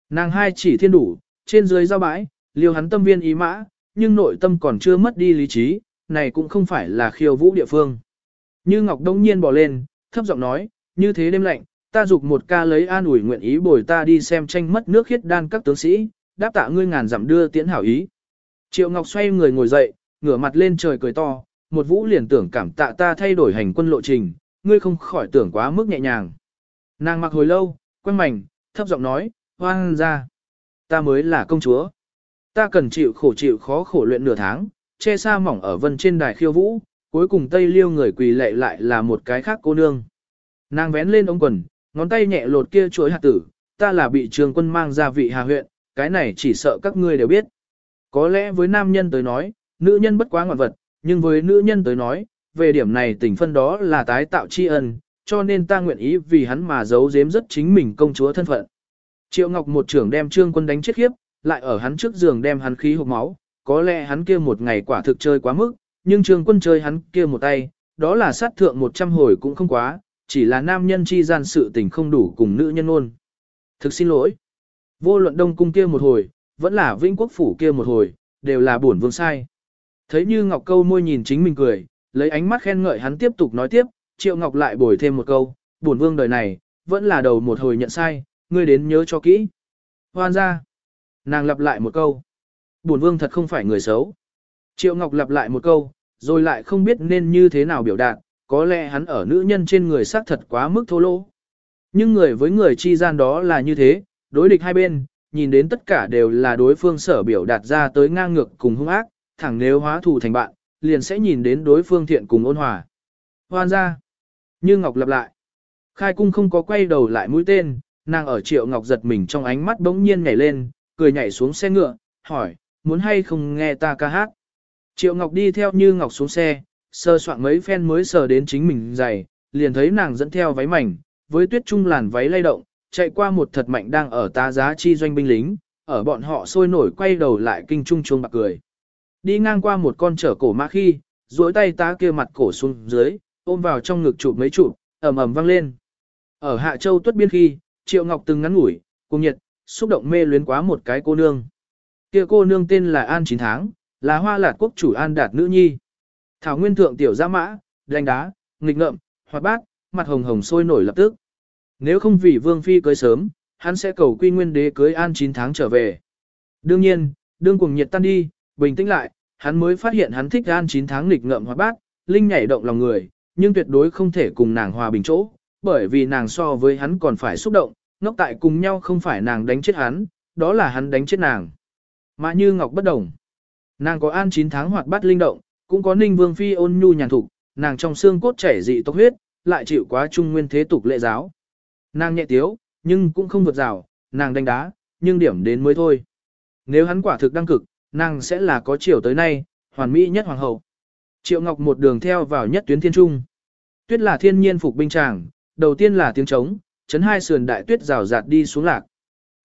Nàng hai chỉ thiên đủ, trên dưới giao bãi, liều hắn tâm viên ý mã, nhưng nội tâm còn chưa mất đi lý trí, này cũng không phải là khiêu vũ địa phương. Như Ngọc đông nhiên bỏ lên, thấp giọng nói, như thế đêm lạnh, ta dục một ca lấy an ủi nguyện ý bồi ta đi xem tranh mất nước khiết đan các tướng sĩ, đáp tạ ngươi ngàn dặm đưa tiễn hảo ý. Triệu Ngọc xoay người ngồi dậy, ngửa mặt lên trời cười to, một vũ liền tưởng cảm tạ ta thay đổi hành quân lộ trình, ngươi không khỏi tưởng quá mức nhẹ nhàng. Nàng mặc hồi lâu, quen mảnh, thấp giọng nói, hoang ra. Ta mới là công chúa. Ta cần chịu khổ chịu khó khổ luyện nửa tháng, che sa mỏng ở vân trên đài khiêu vũ, cuối cùng tây liêu người quỳ lệ lại là một cái khác cô nương. Nàng vén lên ống quần, ngón tay nhẹ lột kia chuỗi hạt tử, ta là bị trường quân mang ra vị hà huyện, cái này chỉ sợ các ngươi đều biết. Có lẽ với nam nhân tới nói, nữ nhân bất quá ngoạn vật, nhưng với nữ nhân tới nói, về điểm này tình phân đó là tái tạo tri ân, cho nên ta nguyện ý vì hắn mà giấu giếm rất chính mình công chúa thân phận. Triệu Ngọc một trưởng đem trương quân đánh chết khiếp, lại ở hắn trước giường đem hắn khí hộp máu, có lẽ hắn kia một ngày quả thực chơi quá mức, nhưng trương quân chơi hắn kia một tay, đó là sát thượng một trăm hồi cũng không quá, chỉ là nam nhân chi gian sự tình không đủ cùng nữ nhân ôn. Thực xin lỗi. Vô luận đông cung kia một hồi, vẫn là vĩnh quốc phủ kia một hồi, đều là bổn vương sai. Thấy như Ngọc câu môi nhìn chính mình cười, lấy ánh mắt khen ngợi hắn tiếp tục nói tiếp, Triệu Ngọc lại bồi thêm một câu, bổn vương đời này, vẫn là đầu một hồi nhận sai, ngươi đến nhớ cho kỹ. Hoan ra. Nàng lặp lại một câu. Bổn vương thật không phải người xấu. Triệu Ngọc lặp lại một câu, rồi lại không biết nên như thế nào biểu đạt, có lẽ hắn ở nữ nhân trên người xác thật quá mức thô lỗ. Nhưng người với người chi gian đó là như thế, đối địch hai bên, nhìn đến tất cả đều là đối phương sở biểu đạt ra tới ngang ngược cùng hung ác, thẳng nếu hóa thù thành bạn, liền sẽ nhìn đến đối phương thiện cùng ôn hòa. Hoan ra. Như Ngọc lặp lại. Khai cung không có quay đầu lại mũi tên, nàng ở triệu Ngọc giật mình trong ánh mắt bỗng nhiên nhảy lên, cười nhảy xuống xe ngựa, hỏi, muốn hay không nghe ta ca hát. Triệu Ngọc đi theo Như Ngọc xuống xe, sơ soạn mấy phen mới sờ đến chính mình giày, liền thấy nàng dẫn theo váy mảnh, với tuyết trung làn váy lay động, chạy qua một thật mạnh đang ở tá giá chi doanh binh lính, ở bọn họ sôi nổi quay đầu lại kinh trung chuông bạc cười. Đi ngang qua một con trở cổ ma khi, duỗi tay tá kia mặt cổ xuống dưới, ôm vào trong ngực chụp mấy chụp, ầm ầm vang lên. Ở Hạ Châu tuất biên khi, Triệu Ngọc từng ngắn ngủi, cùng nhiệt, xúc động mê luyến quá một cái cô nương. Kia cô nương tên là An 9 tháng, là hoa lạt quốc chủ An Đạt nữ nhi. Thảo nguyên thượng tiểu giã mã, đánh đá, nghịch ngợm, hoạt bát, mặt hồng hồng sôi nổi lập tức. Nếu không vì vương phi cưới sớm, hắn sẽ cầu quy nguyên đế cưới An 9 tháng trở về. Đương nhiên, đương cùng nhiệt tan đi, bình tĩnh lại, hắn mới phát hiện hắn thích An 9 tháng nghịch ngợm hoạt bát, linh nhảy động lòng người, nhưng tuyệt đối không thể cùng nàng hòa bình chỗ, bởi vì nàng so với hắn còn phải xúc động, ngốc tại cùng nhau không phải nàng đánh chết hắn, đó là hắn đánh chết nàng. Mà như ngọc bất đồng. Nàng có an 9 tháng hoạt bát linh động, cũng có ninh vương phi ôn nhu nhàn thục, nàng trong xương cốt chảy dị tốc huyết, lại chịu quá trung nguyên thế tục lệ giáo. Nàng nhẹ tiếu, nhưng cũng không vượt rào, nàng đánh đá, nhưng điểm đến mới thôi. Nếu hắn quả thực đăng cực, nàng sẽ là có chiều tới nay, hoàn mỹ nhất hoàng hậu. Triệu Ngọc một đường theo vào nhất tuyến thiên trung. Tuyết là thiên nhiên phục binh tràng, đầu tiên là tiếng trống, chấn hai sườn đại tuyết rào rạt đi xuống lạc.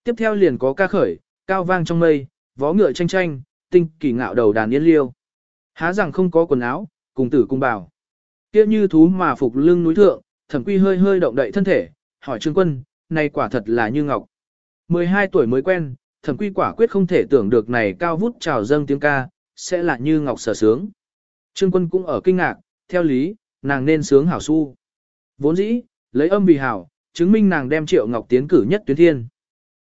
Tiếp theo liền có ca khởi, cao vang trong mây, vó ngựa tranh tranh, tinh kỳ ngạo đầu đàn yên liêu. Há rằng không có quần áo, cùng tử cùng bảo. Kia như thú mà phục lưng núi thượng, thẩm quy hơi hơi động đậy thân thể, hỏi trương quân, này quả thật là như ngọc. 12 tuổi mới quen, thẩm quy quả quyết không thể tưởng được này cao vút trào dâng tiếng ca, sẽ là như ngọc sở sướng. Trương quân cũng ở kinh ngạc, theo lý, nàng nên sướng hảo su. Vốn dĩ, lấy âm vì hảo, chứng minh nàng đem triệu ngọc tiến cử nhất tuyến thiên.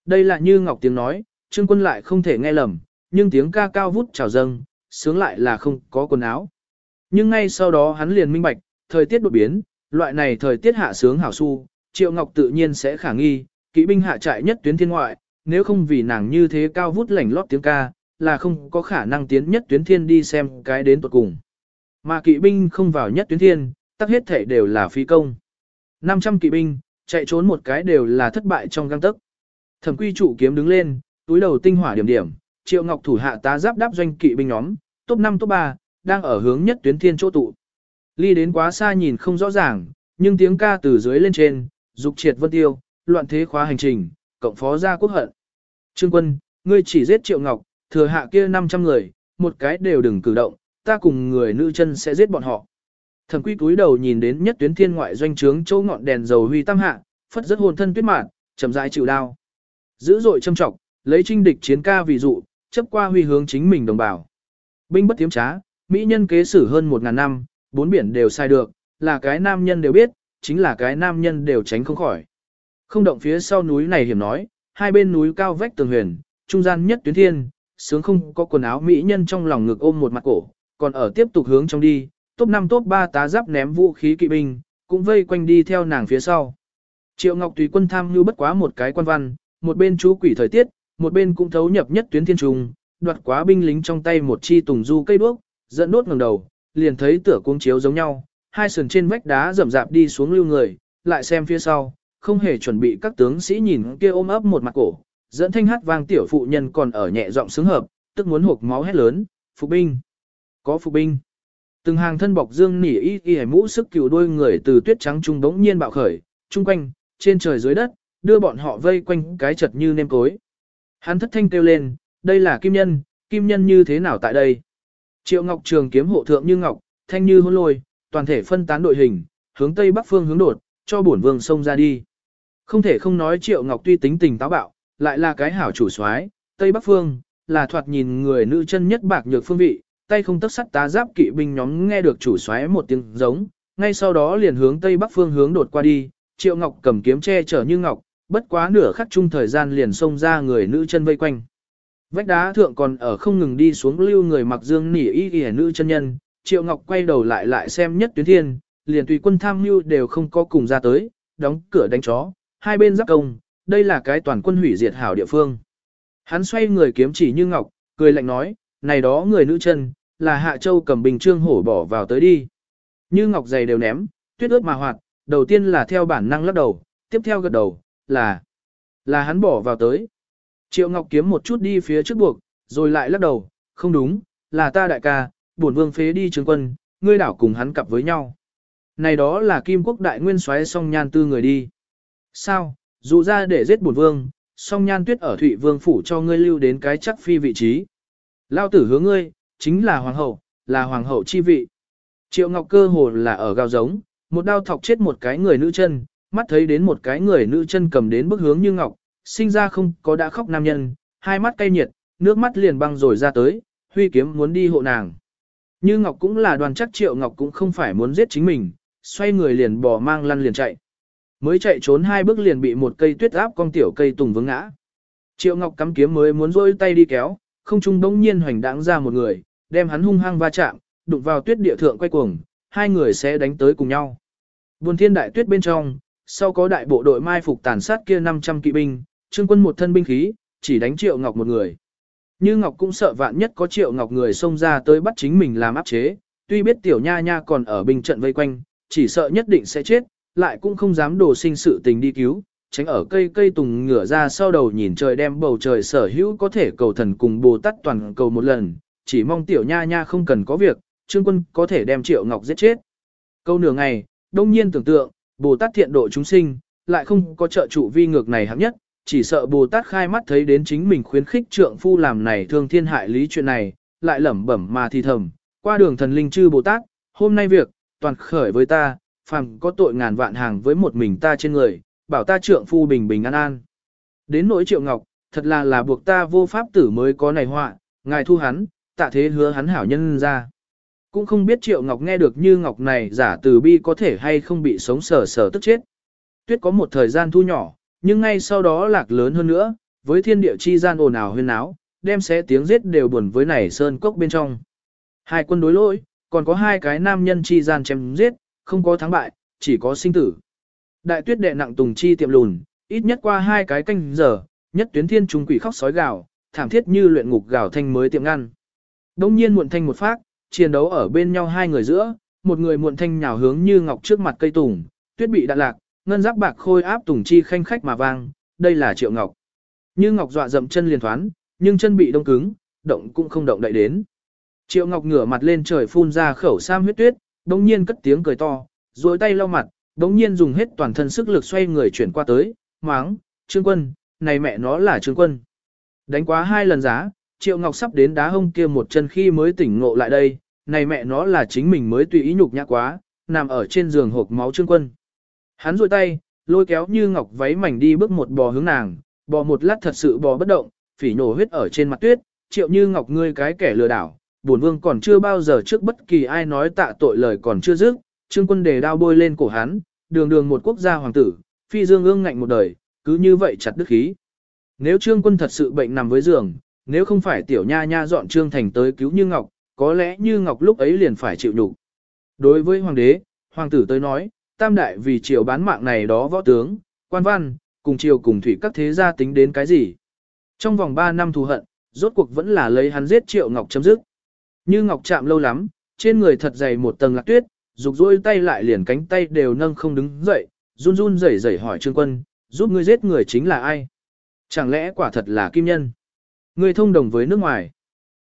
Đây là như ngọc tiếng nói, trương quân lại không thể nghe lầm, nhưng tiếng ca cao vút trào dâng, sướng lại là không có quần áo. Nhưng ngay sau đó hắn liền minh bạch, thời tiết đột biến, loại này thời tiết hạ sướng hảo su, triệu ngọc tự nhiên sẽ khả nghi, kỵ binh hạ trại nhất tuyến thiên ngoại, nếu không vì nàng như thế cao vút lảnh lót tiếng ca, là không có khả năng tiến nhất tuyến thiên đi xem cái đến tuột cùng. Mà kỵ binh không vào nhất tuyến thiên, tắc hết thể đều là phi công. 500 kỵ binh, chạy trốn một cái đều là thất bại trong găng tấc. Thẩm quy trụ kiếm đứng lên, túi đầu tinh hỏa điểm điểm, triệu ngọc thủ hạ tá giáp đáp doanh kỵ binh nhóm, top 5 top 3, đang ở hướng nhất tuyến thiên chỗ tụ. Ly đến quá xa nhìn không rõ ràng, nhưng tiếng ca từ dưới lên trên, dục triệt vân tiêu, loạn thế khóa hành trình, cộng phó gia quốc hận. Trương quân, ngươi chỉ giết Triệu Ngọc, thừa hạ kia 500 người, một cái đều đừng cử động, ta cùng người nữ chân sẽ giết bọn họ. Thẩm quy túi đầu nhìn đến nhất tuyến thiên ngoại doanh trướng chỗ ngọn đèn dầu huy tam hạ, phất rất hồn thân tuyết mạn, chậm rãi chịu đao. Dữ dội châm trọng, lấy trinh địch chiến ca ví dụ, chấp qua huy hướng chính mình đồng bào. Binh bất tiếm trá, mỹ nhân kế sử hơn một ngàn năm, bốn biển đều sai được, là cái nam nhân đều biết, chính là cái nam nhân đều tránh không khỏi. Không động phía sau núi này hiểm nói, hai bên núi cao vách tường huyền, trung gian nhất tuyến thiên, sướng không có quần áo mỹ nhân trong lòng ngực ôm một mặt cổ, còn ở tiếp tục hướng trong đi, top 5 top 3 tá giáp ném vũ khí kỵ binh, cũng vây quanh đi theo nàng phía sau. Triệu Ngọc tùy quân tham như bất quá một cái quan văn, một bên chú quỷ thời tiết, một bên cũng thấu nhập nhất tuyến thiên trùng, đoạt quá binh lính trong tay một chi tùng du cây đuốc, dẫn đốt ngẩng đầu, liền thấy tựa cuống chiếu giống nhau, hai sườn trên vách đá rậm rạp đi xuống lưu người, lại xem phía sau, không hề chuẩn bị các tướng sĩ nhìn kia ôm ấp một mặt cổ, dẫn thanh hát vang tiểu phụ nhân còn ở nhẹ giọng sướng hợp, tức muốn hộp máu hét lớn, phục binh, có phục binh. Từng hàng thân bọc dương nỉ y y mũ sức cựu đôi người từ tuyết trắng trung bỗng nhiên bạo khởi, trung quanh, trên trời dưới đất, đưa bọn họ vây quanh cái chật như nêm cối. Hắn thất thanh kêu lên, đây là kim nhân, kim nhân như thế nào tại đây? Triệu Ngọc Trường kiếm hộ thượng như ngọc, thanh như hôn lôi, toàn thể phân tán đội hình, hướng tây bắc phương hướng đột, cho bổn vương xông ra đi. Không thể không nói Triệu Ngọc tuy tính tình táo bạo, lại là cái hảo chủ soái, tây bắc phương là thoạt nhìn người nữ chân nhất bạc nhược phương vị, tay không tấc sắt tá giáp kỵ binh nhóm nghe được chủ xoáy một tiếng giống, ngay sau đó liền hướng tây bắc phương hướng đột qua đi, Triệu Ngọc cầm kiếm che chở như ngọc, bất quá nửa khắc chung thời gian liền xông ra người nữ chân vây quanh. Vách đá thượng còn ở không ngừng đi xuống lưu người mặc dương nỉ y y nữ chân nhân, Triệu Ngọc quay đầu lại lại xem nhất tuyến thiên, liền tùy quân tham mưu đều không có cùng ra tới, đóng cửa đánh chó, hai bên giáp công, đây là cái toàn quân hủy diệt hảo địa phương. Hắn xoay người kiếm chỉ như ngọc, cười lạnh nói, này đó người nữ chân, là Hạ Châu cầm bình trương hổ bỏ vào tới đi. Như ngọc giày đều ném, tuyết ướt mà hoạt, đầu tiên là theo bản năng lắc đầu, tiếp theo gật đầu, là, là hắn bỏ vào tới. Triệu Ngọc kiếm một chút đi phía trước buộc, rồi lại lắc đầu, không đúng, là ta đại ca, bổn vương phế đi trường quân, ngươi đảo cùng hắn cặp với nhau. Này đó là kim quốc đại nguyên xoáy song nhan tư người đi. Sao, dụ ra để giết bổn vương, song nhan tuyết ở Thụy Vương phủ cho ngươi lưu đến cái chắc phi vị trí. Lao tử hướng ngươi, chính là hoàng hậu, là hoàng hậu chi vị. Triệu Ngọc cơ hồ là ở gào giống, một đao thọc chết một cái người nữ chân, mắt thấy đến một cái người nữ chân cầm đến bức hướng như ngọc, sinh ra không có đã khóc nam nhân, hai mắt cay nhiệt, nước mắt liền băng rồi ra tới, huy kiếm muốn đi hộ nàng. Như Ngọc cũng là đoàn chắc Triệu Ngọc cũng không phải muốn giết chính mình, xoay người liền bỏ mang lăn liền chạy. Mới chạy trốn hai bước liền bị một cây tuyết áp con tiểu cây tùng vướng ngã. Triệu Ngọc cắm kiếm mới muốn rôi tay đi kéo, không trung đống nhiên hoành đãng ra một người, đem hắn hung hăng va chạm, đụng vào tuyết địa thượng quay cuồng, hai người sẽ đánh tới cùng nhau. Buồn thiên đại tuyết bên trong, sau có đại bộ đội mai phục tàn sát kia 500 kỵ binh, trương quân một thân binh khí, chỉ đánh Triệu Ngọc một người. Như Ngọc cũng sợ vạn nhất có Triệu Ngọc người xông ra tới bắt chính mình làm áp chế, tuy biết tiểu nha nha còn ở binh trận vây quanh, chỉ sợ nhất định sẽ chết, lại cũng không dám đổ sinh sự tình đi cứu, tránh ở cây cây tùng ngửa ra sau đầu nhìn trời đem bầu trời sở hữu có thể cầu thần cùng Bồ Tát toàn cầu một lần, chỉ mong tiểu nha nha không cần có việc, trương quân có thể đem Triệu Ngọc giết chết. Câu nửa ngày, đông nhiên tưởng tượng, Bồ Tát thiện độ chúng sinh, lại không có trợ trụ vi ngược này hạng nhất, chỉ sợ Bồ Tát khai mắt thấy đến chính mình khuyến khích trượng phu làm này thương thiên hại lý chuyện này, lại lẩm bẩm mà thì thầm, qua đường thần linh chư Bồ Tát, hôm nay việc, toàn khởi với ta, phàm có tội ngàn vạn hàng với một mình ta trên người, bảo ta trượng phu bình bình an an. Đến nỗi triệu ngọc, thật là là buộc ta vô pháp tử mới có này họa, ngài thu hắn, tạ thế hứa hắn hảo nhân ra. Cũng không biết triệu ngọc nghe được như ngọc này giả từ bi có thể hay không bị sống sờ sờ tức chết. Tuyết có một thời gian thu nhỏ, nhưng ngay sau đó lạc lớn hơn nữa, với thiên địa chi gian ồn ào huyên náo, đem xé tiếng giết đều buồn với này sơn cốc bên trong. Hai quân đối lỗi, còn có hai cái nam nhân chi gian chém giết, không có thắng bại, chỉ có sinh tử. Đại tuyết đệ nặng tùng chi tiệm lùn, ít nhất qua hai cái canh giờ, nhất tuyến thiên trung quỷ khóc sói gào, thảm thiết như luyện ngục gào thanh mới tiệm ngăn. Đông nhiên muộn thanh một phát, chiến đấu ở bên nhau hai người giữa, một người muộn thanh nhào hướng như ngọc trước mặt cây tùng, tuyết bị đạn lạc, ngân giáp bạc khôi áp tùng chi khanh khách mà vang, đây là triệu ngọc. Như ngọc dọa dậm chân liền thoán, nhưng chân bị đông cứng, động cũng không động đậy đến. Triệu ngọc ngửa mặt lên trời phun ra khẩu sam huyết tuyết, đống nhiên cất tiếng cười to, duỗi tay lau mặt, đống nhiên dùng hết toàn thân sức lực xoay người chuyển qua tới, máng, trương quân, này mẹ nó là Trương Quân. Đánh quá hai lần giá, Triệu Ngọc sắp đến đá hông kia một chân khi mới tỉnh ngộ lại đây, này mẹ nó là chính mình mới tùy ý nhục nhã quá, nằm ở trên giường hộp máu Trương Quân. Hắn rôi tay, lôi kéo như ngọc váy mảnh đi bước một bò hướng nàng, bò một lát thật sự bò bất động, phỉ nổ huyết ở trên mặt tuyết, triệu như ngọc ngươi cái kẻ lừa đảo, bổn vương còn chưa bao giờ trước bất kỳ ai nói tạ tội lời còn chưa dứt, trương quân đề đao bôi lên cổ hắn, đường đường một quốc gia hoàng tử, phi dương ương ngạnh một đời, cứ như vậy chặt đức khí. Nếu trương quân thật sự bệnh nằm với giường, nếu không phải tiểu nha nha dọn trương thành tới cứu như ngọc, có lẽ như ngọc lúc ấy liền phải chịu nhục. Đối với hoàng đế, hoàng tử tới nói, tam đại vì triều bán mạng này đó võ tướng, quan văn, cùng triều cùng thủy các thế gia tính đến cái gì. Trong vòng 3 năm thù hận, rốt cuộc vẫn là lấy hắn giết triệu ngọc chấm dứt. Như ngọc chạm lâu lắm, trên người thật dày một tầng lạc tuyết, rục rôi tay lại liền cánh tay đều nâng không đứng dậy, run run rẩy rẩy hỏi trương quân, giúp ngươi giết người chính là ai? Chẳng lẽ quả thật là kim nhân? Ngươi thông đồng với nước ngoài.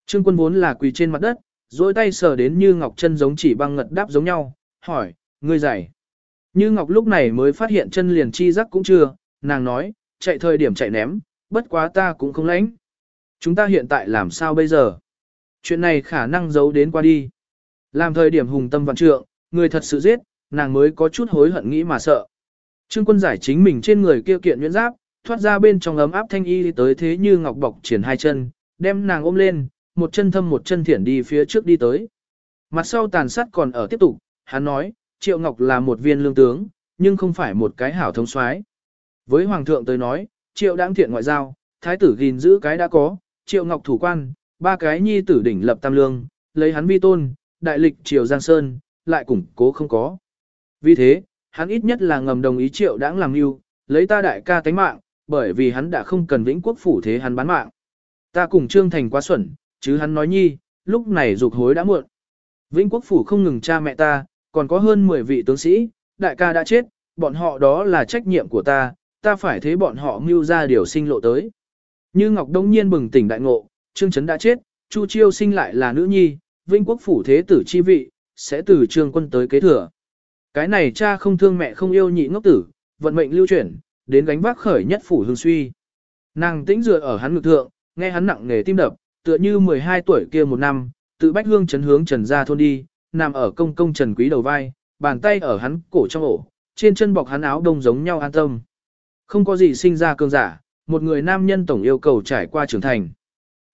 Trương quân vốn là quỳ trên mặt đất, dối tay sờ đến như ngọc chân giống chỉ băng ngật đáp giống nhau, hỏi, ngươi giải. Như ngọc lúc này mới phát hiện chân liền chi rắc cũng chưa, nàng nói, chạy thời điểm chạy ném, bất quá ta cũng không lãnh. Chúng ta hiện tại làm sao bây giờ? Chuyện này khả năng giấu đến qua đi. Làm thời điểm hùng tâm vạn trượng, người thật sự giết, nàng mới có chút hối hận nghĩ mà sợ. Trương quân giải chính mình trên người kia kiện nhuyễn giáp, thoát ra bên trong ấm áp thanh y tới thế như ngọc bọc triển hai chân, đem nàng ôm lên, một chân thâm một chân thiển đi phía trước đi tới. Mặt sau tàn sát còn ở tiếp tục, hắn nói, Triệu Ngọc là một viên lương tướng, nhưng không phải một cái hảo thống soái. Với Hoàng thượng tới nói, Triệu đáng thiện ngoại giao, thái tử gìn giữ cái đã có, Triệu Ngọc thủ quan, ba cái nhi tử đỉnh lập tam lương, lấy hắn vi tôn, đại lịch Triều Giang Sơn, lại củng cố không có. Vì thế, hắn ít nhất là ngầm đồng ý Triệu đã làm mưu, lấy ta đại ca tánh mạng, bởi vì hắn đã không cần vĩnh quốc phủ thế hắn bán mạng. Ta cùng Trương Thành quá xuẩn, chứ hắn nói nhi, lúc này dục hối đã muộn. Vĩnh quốc phủ không ngừng cha mẹ ta, còn có hơn 10 vị tướng sĩ, đại ca đã chết, bọn họ đó là trách nhiệm của ta, ta phải thế bọn họ mưu ra điều sinh lộ tới. Như Ngọc Đông Nhiên bừng tỉnh đại ngộ, Trương Trấn đã chết, Chu Chiêu sinh lại là nữ nhi, Vinh Quốc phủ thế tử chi vị, sẽ từ Trương Quân tới kế thừa. Cái này cha không thương mẹ không yêu nhị ngốc tử, vận mệnh lưu chuyển, đến gánh vác khởi nhất phủ hương suy. Nàng tĩnh dựa ở hắn ngực thượng, nghe hắn nặng nghề tim đập, tựa như 12 tuổi kia một năm, tự bách hương chấn hướng trần ra thôn đi, nằm ở công công trần quý đầu vai, bàn tay ở hắn cổ trong ổ, trên chân bọc hắn áo đông giống nhau an tâm. Không có gì sinh ra cương giả, một người nam nhân tổng yêu cầu trải qua trưởng thành.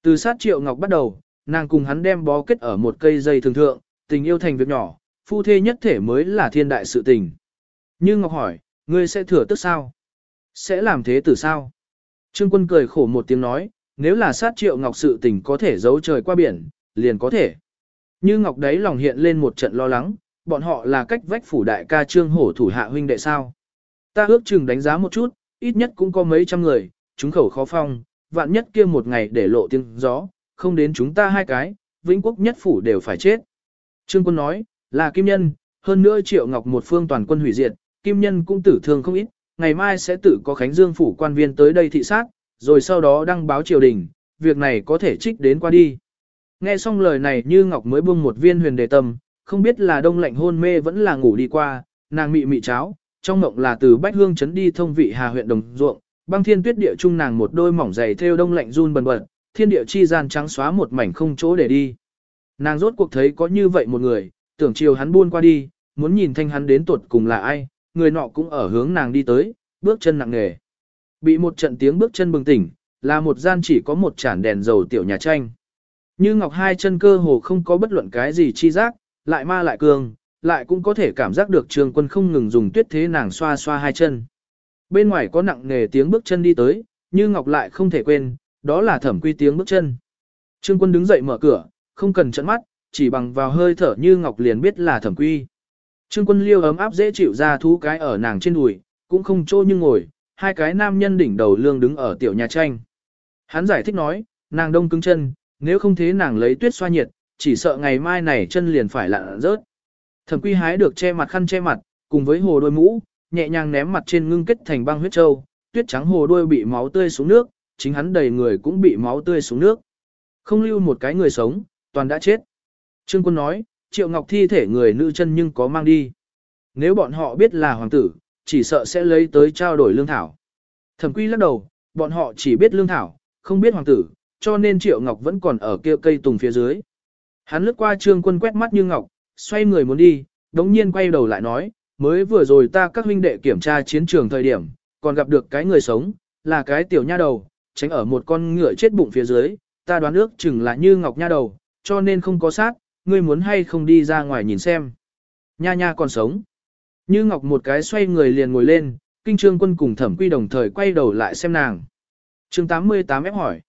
Từ sát triệu ngọc bắt đầu, nàng cùng hắn đem bó kết ở một cây dây thường thượng, tình yêu thành việc nhỏ, phu thê nhất thể mới là thiên đại sự tình. Như Ngọc hỏi, ngươi sẽ thừa tức sao? Sẽ làm thế tử sao? Trương quân cười khổ một tiếng nói, nếu là sát triệu Ngọc sự tình có thể giấu trời qua biển, liền có thể. Như Ngọc đấy lòng hiện lên một trận lo lắng, bọn họ là cách vách phủ đại ca trương hổ thủ hạ huynh đệ sao. Ta ước chừng đánh giá một chút, ít nhất cũng có mấy trăm người, chúng khẩu khó phong, vạn nhất kia một ngày để lộ tiếng gió, không đến chúng ta hai cái, vĩnh quốc nhất phủ đều phải chết. Trương quân nói, là kim nhân, hơn nữa triệu ngọc một phương toàn quân hủy diệt, kim nhân cũng tử thương không ít, ngày mai sẽ tự có Khánh Dương phủ quan viên tới đây thị sát, rồi sau đó đăng báo triều đình, việc này có thể trích đến qua đi. Nghe xong lời này như Ngọc mới buông một viên huyền đề tâm, không biết là đông lạnh hôn mê vẫn là ngủ đi qua, nàng mị mị cháo, trong mộng là từ Bách Hương chấn đi thông vị Hà huyện đồng ruộng, băng thiên tuyết địa trung nàng một đôi mỏng dày theo đông lạnh run bần bật, thiên địa chi gian trắng xóa một mảnh không chỗ để đi. Nàng rốt cuộc thấy có như vậy một người, tưởng chiều hắn buôn qua đi, muốn nhìn thanh hắn đến tuột cùng là ai, người nọ cũng ở hướng nàng đi tới, bước chân nặng nề. Bị một trận tiếng bước chân bừng tỉnh, là một gian chỉ có một chản đèn dầu tiểu nhà tranh. Như Ngọc hai chân cơ hồ không có bất luận cái gì chi giác, lại ma lại cường, lại cũng có thể cảm giác được trường quân không ngừng dùng tuyết thế nàng xoa xoa hai chân. Bên ngoài có nặng nề tiếng bước chân đi tới, Như Ngọc lại không thể quên, đó là thẩm quy tiếng bước chân. Trương quân đứng dậy mở cửa, không cần trận mắt, chỉ bằng vào hơi thở Như Ngọc liền biết là thẩm quy. Trương quân liêu ấm áp dễ chịu ra thú cái ở nàng trên đùi, cũng không trô như ngồi, hai cái nam nhân đỉnh đầu lương đứng ở tiểu nhà tranh. Hắn giải thích nói, nàng đông cứng chân, nếu không thế nàng lấy tuyết xoa nhiệt, chỉ sợ ngày mai này chân liền phải lạ rớt. Thẩm quy hái được che mặt khăn che mặt, cùng với hồ đôi mũ, nhẹ nhàng ném mặt trên ngưng kết thành băng huyết châu, tuyết trắng hồ đôi bị máu tươi xuống nước, chính hắn đầy người cũng bị máu tươi xuống nước. Không lưu một cái người sống, toàn đã chết. Trương quân nói, triệu ngọc thi thể người nữ chân nhưng có mang đi. Nếu bọn họ biết là hoàng tử, chỉ sợ sẽ lấy tới trao đổi lương thảo. Thẩm quy lắc đầu, bọn họ chỉ biết lương thảo, không biết hoàng tử, cho nên Triệu Ngọc vẫn còn ở kia cây tùng phía dưới. Hắn lướt qua trương quân quét mắt như Ngọc, xoay người muốn đi, đống nhiên quay đầu lại nói, mới vừa rồi ta các huynh đệ kiểm tra chiến trường thời điểm, còn gặp được cái người sống, là cái tiểu nha đầu, tránh ở một con ngựa chết bụng phía dưới, ta đoán ước chừng là như Ngọc nha đầu, cho nên không có sát, ngươi muốn hay không đi ra ngoài nhìn xem. Nha nha còn sống. Như Ngọc một cái xoay người liền ngồi lên, kinh trương quân cùng thẩm quy đồng thời quay đầu lại xem nàng. chương 88 ép hỏi.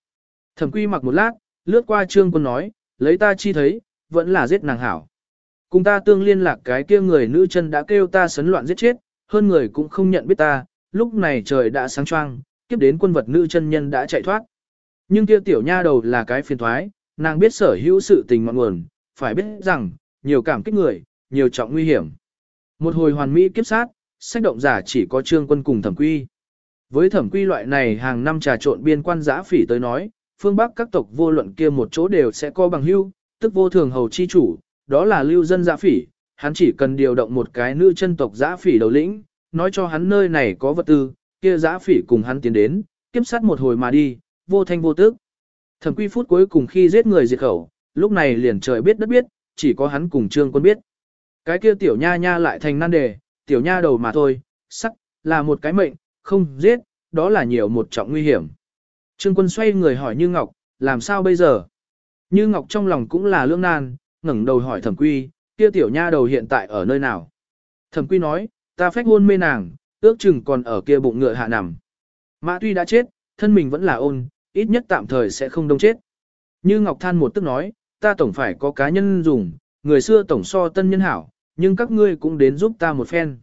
Thẩm quy mặc một lát, lướt qua trương quân nói, lấy ta chi thấy, vẫn là giết nàng hảo. Cùng ta tương liên lạc cái kia người nữ chân đã kêu ta sấn loạn giết chết, hơn người cũng không nhận biết ta, lúc này trời đã sáng choang, tiếp đến quân vật nữ chân nhân đã chạy thoát. Nhưng kia tiểu nha đầu là cái phiền thoái, nàng biết sở hữu sự tình ngọn nguồn, phải biết rằng, nhiều cảm kích người, nhiều trọng nguy hiểm. Một hồi hoàn mỹ kiếp sát, sách động giả chỉ có trương quân cùng thẩm quy. Với thẩm quy loại này hàng năm trà trộn biên quan giã phỉ tới nói, phương Bắc các tộc vô luận kia một chỗ đều sẽ có bằng hưu, tức vô thường hầu chi chủ, đó là lưu dân giã phỉ, hắn chỉ cần điều động một cái nữ chân tộc giã phỉ đầu lĩnh, nói cho hắn nơi này có vật tư, kia giã phỉ cùng hắn tiến đến, kiếp sát một hồi mà đi, vô thanh vô tức. Thẩm quy phút cuối cùng khi giết người diệt khẩu, lúc này liền trời biết đất biết, chỉ có hắn cùng trương quân biết. Cái kia tiểu nha nha lại thành nan đề, tiểu nha đầu mà thôi, sắc, là một cái mệnh, không giết, đó là nhiều một trọng nguy hiểm. Trương quân xoay người hỏi Như Ngọc, làm sao bây giờ? Như Ngọc trong lòng cũng là lương nan, ngẩng đầu hỏi thẩm quy, kia tiểu nha đầu hiện tại ở nơi nào? Thẩm quy nói, ta phách hôn mê nàng, ước chừng còn ở kia bụng ngựa hạ nằm. Mã tuy đã chết, thân mình vẫn là ôn, ít nhất tạm thời sẽ không đông chết. Như Ngọc than một tức nói, ta tổng phải có cá nhân dùng, người xưa tổng so tân nhân hảo, nhưng các ngươi cũng đến giúp ta một phen.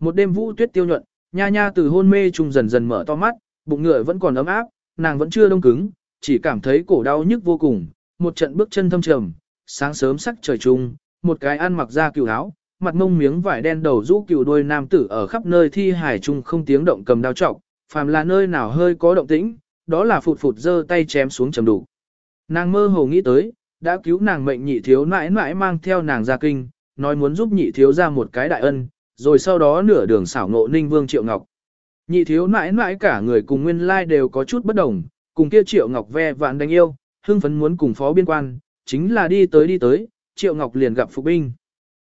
Một đêm vũ tuyết tiêu nhuận, nha nha từ hôn mê trùng dần dần mở to mắt, bụng ngựa vẫn còn ấm áp, nàng vẫn chưa đông cứng, chỉ cảm thấy cổ đau nhức vô cùng, một trận bước chân thâm trầm, sáng sớm sắc trời trung, một cái ăn mặc da cừu áo, mặt mông miếng vải đen đầu rũ cừu đôi nam tử ở khắp nơi thi hải trung không tiếng động cầm đao trọc, phàm là nơi nào hơi có động tĩnh, đó là phụt phụt giơ tay chém xuống trầm đủ. Nàng mơ hồ nghĩ tới, đã cứu nàng mệnh nhị thiếu nãi nãi mang theo nàng ra kinh, nói muốn giúp nhị thiếu ra một cái đại ân, rồi sau đó nửa đường xảo ngộ ninh vương triệu ngọc. Nhị thiếu nãi nãi cả người cùng nguyên lai đều có chút bất đồng, cùng kia triệu ngọc ve vạn đánh yêu, hưng phấn muốn cùng phó biên quan, chính là đi tới đi tới, triệu ngọc liền gặp phục binh.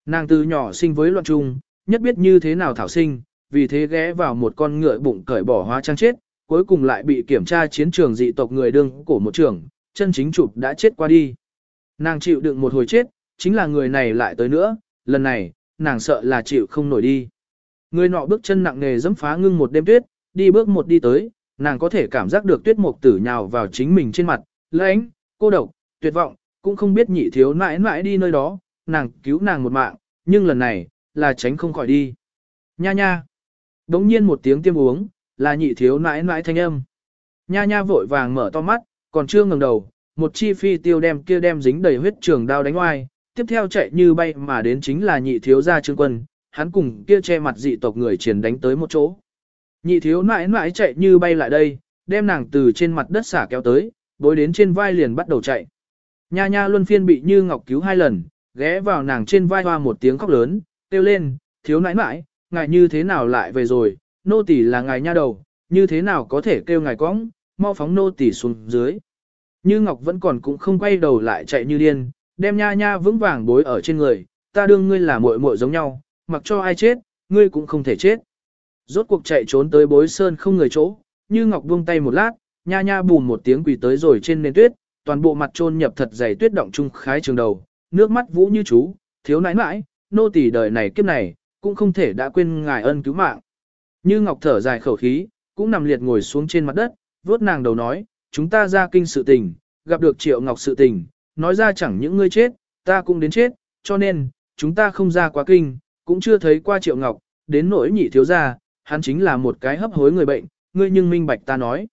Nàng từ nhỏ sinh với loạn trung, nhất biết như thế nào thảo sinh, vì thế ghé vào một con ngựa bụng cởi bỏ hóa trang chết, cuối cùng lại bị kiểm tra chiến trường dị tộc người đương cổ một trưởng, chân chính chụp đã chết qua đi. Nàng chịu đựng một hồi chết, chính là người này lại tới nữa, lần này, nàng sợ là chịu không nổi đi. Người nọ bước chân nặng nề dẫm phá ngưng một đêm tuyết, đi bước một đi tới, nàng có thể cảm giác được tuyết mục tử nhào vào chính mình trên mặt, lãnh, cô độc, tuyệt vọng, cũng không biết nhị thiếu mãi mãi đi nơi đó, nàng cứu nàng một mạng, nhưng lần này, là tránh không khỏi đi. Nha nha. Đống nhiên một tiếng tiêm uống, là nhị thiếu nãi nãi thanh âm. Nha nha vội vàng mở to mắt, còn chưa ngừng đầu, một chi phi tiêu đem kia đem dính đầy huyết trường đao đánh oai, tiếp theo chạy như bay mà đến chính là nhị thiếu gia trương quân, hắn cùng kia che mặt dị tộc người triển đánh tới một chỗ. Nhị thiếu nãi nãi chạy như bay lại đây, đem nàng từ trên mặt đất xả kéo tới, bối đến trên vai liền bắt đầu chạy. Nha nha luân phiên bị như ngọc cứu hai lần, ghé vào nàng trên vai hoa một tiếng khóc lớn, kêu lên, thiếu nãi nãi, ngài như thế nào lại về rồi, nô tỳ là ngài nha đầu, như thế nào có thể kêu ngài cõng, mau phóng nô tỳ xuống dưới. Như ngọc vẫn còn cũng không quay đầu lại chạy như điên, đem nha nha vững vàng bối ở trên người, ta đương ngươi là muội muội giống nhau, mặc cho ai chết, ngươi cũng không thể chết. Rốt cuộc chạy trốn tới bối sơn không người chỗ, như ngọc buông tay một lát, nha nha bùm một tiếng quỳ tới rồi trên nền tuyết, toàn bộ mặt trôn nhập thật dày tuyết động trung khái trường đầu, nước mắt vũ như chú, thiếu nãi nãi, nô tỳ đời này kiếp này, cũng không thể đã quên ngài ân cứu mạng. Như ngọc thở dài khẩu khí, cũng nằm liệt ngồi xuống trên mặt đất, vuốt nàng đầu nói, chúng ta ra kinh sự tình, gặp được triệu ngọc sự tình, nói ra chẳng những ngươi chết, ta cũng đến chết, cho nên, chúng ta không ra quá kinh, cũng chưa thấy qua triệu ngọc, đến nỗi nhị thiếu gia, hắn chính là một cái hấp hối người bệnh, ngươi nhưng minh bạch ta nói.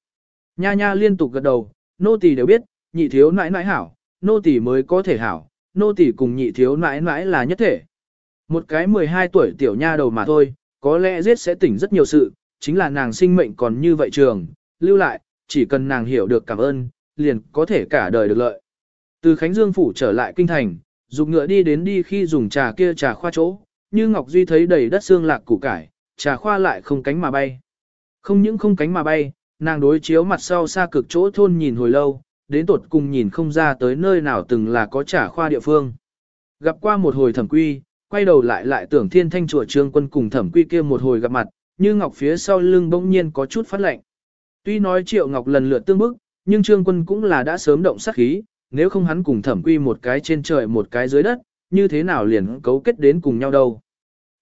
Nha nha liên tục gật đầu, nô tỳ đều biết, nhị thiếu nãi nãi hảo, nô tỳ mới có thể hảo, nô tỳ cùng nhị thiếu nãi nãi là nhất thể. Một cái 12 tuổi tiểu nha đầu mà thôi, có lẽ giết sẽ tỉnh rất nhiều sự, chính là nàng sinh mệnh còn như vậy trường, lưu lại, chỉ cần nàng hiểu được cảm ơn, liền có thể cả đời được lợi. Từ Khánh Dương Phủ trở lại kinh thành, dùng ngựa đi đến đi khi dùng trà kia trà khoa chỗ, như Ngọc Duy thấy đầy đất xương lạc củ cải, trà khoa lại không cánh mà bay. Không những không cánh mà bay, nàng đối chiếu mặt sau xa cực chỗ thôn nhìn hồi lâu, đến tột cùng nhìn không ra tới nơi nào từng là có trà khoa địa phương. Gặp qua một hồi thẩm quy, quay đầu lại lại tưởng thiên thanh chùa trương quân cùng thẩm quy kia một hồi gặp mặt, như ngọc phía sau lưng bỗng nhiên có chút phát lạnh. Tuy nói triệu ngọc lần lượt tương bức, nhưng trương quân cũng là đã sớm động sát khí, nếu không hắn cùng thẩm quy một cái trên trời một cái dưới đất, như thế nào liền cấu kết đến cùng nhau đâu.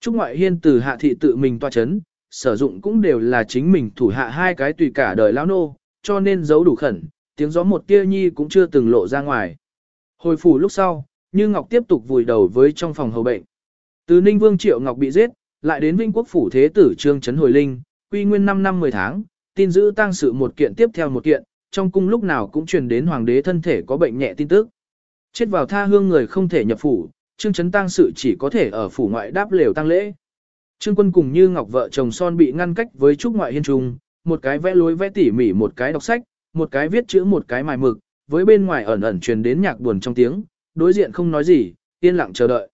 Trúc ngoại hiên từ hạ thị tự mình toa chấn, sử dụng cũng đều là chính mình thủ hạ hai cái tùy cả đời lão nô, cho nên giấu đủ khẩn, tiếng gió một tia nhi cũng chưa từng lộ ra ngoài. Hồi phủ lúc sau, Như Ngọc tiếp tục vùi đầu với trong phòng hầu bệnh. Từ Ninh Vương Triệu Ngọc bị giết, lại đến Vinh Quốc phủ thế tử Trương Trấn hồi linh, quy nguyên 5 năm 10 tháng, tin giữ tang sự một kiện tiếp theo một kiện, trong cung lúc nào cũng truyền đến hoàng đế thân thể có bệnh nhẹ tin tức. Chết vào tha hương người không thể nhập phủ, Trương Trấn tang sự chỉ có thể ở phủ ngoại đáp lều tăng lễ. Trương Quân cùng Như Ngọc vợ chồng son bị ngăn cách với trúc ngoại hiên trung, một cái vẽ lối vẽ tỉ mỉ một cái đọc sách, một cái viết chữ một cái mài mực, với bên ngoài ẩn ẩn truyền đến nhạc buồn trong tiếng, đối diện không nói gì, yên lặng chờ đợi.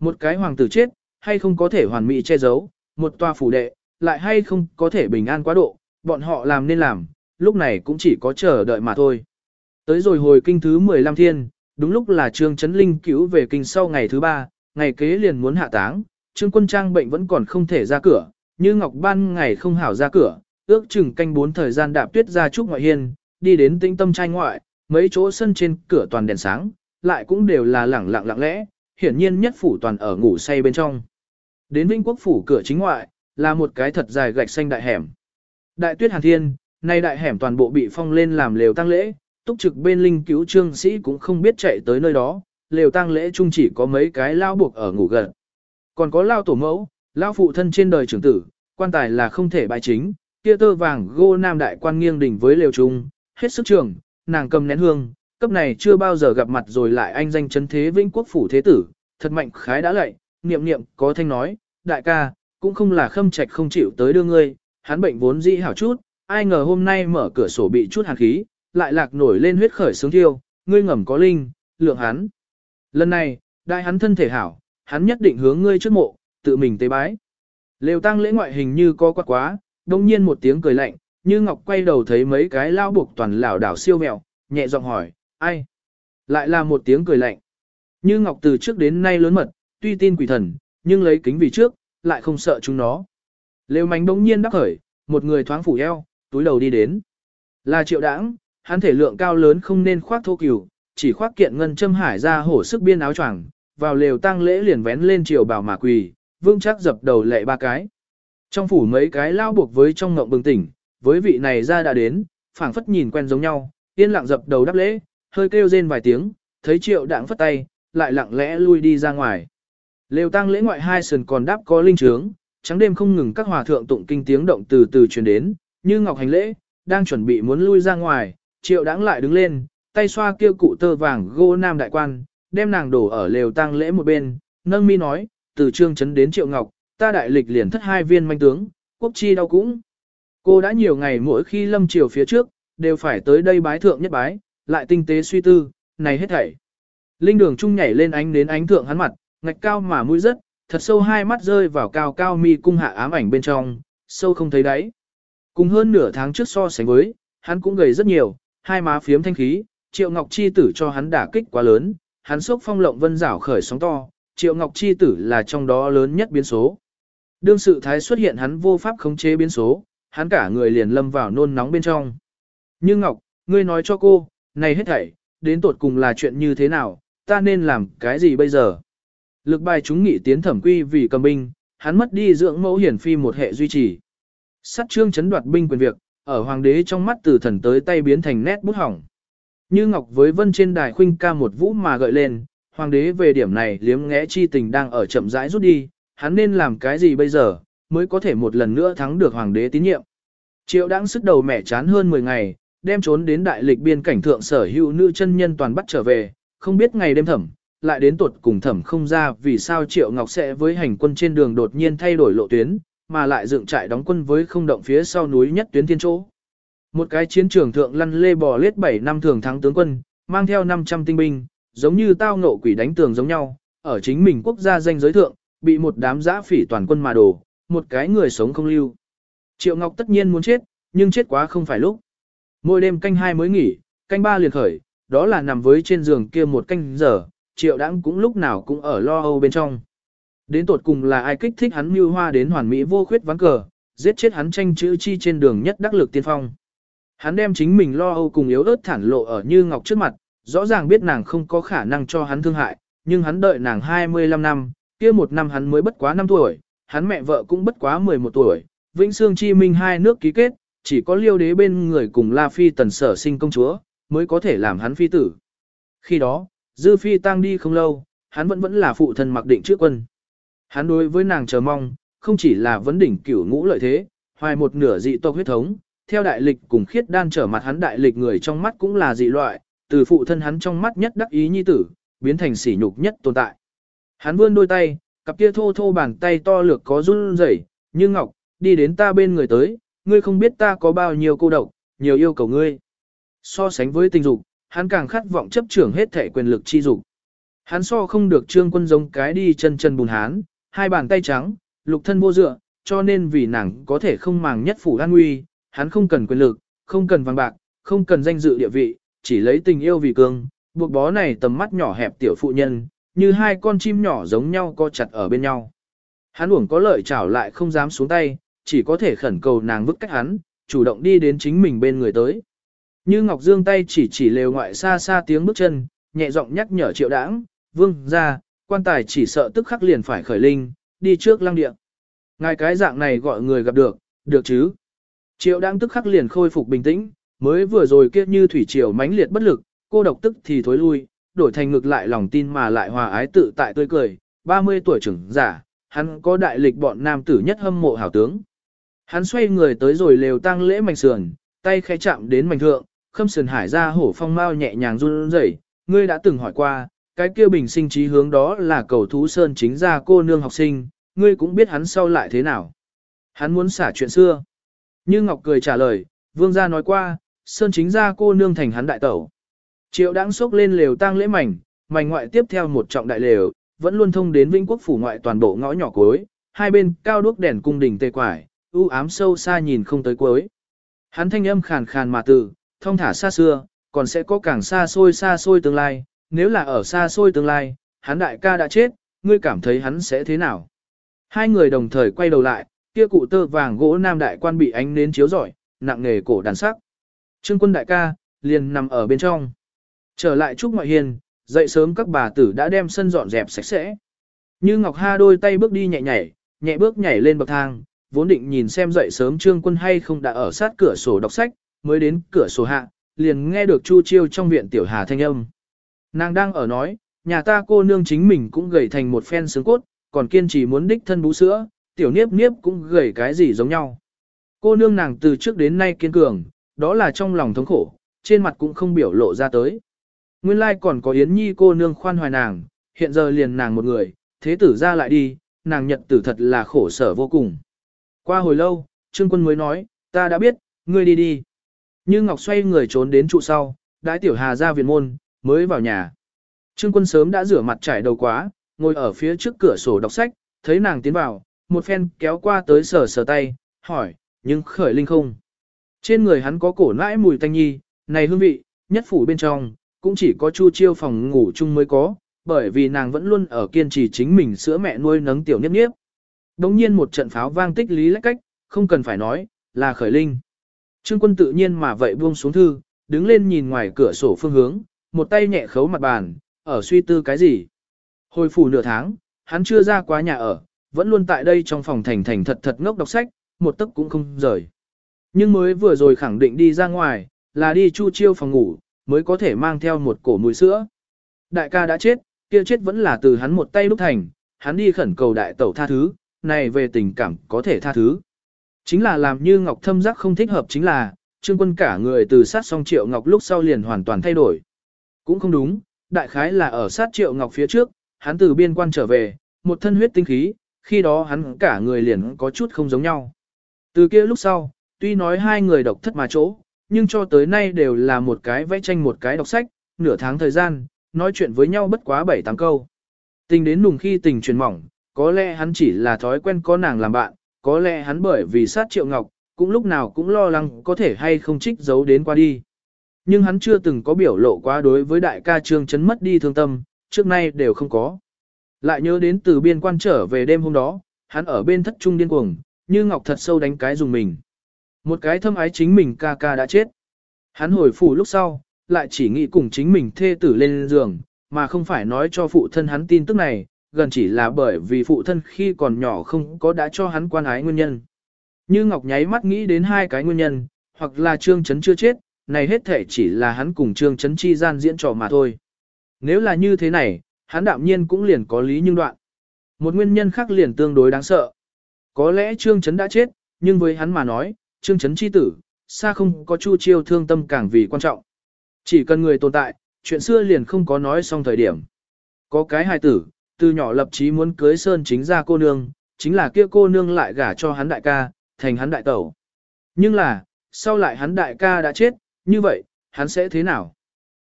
Một cái hoàng tử chết, hay không có thể hoàn mỹ che giấu, một tòa phủ đệ, lại hay không có thể bình an quá độ, bọn họ làm nên làm, lúc này cũng chỉ có chờ đợi mà thôi. Tới rồi hồi kinh thứ 15 thiên, đúng lúc là Trương Trấn Linh cứu về kinh sau ngày thứ ba, ngày kế liền muốn hạ táng, Trương Quân Trang bệnh vẫn còn không thể ra cửa, như Ngọc Ban ngày không hảo ra cửa, ước chừng canh bốn thời gian đạp tuyết ra trúc ngoại hiên, đi đến tĩnh tâm trai ngoại, mấy chỗ sân trên cửa toàn đèn sáng, lại cũng đều là lẳng lặng lặng lẽ, hiển nhiên nhất phủ toàn ở ngủ say bên trong. Đến Vinh Quốc phủ cửa chính ngoại, là một cái thật dài gạch xanh đại hẻm. Đại tuyết hàn thiên, nay đại hẻm toàn bộ bị phong lên làm lều tang lễ, túc trực bên linh cứu trương sĩ cũng không biết chạy tới nơi đó, lều tang lễ chung chỉ có mấy cái lao buộc ở ngủ gần. Còn có lao tổ mẫu, lao phụ thân trên đời trưởng tử, quan tài là không thể bài chính, kia tơ vàng gô nam đại quan nghiêng đỉnh với lều trung, hết sức trường, nàng cầm nén hương, cấp này chưa bao giờ gặp mặt rồi lại anh danh chấn thế vĩnh quốc phủ thế tử, thật mạnh khái đã lạy, niệm niệm có thanh nói, đại ca, cũng không là khâm trạch không chịu tới đưa ngươi, hắn bệnh vốn dĩ hảo chút, ai ngờ hôm nay mở cửa sổ bị chút hàn khí, lại lạc nổi lên huyết khởi sướng thiêu, ngươi ngầm có linh, lượng hắn. Lần này, đại hắn thân thể hảo, hắn nhất định hướng ngươi trước mộ, tự mình tế bái. Lều tăng lễ ngoại hình như có quá quá, đông nhiên một tiếng cười lạnh, như Ngọc quay đầu thấy mấy cái lao buộc toàn lảo đảo siêu mèo, nhẹ giọng hỏi, ai? Lại là một tiếng cười lạnh. Như Ngọc từ trước đến nay lớn mật, tuy tin quỷ thần, nhưng lấy kính vì trước, lại không sợ chúng nó. Lều mánh đống nhiên đắc khởi, một người thoáng phủ eo, túi đầu đi đến. Là triệu đãng, hắn thể lượng cao lớn không nên khoác thô cửu, chỉ khoác kiện ngân châm hải ra hổ sức biên áo choàng, vào lều tang lễ liền vén lên triều bảo mà quỳ, vương chắc dập đầu lệ ba cái. Trong phủ mấy cái lao buộc với trong ngộng bừng tỉnh, với vị này ra đã đến, phảng phất nhìn quen giống nhau, yên lặng dập đầu đáp lễ, hơi kêu rên vài tiếng, thấy triệu đạng phất tay, lại lặng lẽ lui đi ra ngoài. Lều tăng lễ ngoại hai sườn còn đáp có linh trướng, trắng đêm không ngừng các hòa thượng tụng kinh tiếng động từ từ truyền đến, như ngọc hành lễ, đang chuẩn bị muốn lui ra ngoài, triệu đãng lại đứng lên, tay xoa kia cụ tơ vàng gô nam đại quan, đem nàng đổ ở lều tăng lễ một bên, nâng mi nói, từ trương chấn đến triệu ngọc, ta đại lịch liền thất hai viên manh tướng, quốc chi đau cũng. Cô đã nhiều ngày mỗi khi lâm triều phía trước, đều phải tới đây bái thượng nhất bái, lại tinh tế suy tư, này hết thảy. Linh đường trung nhảy lên ánh đến ánh thượng hắn mặt, ngạch cao mà mũi rất, thật sâu hai mắt rơi vào cao cao mi cung hạ ám ảnh bên trong, sâu không thấy đáy. Cùng hơn nửa tháng trước so sánh với, hắn cũng gầy rất nhiều, hai má phiếm thanh khí, triệu ngọc chi tử cho hắn đả kích quá lớn, hắn sốc phong lộng vân rảo khởi sóng to, triệu ngọc chi tử là trong đó lớn nhất biến số. Đương sự thái xuất hiện hắn vô pháp khống chế biến số, hắn cả người liền lâm vào nôn nóng bên trong. Như Ngọc, ngươi nói cho cô, này hết thảy, đến tột cùng là chuyện như thế nào, ta nên làm cái gì bây giờ? Lực bài chúng nghị tiến thẩm quy vì cầm binh, hắn mất đi dưỡng mẫu hiển phi một hệ duy trì. Sát trương chấn đoạt binh quyền việc, ở hoàng đế trong mắt từ thần tới tay biến thành nét bút hỏng. Như Ngọc với vân trên đài khuynh ca một vũ mà gợi lên, hoàng đế về điểm này liếm ngẽ chi tình đang ở chậm rãi rút đi, hắn nên làm cái gì bây giờ, mới có thể một lần nữa thắng được hoàng đế tín nhiệm. Triệu đang sức đầu mẻ chán hơn 10 ngày, đem trốn đến đại lịch biên cảnh thượng sở hữu nữ chân nhân toàn bắt trở về, không biết ngày đêm thẩm, lại đến tuột cùng thẩm không ra vì sao Triệu Ngọc sẽ với hành quân trên đường đột nhiên thay đổi lộ tuyến, mà lại dựng trại đóng quân với không động phía sau núi nhất tuyến thiên chỗ. Một cái chiến trường thượng lăn lê bò lết 7 năm thường thắng tướng quân, mang theo 500 tinh binh, giống như tao ngộ quỷ đánh tường giống nhau, ở chính mình quốc gia danh giới thượng, bị một đám giã phỉ toàn quân mà đổ, một cái người sống không lưu. Triệu Ngọc tất nhiên muốn chết, nhưng chết quá không phải lúc. Mỗi đêm canh hai mới nghỉ, canh ba liền khởi, đó là nằm với trên giường kia một canh giờ, triệu đãng cũng lúc nào cũng ở lo âu bên trong. Đến tột cùng là ai kích thích hắn mưu hoa đến hoàn mỹ vô khuyết ván cờ, giết chết hắn tranh chữ chi trên đường nhất đắc lực tiên phong. Hắn đem chính mình lo âu cùng yếu ớt thản lộ ở Như Ngọc trước mặt, rõ ràng biết nàng không có khả năng cho hắn thương hại, nhưng hắn đợi nàng 25 năm, kia một năm hắn mới bất quá 5 tuổi, hắn mẹ vợ cũng bất quá 11 tuổi, Vĩnh Sương Chi Minh hai nước ký kết, chỉ có liêu đế bên người cùng La Phi tần sở sinh công chúa, mới có thể làm hắn phi tử. Khi đó, Dư Phi tang đi không lâu, hắn vẫn vẫn là phụ thân mặc định trước quân. Hắn đối với nàng chờ mong, không chỉ là vấn đỉnh cửu ngũ lợi thế, hoài một nửa dị tộc huyết thống, theo đại lịch cùng khiết đan trở mặt hắn đại lịch người trong mắt cũng là dị loại, từ phụ thân hắn trong mắt nhất đắc ý nhi tử, biến thành sỉ nhục nhất tồn tại. Hắn vươn đôi tay, cặp kia thô thô bàn tay to lược có run rẩy, như ngọc, đi đến ta bên người tới, ngươi không biết ta có bao nhiêu cô độc, nhiều yêu cầu ngươi. So sánh với tình dục, hắn càng khát vọng chấp trưởng hết thể quyền lực chi dục. Hắn so không được trương quân giống cái đi chân chân bùn hán, hai bàn tay trắng, lục thân vô dựa, cho nên vì nàng có thể không màng nhất phủ an nguy, hắn không cần quyền lực, không cần vàng bạc, không cần danh dự địa vị, chỉ lấy tình yêu vì cương, buộc bó này tầm mắt nhỏ hẹp tiểu phụ nhân, như hai con chim nhỏ giống nhau co chặt ở bên nhau. Hắn uổng có lợi chảo lại không dám xuống tay, chỉ có thể khẩn cầu nàng vứt cách hắn, chủ động đi đến chính mình bên người tới. Như Ngọc Dương tay chỉ chỉ lều ngoại xa xa tiếng bước chân, nhẹ giọng nhắc nhở triệu đãng, vương ra, quan tài chỉ sợ tức khắc liền phải khởi linh, đi trước lăng địa. Ngài cái dạng này gọi người gặp được, được chứ. Triệu đãng tức khắc liền khôi phục bình tĩnh, mới vừa rồi kia như thủy triều mãnh liệt bất lực, cô độc tức thì thối lui, đổi thành ngược lại lòng tin mà lại hòa ái tự tại tươi cười, 30 tuổi trưởng giả, hắn có đại lịch bọn nam tử nhất hâm mộ hảo tướng. Hắn xoay người tới rồi lều tang lễ mảnh sườn, tay khẽ chạm đến mảnh thượng, khâm sườn hải ra hổ phong mau nhẹ nhàng run rẩy, ngươi đã từng hỏi qua, cái kia bình sinh trí hướng đó là cầu thú sơn chính ra cô nương học sinh, ngươi cũng biết hắn sau lại thế nào. Hắn muốn xả chuyện xưa. Như Ngọc cười trả lời, vương gia nói qua, sơn chính ra cô nương thành hắn đại tẩu. Triệu đáng sốc lên lều tang lễ mảnh, mảnh ngoại tiếp theo một trọng đại lều, vẫn luôn thông đến Vĩnh Quốc phủ ngoại toàn bộ ngõ nhỏ cuối, hai bên cao đuốc đèn cung đình tê quải, u ám sâu xa nhìn không tới cuối. Hắn thanh âm khàn khàn mà từ, thông thả xa xưa, còn sẽ có càng xa xôi xa xôi tương lai, nếu là ở xa xôi tương lai, hắn đại ca đã chết, ngươi cảm thấy hắn sẽ thế nào? Hai người đồng thời quay đầu lại, kia cụ tơ vàng gỗ nam đại quan bị ánh nến chiếu rọi, nặng nghề cổ đàn sắc. Trương quân đại ca, liền nằm ở bên trong. Trở lại Trúc Ngoại Hiền, dậy sớm các bà tử đã đem sân dọn dẹp sạch sẽ. Như Ngọc Ha đôi tay bước đi nhẹ nhảy, nhẹ bước nhảy lên bậc thang, vốn định nhìn xem dậy sớm Trương Quân hay không đã ở sát cửa sổ đọc sách, mới đến cửa sổ hạ, liền nghe được Chu Chiêu trong viện tiểu Hà thanh âm. Nàng đang ở nói, nhà ta cô nương chính mình cũng gầy thành một phen xương cốt, còn kiên trì muốn đích thân bú sữa, tiểu niếp niếp cũng gầy cái gì giống nhau. Cô nương nàng từ trước đến nay kiên cường, đó là trong lòng thống khổ, trên mặt cũng không biểu lộ ra tới. Nguyên lai còn có Yến Nhi cô nương khoan hoài nàng, hiện giờ liền nàng một người, thế tử ra lại đi, nàng nhận tử thật là khổ sở vô cùng. Qua hồi lâu, Trương Quân mới nói, ta đã biết, ngươi đi đi. Như Ngọc xoay người trốn đến trụ sau, đái tiểu hà ra viện môn, mới vào nhà. Trương Quân sớm đã rửa mặt trải đầu quá, ngồi ở phía trước cửa sổ đọc sách, thấy nàng tiến vào, một phen kéo qua tới sờ sờ tay, hỏi, nhưng khởi linh không. Trên người hắn có cổ nãi mùi tanh nhi, này hương vị, nhất phủ bên trong, cũng chỉ có Chu Chiêu phòng ngủ chung mới có, bởi vì nàng vẫn luôn ở kiên trì chính mình sữa mẹ nuôi nấng tiểu niếp niếp. Đồng nhiên một trận pháo vang tích lý lách cách, không cần phải nói, là khởi linh. Trương quân tự nhiên mà vậy buông xuống thư, đứng lên nhìn ngoài cửa sổ phương hướng, một tay nhẹ khấu mặt bàn, ở suy tư cái gì. Hồi phủ nửa tháng, hắn chưa ra quá nhà ở, vẫn luôn tại đây trong phòng thành thành thật thật ngốc đọc sách, một tấc cũng không rời. Nhưng mới vừa rồi khẳng định đi ra ngoài, là đi chu chiêu phòng ngủ, mới có thể mang theo một cổ mùi sữa. Đại ca đã chết, kia chết vẫn là từ hắn một tay lúc thành, hắn đi khẩn cầu đại tẩu tha thứ, này về tình cảm có thể tha thứ. Chính là làm như Ngọc thâm giác không thích hợp chính là, trương quân cả người từ sát song triệu Ngọc lúc sau liền hoàn toàn thay đổi. Cũng không đúng, đại khái là ở sát triệu Ngọc phía trước, hắn từ biên quan trở về, một thân huyết tinh khí, khi đó hắn cả người liền có chút không giống nhau. Từ kia lúc sau, tuy nói hai người độc thất mà chỗ, nhưng cho tới nay đều là một cái vẽ tranh một cái đọc sách, nửa tháng thời gian, nói chuyện với nhau bất quá 7-8 câu. Tình đến nùng khi tình truyền mỏng, có lẽ hắn chỉ là thói quen có nàng làm bạn, có lẽ hắn bởi vì sát triệu ngọc, cũng lúc nào cũng lo lắng có thể hay không trích giấu đến qua đi. Nhưng hắn chưa từng có biểu lộ quá đối với đại ca trương chấn mất đi thương tâm, trước nay đều không có. Lại nhớ đến từ biên quan trở về đêm hôm đó, hắn ở bên thất trung điên cuồng, như ngọc thật sâu đánh cái dùng mình. Một cái thâm ái chính mình ca ca đã chết. Hắn hồi phủ lúc sau, lại chỉ nghĩ cùng chính mình thê tử lên giường, mà không phải nói cho phụ thân hắn tin tức này, gần chỉ là bởi vì phụ thân khi còn nhỏ không có đã cho hắn quan ái nguyên nhân. Như Ngọc nháy mắt nghĩ đến hai cái nguyên nhân, hoặc là Trương Chấn chưa chết, này hết thể chỉ là hắn cùng Trương Chấn chi gian diễn trò mà thôi. Nếu là như thế này, hắn đạm nhiên cũng liền có lý nhưng đoạn. Một nguyên nhân khác liền tương đối đáng sợ. Có lẽ Trương Chấn đã chết, nhưng với hắn mà nói, Trương Chấn chi tử, xa không có chu chiêu thương tâm càng vì quan trọng. Chỉ cần người tồn tại, chuyện xưa liền không có nói xong thời điểm. Có cái hài tử, từ nhỏ lập chí muốn cưới Sơn chính ra cô nương, chính là kia cô nương lại gả cho hắn đại ca, thành hắn đại tẩu. Nhưng là, sau lại hắn đại ca đã chết, như vậy, hắn sẽ thế nào?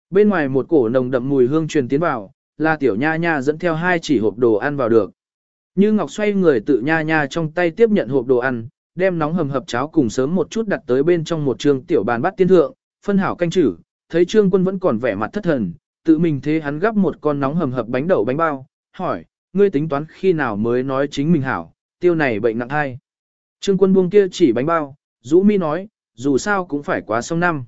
Bên ngoài một cổ nồng đậm mùi hương truyền tiến vào, là tiểu nha nha dẫn theo hai chỉ hộp đồ ăn vào được. Như Ngọc xoay người tự nha nha trong tay tiếp nhận hộp đồ ăn, đem nóng hầm hập cháo cùng sớm một chút đặt tới bên trong một trường tiểu bàn bát tiên thượng, phân hảo canh chử, thấy trương quân vẫn còn vẻ mặt thất thần, tự mình thế hắn gắp một con nóng hầm hập bánh đậu bánh bao, hỏi, ngươi tính toán khi nào mới nói chính mình hảo, tiêu này bệnh nặng hay. Trương quân buông kia chỉ bánh bao, Dũ Mi nói, dù sao cũng phải quá sông năm.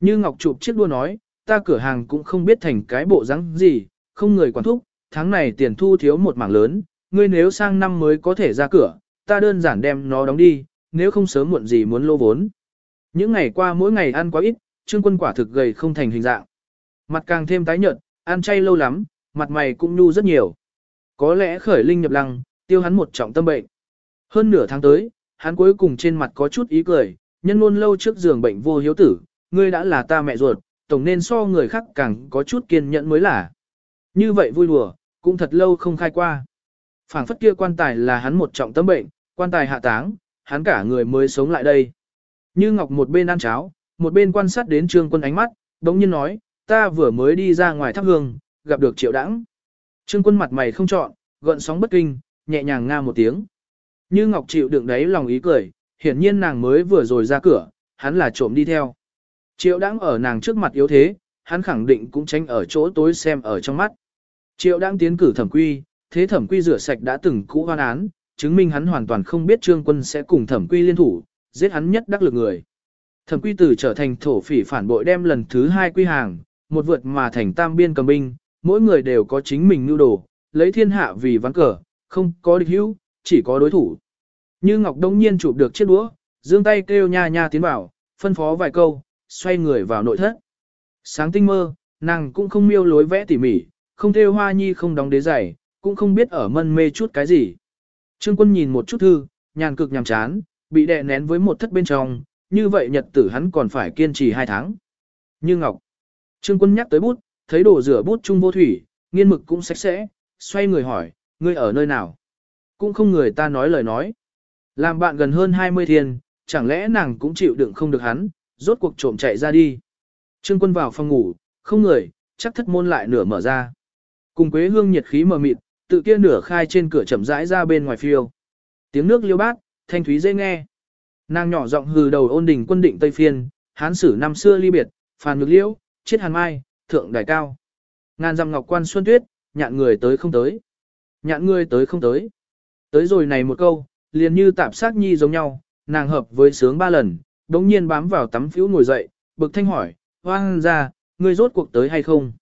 Như Ngọc chụp chiếc đua nói, ta cửa hàng cũng không biết thành cái bộ rắn gì, không người quản thúc, tháng này tiền thu thiếu một mảng lớn, ngươi nếu sang năm mới có thể ra cửa, ta đơn giản đem nó đóng đi, nếu không sớm muộn gì muốn lô vốn. Những ngày qua mỗi ngày ăn quá ít, trương quân quả thực gầy không thành hình dạng. Mặt càng thêm tái nhợt, ăn chay lâu lắm, mặt mày cũng nhu rất nhiều. Có lẽ khởi linh nhập lăng, tiêu hắn một trọng tâm bệnh. Hơn nửa tháng tới, hắn cuối cùng trên mặt có chút ý cười, nhân luôn lâu trước giường bệnh vô hiếu tử, ngươi đã là ta mẹ ruột, tổng nên so người khác càng có chút kiên nhẫn mới là. Như vậy vui đùa, cũng thật lâu không khai qua. phảng phất kia quan tài là hắn một trọng tâm bệnh, quan tài hạ táng, hắn cả người mới sống lại đây. Như Ngọc một bên ăn cháo, một bên quan sát đến trương quân ánh mắt, đống nhiên nói, ta vừa mới đi ra ngoài thắp hương, gặp được triệu đãng. Trương quân mặt mày không chọn, gợn sóng bất kinh, nhẹ nhàng nga một tiếng. Như Ngọc chịu đựng đấy lòng ý cười, hiển nhiên nàng mới vừa rồi ra cửa, hắn là trộm đi theo. Triệu đãng ở nàng trước mặt yếu thế, hắn khẳng định cũng tránh ở chỗ tối xem ở trong mắt. Triệu đãng tiến cử thẩm quy, thế thẩm quy rửa sạch đã từng cũ hoan án, chứng minh hắn hoàn toàn không biết trương quân sẽ cùng thẩm quy liên thủ, giết hắn nhất đắc lực người. Thẩm quy tử trở thành thổ phỉ phản bội đem lần thứ hai quy hàng, một vượt mà thành tam biên cầm binh, mỗi người đều có chính mình nưu đồ, lấy thiên hạ vì ván cờ, không có địch hữu, chỉ có đối thủ. Như Ngọc Đông Nhiên chụp được chiếc đũa, giương tay kêu nha nha tiến vào, phân phó vài câu, xoay người vào nội thất. Sáng tinh mơ, nàng cũng không miêu lối vẽ tỉ mỉ, không theo hoa nhi không đóng đế giày, cũng không biết ở mân mê chút cái gì. Trương quân nhìn một chút thư, nhàn cực nhàm chán, bị đè nén với một thất bên trong, như vậy nhật tử hắn còn phải kiên trì hai tháng. Như Ngọc. Trương quân nhắc tới bút, thấy đồ rửa bút chung vô thủy, nghiên mực cũng sạch sẽ, xoay người hỏi, ngươi ở nơi nào? Cũng không người ta nói lời nói. Làm bạn gần hơn 20 thiên, chẳng lẽ nàng cũng chịu đựng không được hắn, rốt cuộc trộm chạy ra đi. Trương quân vào phòng ngủ, không người, chắc thất môn lại nửa mở ra. Cùng quế hương nhiệt khí mờ mịt, tự kia nửa khai trên cửa chậm rãi ra bên ngoài phiêu. Tiếng nước liêu bát, thanh thúy dễ nghe. Nàng nhỏ giọng hừ đầu ôn đình quân định Tây Phiên, hán sử năm xưa ly biệt, phàn ngược liễu, chết hàn mai, thượng đài cao. Ngàn dặm ngọc quan xuân tuyết, nhạn người tới không tới. Nhạn người tới không tới. Tới rồi này một câu, liền như tạp sát nhi giống nhau, nàng hợp với sướng ba lần, đống nhiên bám vào tắm phiếu ngồi dậy, bực thanh hỏi, hoang ra, ngươi rốt cuộc tới hay không?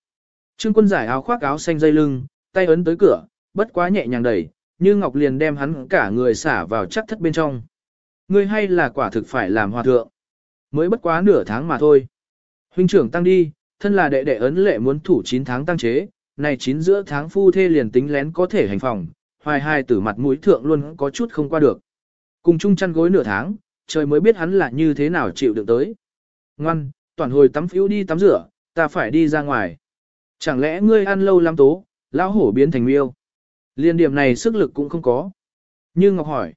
Trương quân giải áo khoác áo xanh dây lưng, tay ấn tới cửa, bất quá nhẹ nhàng đẩy, như ngọc liền đem hắn cả người xả vào chắc thất bên trong. Ngươi hay là quả thực phải làm hòa thượng? Mới bất quá nửa tháng mà thôi. Huynh trưởng tăng đi, thân là đệ đệ ấn lệ muốn thủ 9 tháng tăng chế, này 9 giữa tháng phu thê liền tính lén có thể hành phòng, hoài hai tử mặt mũi thượng luôn có chút không qua được. Cùng chung chăn gối nửa tháng, trời mới biết hắn là như thế nào chịu được tới. Ngoan, toàn hồi tắm phiếu đi tắm rửa, ta phải đi ra ngoài. Chẳng lẽ ngươi ăn lâu lắm tố, lão hổ biến thành miêu. Liên điểm này sức lực cũng không có. Như Ngọc hỏi,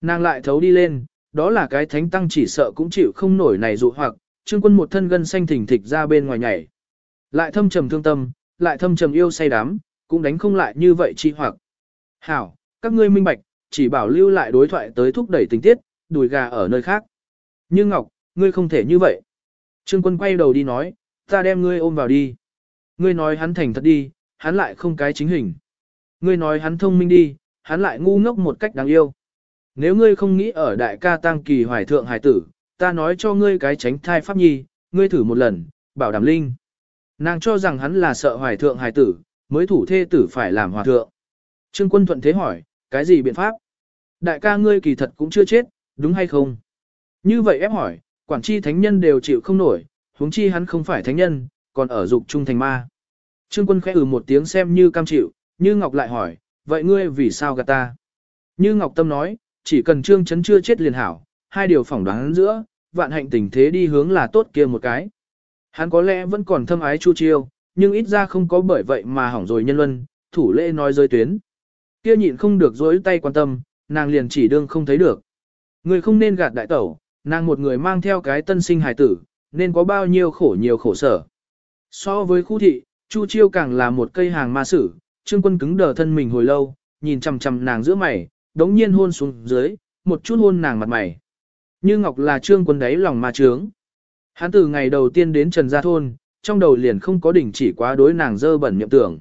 nàng lại thấu đi lên, đó là cái thánh tăng chỉ sợ cũng chịu không nổi này dụ hoặc, trương quân một thân gân xanh thỉnh thịch ra bên ngoài nhảy. Lại thâm trầm thương tâm, lại thâm trầm yêu say đắm, cũng đánh không lại như vậy chi hoặc. Hảo, các ngươi minh bạch, chỉ bảo lưu lại đối thoại tới thúc đẩy tình tiết, đùi gà ở nơi khác. Như Ngọc, ngươi không thể như vậy. Trương quân quay đầu đi nói, ta đem ngươi ôm vào đi. Ngươi nói hắn thành thật đi, hắn lại không cái chính hình. Ngươi nói hắn thông minh đi, hắn lại ngu ngốc một cách đáng yêu. Nếu ngươi không nghĩ ở đại ca tăng kỳ hoài thượng hải tử, ta nói cho ngươi cái tránh thai pháp nhi, ngươi thử một lần, bảo đảm linh. Nàng cho rằng hắn là sợ hoài thượng hải tử, mới thủ thê tử phải làm hòa thượng. Trương quân thuận thế hỏi, cái gì biện pháp? Đại ca ngươi kỳ thật cũng chưa chết, đúng hay không? Như vậy ép hỏi, quản chi thánh nhân đều chịu không nổi, huống chi hắn không phải thánh nhân, còn ở dục trung thành ma. Trương quân khẽ ừ một tiếng xem như cam chịu, như Ngọc lại hỏi, vậy ngươi vì sao gạt ta? Như Ngọc Tâm nói, chỉ cần Trương Chấn chưa chết liền hảo, hai điều phỏng đoán giữa, vạn hạnh tình thế đi hướng là tốt kia một cái. Hắn có lẽ vẫn còn thâm ái Chu Chiêu, nhưng ít ra không có bởi vậy mà hỏng rồi nhân luân, thủ lễ nói rơi tuyến. Kia nhịn không được dối tay quan tâm, nàng liền chỉ đương không thấy được. Người không nên gạt đại tẩu, nàng một người mang theo cái tân sinh hài tử, nên có bao nhiêu khổ nhiều khổ sở. So với khu thị, Chu Chiêu càng là một cây hàng ma sử, Trương Quân cứng đờ thân mình hồi lâu, nhìn chằm chằm nàng giữa mày, đống nhiên hôn xuống dưới, một chút hôn nàng mặt mày. Như Ngọc là Trương Quân đấy lòng ma trướng. Hắn từ ngày đầu tiên đến Trần Gia Thôn, trong đầu liền không có đỉnh chỉ quá đối nàng dơ bẩn nhậm tưởng.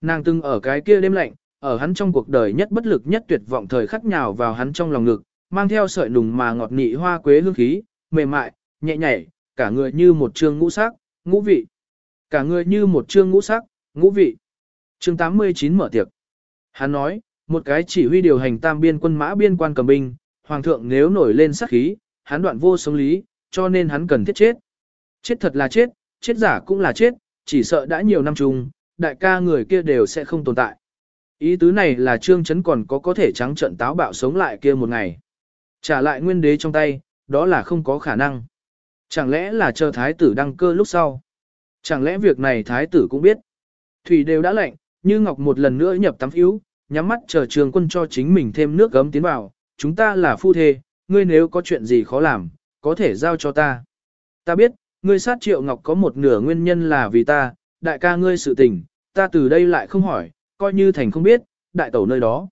Nàng từng ở cái kia đêm lạnh, ở hắn trong cuộc đời nhất bất lực nhất tuyệt vọng thời khắc nhào vào hắn trong lòng ngực, mang theo sợi nùng mà ngọt nị hoa quế hương khí, mềm mại, nhẹ nhảy, cả người như một trương ngũ sắc, ngũ vị. Cả người như một trương ngũ sắc, ngũ vị. Chương 89 mở tiệc. Hắn nói, một cái chỉ huy điều hành tam biên quân mã biên quan cầm binh, hoàng thượng nếu nổi lên sát khí, hắn đoạn vô sống lý, cho nên hắn cần thiết chết. Chết thật là chết, chết giả cũng là chết, chỉ sợ đã nhiều năm chung, đại ca người kia đều sẽ không tồn tại. Ý tứ này là Trương Chấn còn có có thể trắng trận táo bạo sống lại kia một ngày. Trả lại nguyên đế trong tay, đó là không có khả năng. Chẳng lẽ là chờ thái tử đăng cơ lúc sau? Chẳng lẽ việc này thái tử cũng biết? Thủy đều đã lạnh, như Ngọc một lần nữa nhập tắm yếu, nhắm mắt chờ trường quân cho chính mình thêm nước gấm tiến vào. Chúng ta là phu thê, ngươi nếu có chuyện gì khó làm, có thể giao cho ta. Ta biết, ngươi sát triệu Ngọc có một nửa nguyên nhân là vì ta, đại ca ngươi sự tình, ta từ đây lại không hỏi, coi như thành không biết, đại tẩu nơi đó.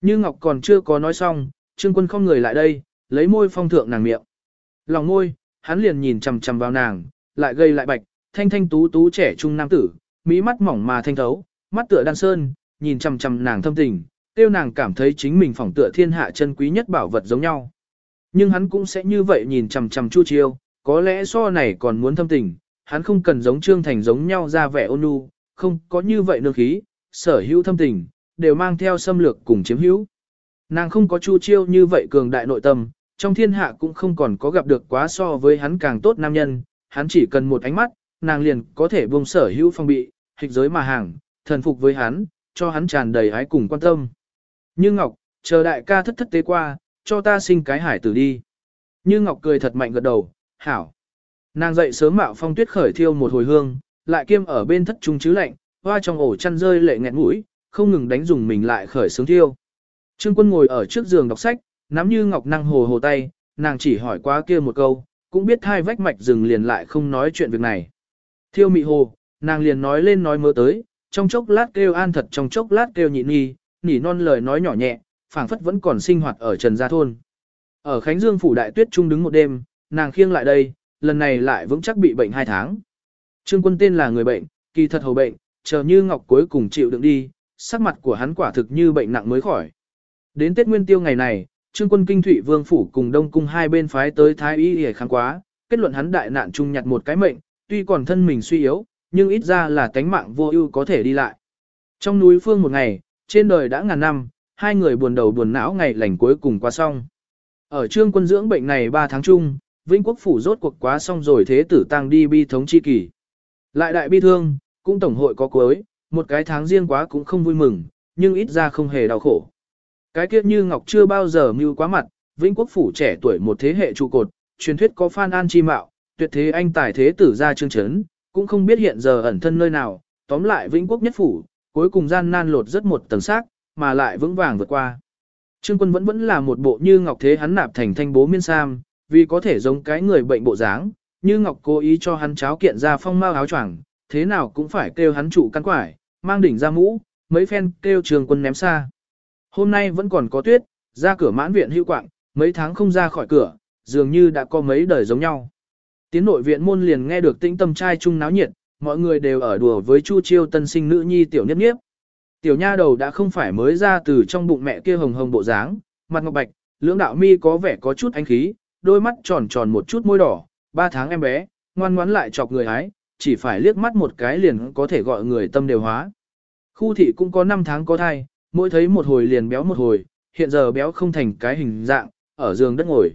Như Ngọc còn chưa có nói xong, Trương Quân không người lại đây, lấy môi phong thượng nàng miệng. Lòng môi, hắn liền nhìn chằm chằm vào nàng, lại gây lại bạch, thanh thanh tú tú trẻ trung nam tử, mỹ mắt mỏng mà thanh thấu, mắt tựa đan sơn, nhìn chằm chằm nàng thâm tình, tiêu nàng cảm thấy chính mình phỏng tựa thiên hạ chân quý nhất bảo vật giống nhau. Nhưng hắn cũng sẽ như vậy nhìn chằm chằm Chu Chiêu, có lẽ so này còn muốn thâm tình, hắn không cần giống Trương Thành giống nhau ra vẻ ôn nhu, không có như vậy nương khí, sở hữu thâm tình, đều mang theo xâm lược cùng chiếm hữu. Nàng không có Chu Chiêu như vậy cường đại nội tâm, trong thiên hạ cũng không còn có gặp được quá so với hắn càng tốt nam nhân, hắn chỉ cần một ánh mắt, nàng liền có thể buông sở hữu phong bị, hịch giới mà hàng, thần phục với hắn, cho hắn tràn đầy ái cùng quan tâm. Như Ngọc, chờ đại ca thất thất tế qua, cho ta sinh cái hải tử đi. Như Ngọc cười thật mạnh gật đầu, hảo. Nàng dậy sớm mạo phong tuyết khởi thiêu một hồi hương, lại kiêm ở bên thất trung chứ lạnh, hoa trong ổ chăn rơi lệ nghẹn mũi, không ngừng đánh dùng mình lại khởi sướng thiêu. Trương quân ngồi ở trước giường đọc sách, nắm như ngọc năng hồ hồ tay, nàng chỉ hỏi qua kia một câu, cũng biết hai vách mạch rừng liền lại không nói chuyện việc này. Thiêu mị hồ, nàng liền nói lên nói mơ tới, trong chốc lát kêu an thật trong chốc lát kêu nhịn nghi, nỉ non lời nói nhỏ nhẹ, phảng phất vẫn còn sinh hoạt ở Trần Gia Thôn. Ở Khánh Dương phủ đại tuyết trung đứng một đêm, nàng khiêng lại đây, lần này lại vững chắc bị bệnh hai tháng. Trương quân tên là người bệnh, kỳ thật hầu bệnh, chờ như ngọc cuối cùng chịu đựng đi, sắc mặt của hắn quả thực như bệnh nặng mới khỏi. Đến Tết Nguyên Tiêu ngày này, Trương quân kinh thủy vương phủ cùng Đông cung hai bên phái tới Thái Y để kháng quá, kết luận hắn đại nạn chung nhặt một cái mệnh, tuy còn thân mình suy yếu, nhưng ít ra là tánh mạng vô ưu có thể đi lại. Trong núi phương một ngày, trên đời đã ngàn năm, hai người buồn đầu buồn não ngày lành cuối cùng qua xong. Ở trương quân dưỡng bệnh này 3 tháng chung, Vĩnh Quốc phủ rốt cuộc quá xong rồi thế tử tăng đi bi thống chi kỷ. Lại đại bi thương, cũng tổng hội có cuối, một cái tháng riêng quá cũng không vui mừng, nhưng ít ra không hề đau khổ. Cái kiếp như Ngọc chưa bao giờ mưu quá mặt, Vĩnh Quốc phủ trẻ tuổi một thế hệ trụ cột, truyền thuyết có Phan An chi mạo, tuyệt thế anh tài thế tử ra trương chấn, cũng không biết hiện giờ ẩn thân nơi nào, tóm lại Vĩnh Quốc nhất phủ, cuối cùng gian nan lột rất một tầng xác, mà lại vững vàng vượt qua. Trương quân vẫn vẫn là một bộ như Ngọc thế hắn nạp thành thanh bố miên sam, vì có thể giống cái người bệnh bộ dáng, như Ngọc cố ý cho hắn cháo kiện ra phong mao áo choàng, thế nào cũng phải kêu hắn trụ căn quải, mang đỉnh ra mũ, mấy phen kêu trường quân ném xa. Hôm nay vẫn còn có tuyết, ra cửa mãn viện hữu quạng, mấy tháng không ra khỏi cửa, dường như đã có mấy đời giống nhau. Tiến nội viện môn liền nghe được tĩnh tâm trai chung náo nhiệt, mọi người đều ở đùa với Chu Chiêu tân sinh nữ nhi tiểu niếp niếp. Tiểu nha đầu đã không phải mới ra từ trong bụng mẹ kia hồng hồng bộ dáng, mặt ngọc bạch, lưỡng đạo mi có vẻ có chút ánh khí, đôi mắt tròn tròn một chút môi đỏ, ba tháng em bé, ngoan ngoãn lại chọc người ái, chỉ phải liếc mắt một cái liền có thể gọi người tâm đều hóa. Khu thị cũng có 5 tháng có thai, mỗi thấy một hồi liền béo một hồi, hiện giờ béo không thành cái hình dạng, ở giường đất ngồi.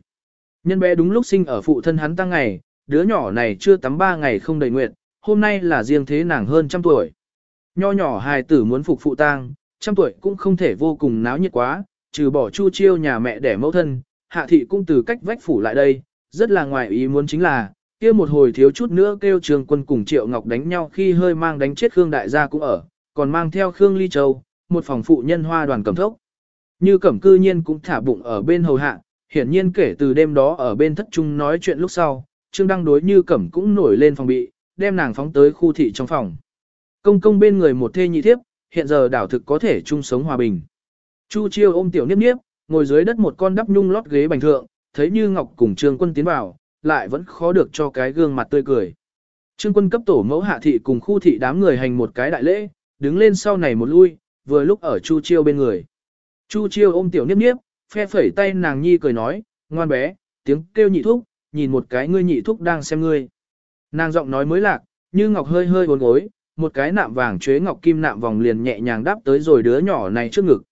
Nhân bé đúng lúc sinh ở phụ thân hắn tăng ngày, đứa nhỏ này chưa tắm 3 ngày không đầy nguyện, hôm nay là riêng thế nàng hơn trăm tuổi. Nho nhỏ hài tử muốn phục phụ tang, trăm tuổi cũng không thể vô cùng náo nhiệt quá, trừ bỏ chu chiêu nhà mẹ đẻ mẫu thân, hạ thị cũng từ cách vách phủ lại đây, rất là ngoài ý muốn chính là, kia một hồi thiếu chút nữa kêu trường quân cùng triệu ngọc đánh nhau khi hơi mang đánh chết Khương đại gia cũng ở, còn mang theo Khương Ly Châu, một phòng phụ nhân hoa đoàn cầm thốc. Như cẩm cư nhiên cũng thả bụng ở bên hầu hạ, hiển nhiên kể từ đêm đó ở bên thất trung nói chuyện lúc sau, Trương Đăng đối như cẩm cũng nổi lên phòng bị, đem nàng phóng tới khu thị trong phòng. Công công bên người một thê nhị thiếp, hiện giờ đảo thực có thể chung sống hòa bình. Chu chiêu ôm tiểu niếp niếp, ngồi dưới đất một con đắp nhung lót ghế bành thượng, thấy như ngọc cùng trương quân tiến vào, lại vẫn khó được cho cái gương mặt tươi cười. Trương quân cấp tổ mẫu hạ thị cùng khu thị đám người hành một cái đại lễ, đứng lên sau này một lui, vừa lúc ở Chu Chiêu bên người. Chu Chiêu ôm tiểu niếp niếp, phe phẩy tay nàng nhi cười nói, ngoan bé, tiếng kêu nhị thúc, nhìn một cái ngươi nhị thúc đang xem ngươi. Nàng giọng nói mới lạc, như ngọc hơi hơi uốn gối, một cái nạm vàng chế ngọc kim nạm vòng liền nhẹ nhàng đáp tới rồi đứa nhỏ này trước ngực.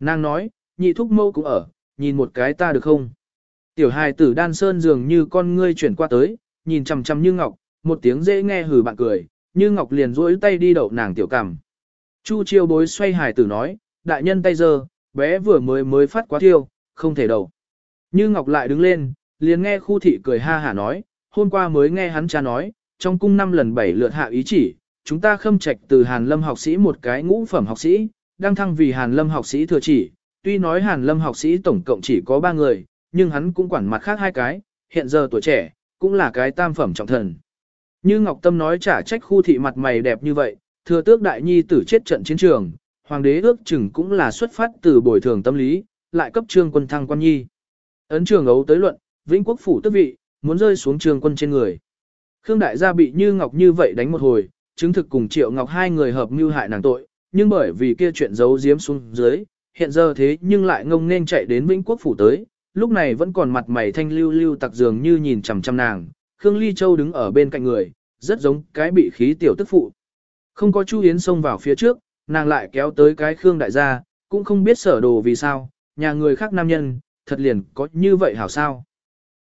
Nàng nói, nhị thúc mâu cũng ở, nhìn một cái ta được không? Tiểu hài tử đan sơn dường như con ngươi chuyển qua tới, nhìn chằm chằm như ngọc, một tiếng dễ nghe hừ bạn cười, như ngọc liền duỗi tay đi đậu nàng tiểu cằm. Chu chiêu bối xoay hài tử nói, đại nhân tay giơ, bé vừa mới mới phát quá thiêu, không thể đậu. Như ngọc lại đứng lên, liền nghe khu thị cười ha hả nói, hôm qua mới nghe hắn cha nói, trong cung năm lần bảy lượt hạ ý chỉ, chúng ta khâm trạch từ Hàn Lâm học sĩ một cái ngũ phẩm học sĩ, đang thăng vì Hàn Lâm học sĩ thừa chỉ, tuy nói Hàn Lâm học sĩ tổng cộng chỉ có ba người, nhưng hắn cũng quản mặt khác hai cái, hiện giờ tuổi trẻ, cũng là cái tam phẩm trọng thần. Như Ngọc Tâm nói trả trách khu thị mặt mày đẹp như vậy, thừa tước đại nhi tử chết trận chiến trường, hoàng đế ước chừng cũng là xuất phát từ bồi thường tâm lý, lại cấp trương quân thăng quan nhi. Ấn trường ấu tới luận, vĩnh quốc phủ tước vị, muốn rơi xuống trường quân trên người. Khương đại gia bị như Ngọc như vậy đánh một hồi, chứng thực cùng Triệu Ngọc hai người hợp mưu hại nàng tội, nhưng bởi vì kia chuyện giấu giếm xuống dưới, hiện giờ thế nhưng lại ngông nên chạy đến Vĩnh Quốc phủ tới, lúc này vẫn còn mặt mày thanh lưu lưu tặc dường như nhìn chằm chằm nàng, Khương Ly Châu đứng ở bên cạnh người, rất giống cái bị khí tiểu tức phụ. Không có Chu Yến xông vào phía trước, nàng lại kéo tới cái Khương đại gia, cũng không biết sở đồ vì sao, nhà người khác nam nhân, thật liền có như vậy hảo sao.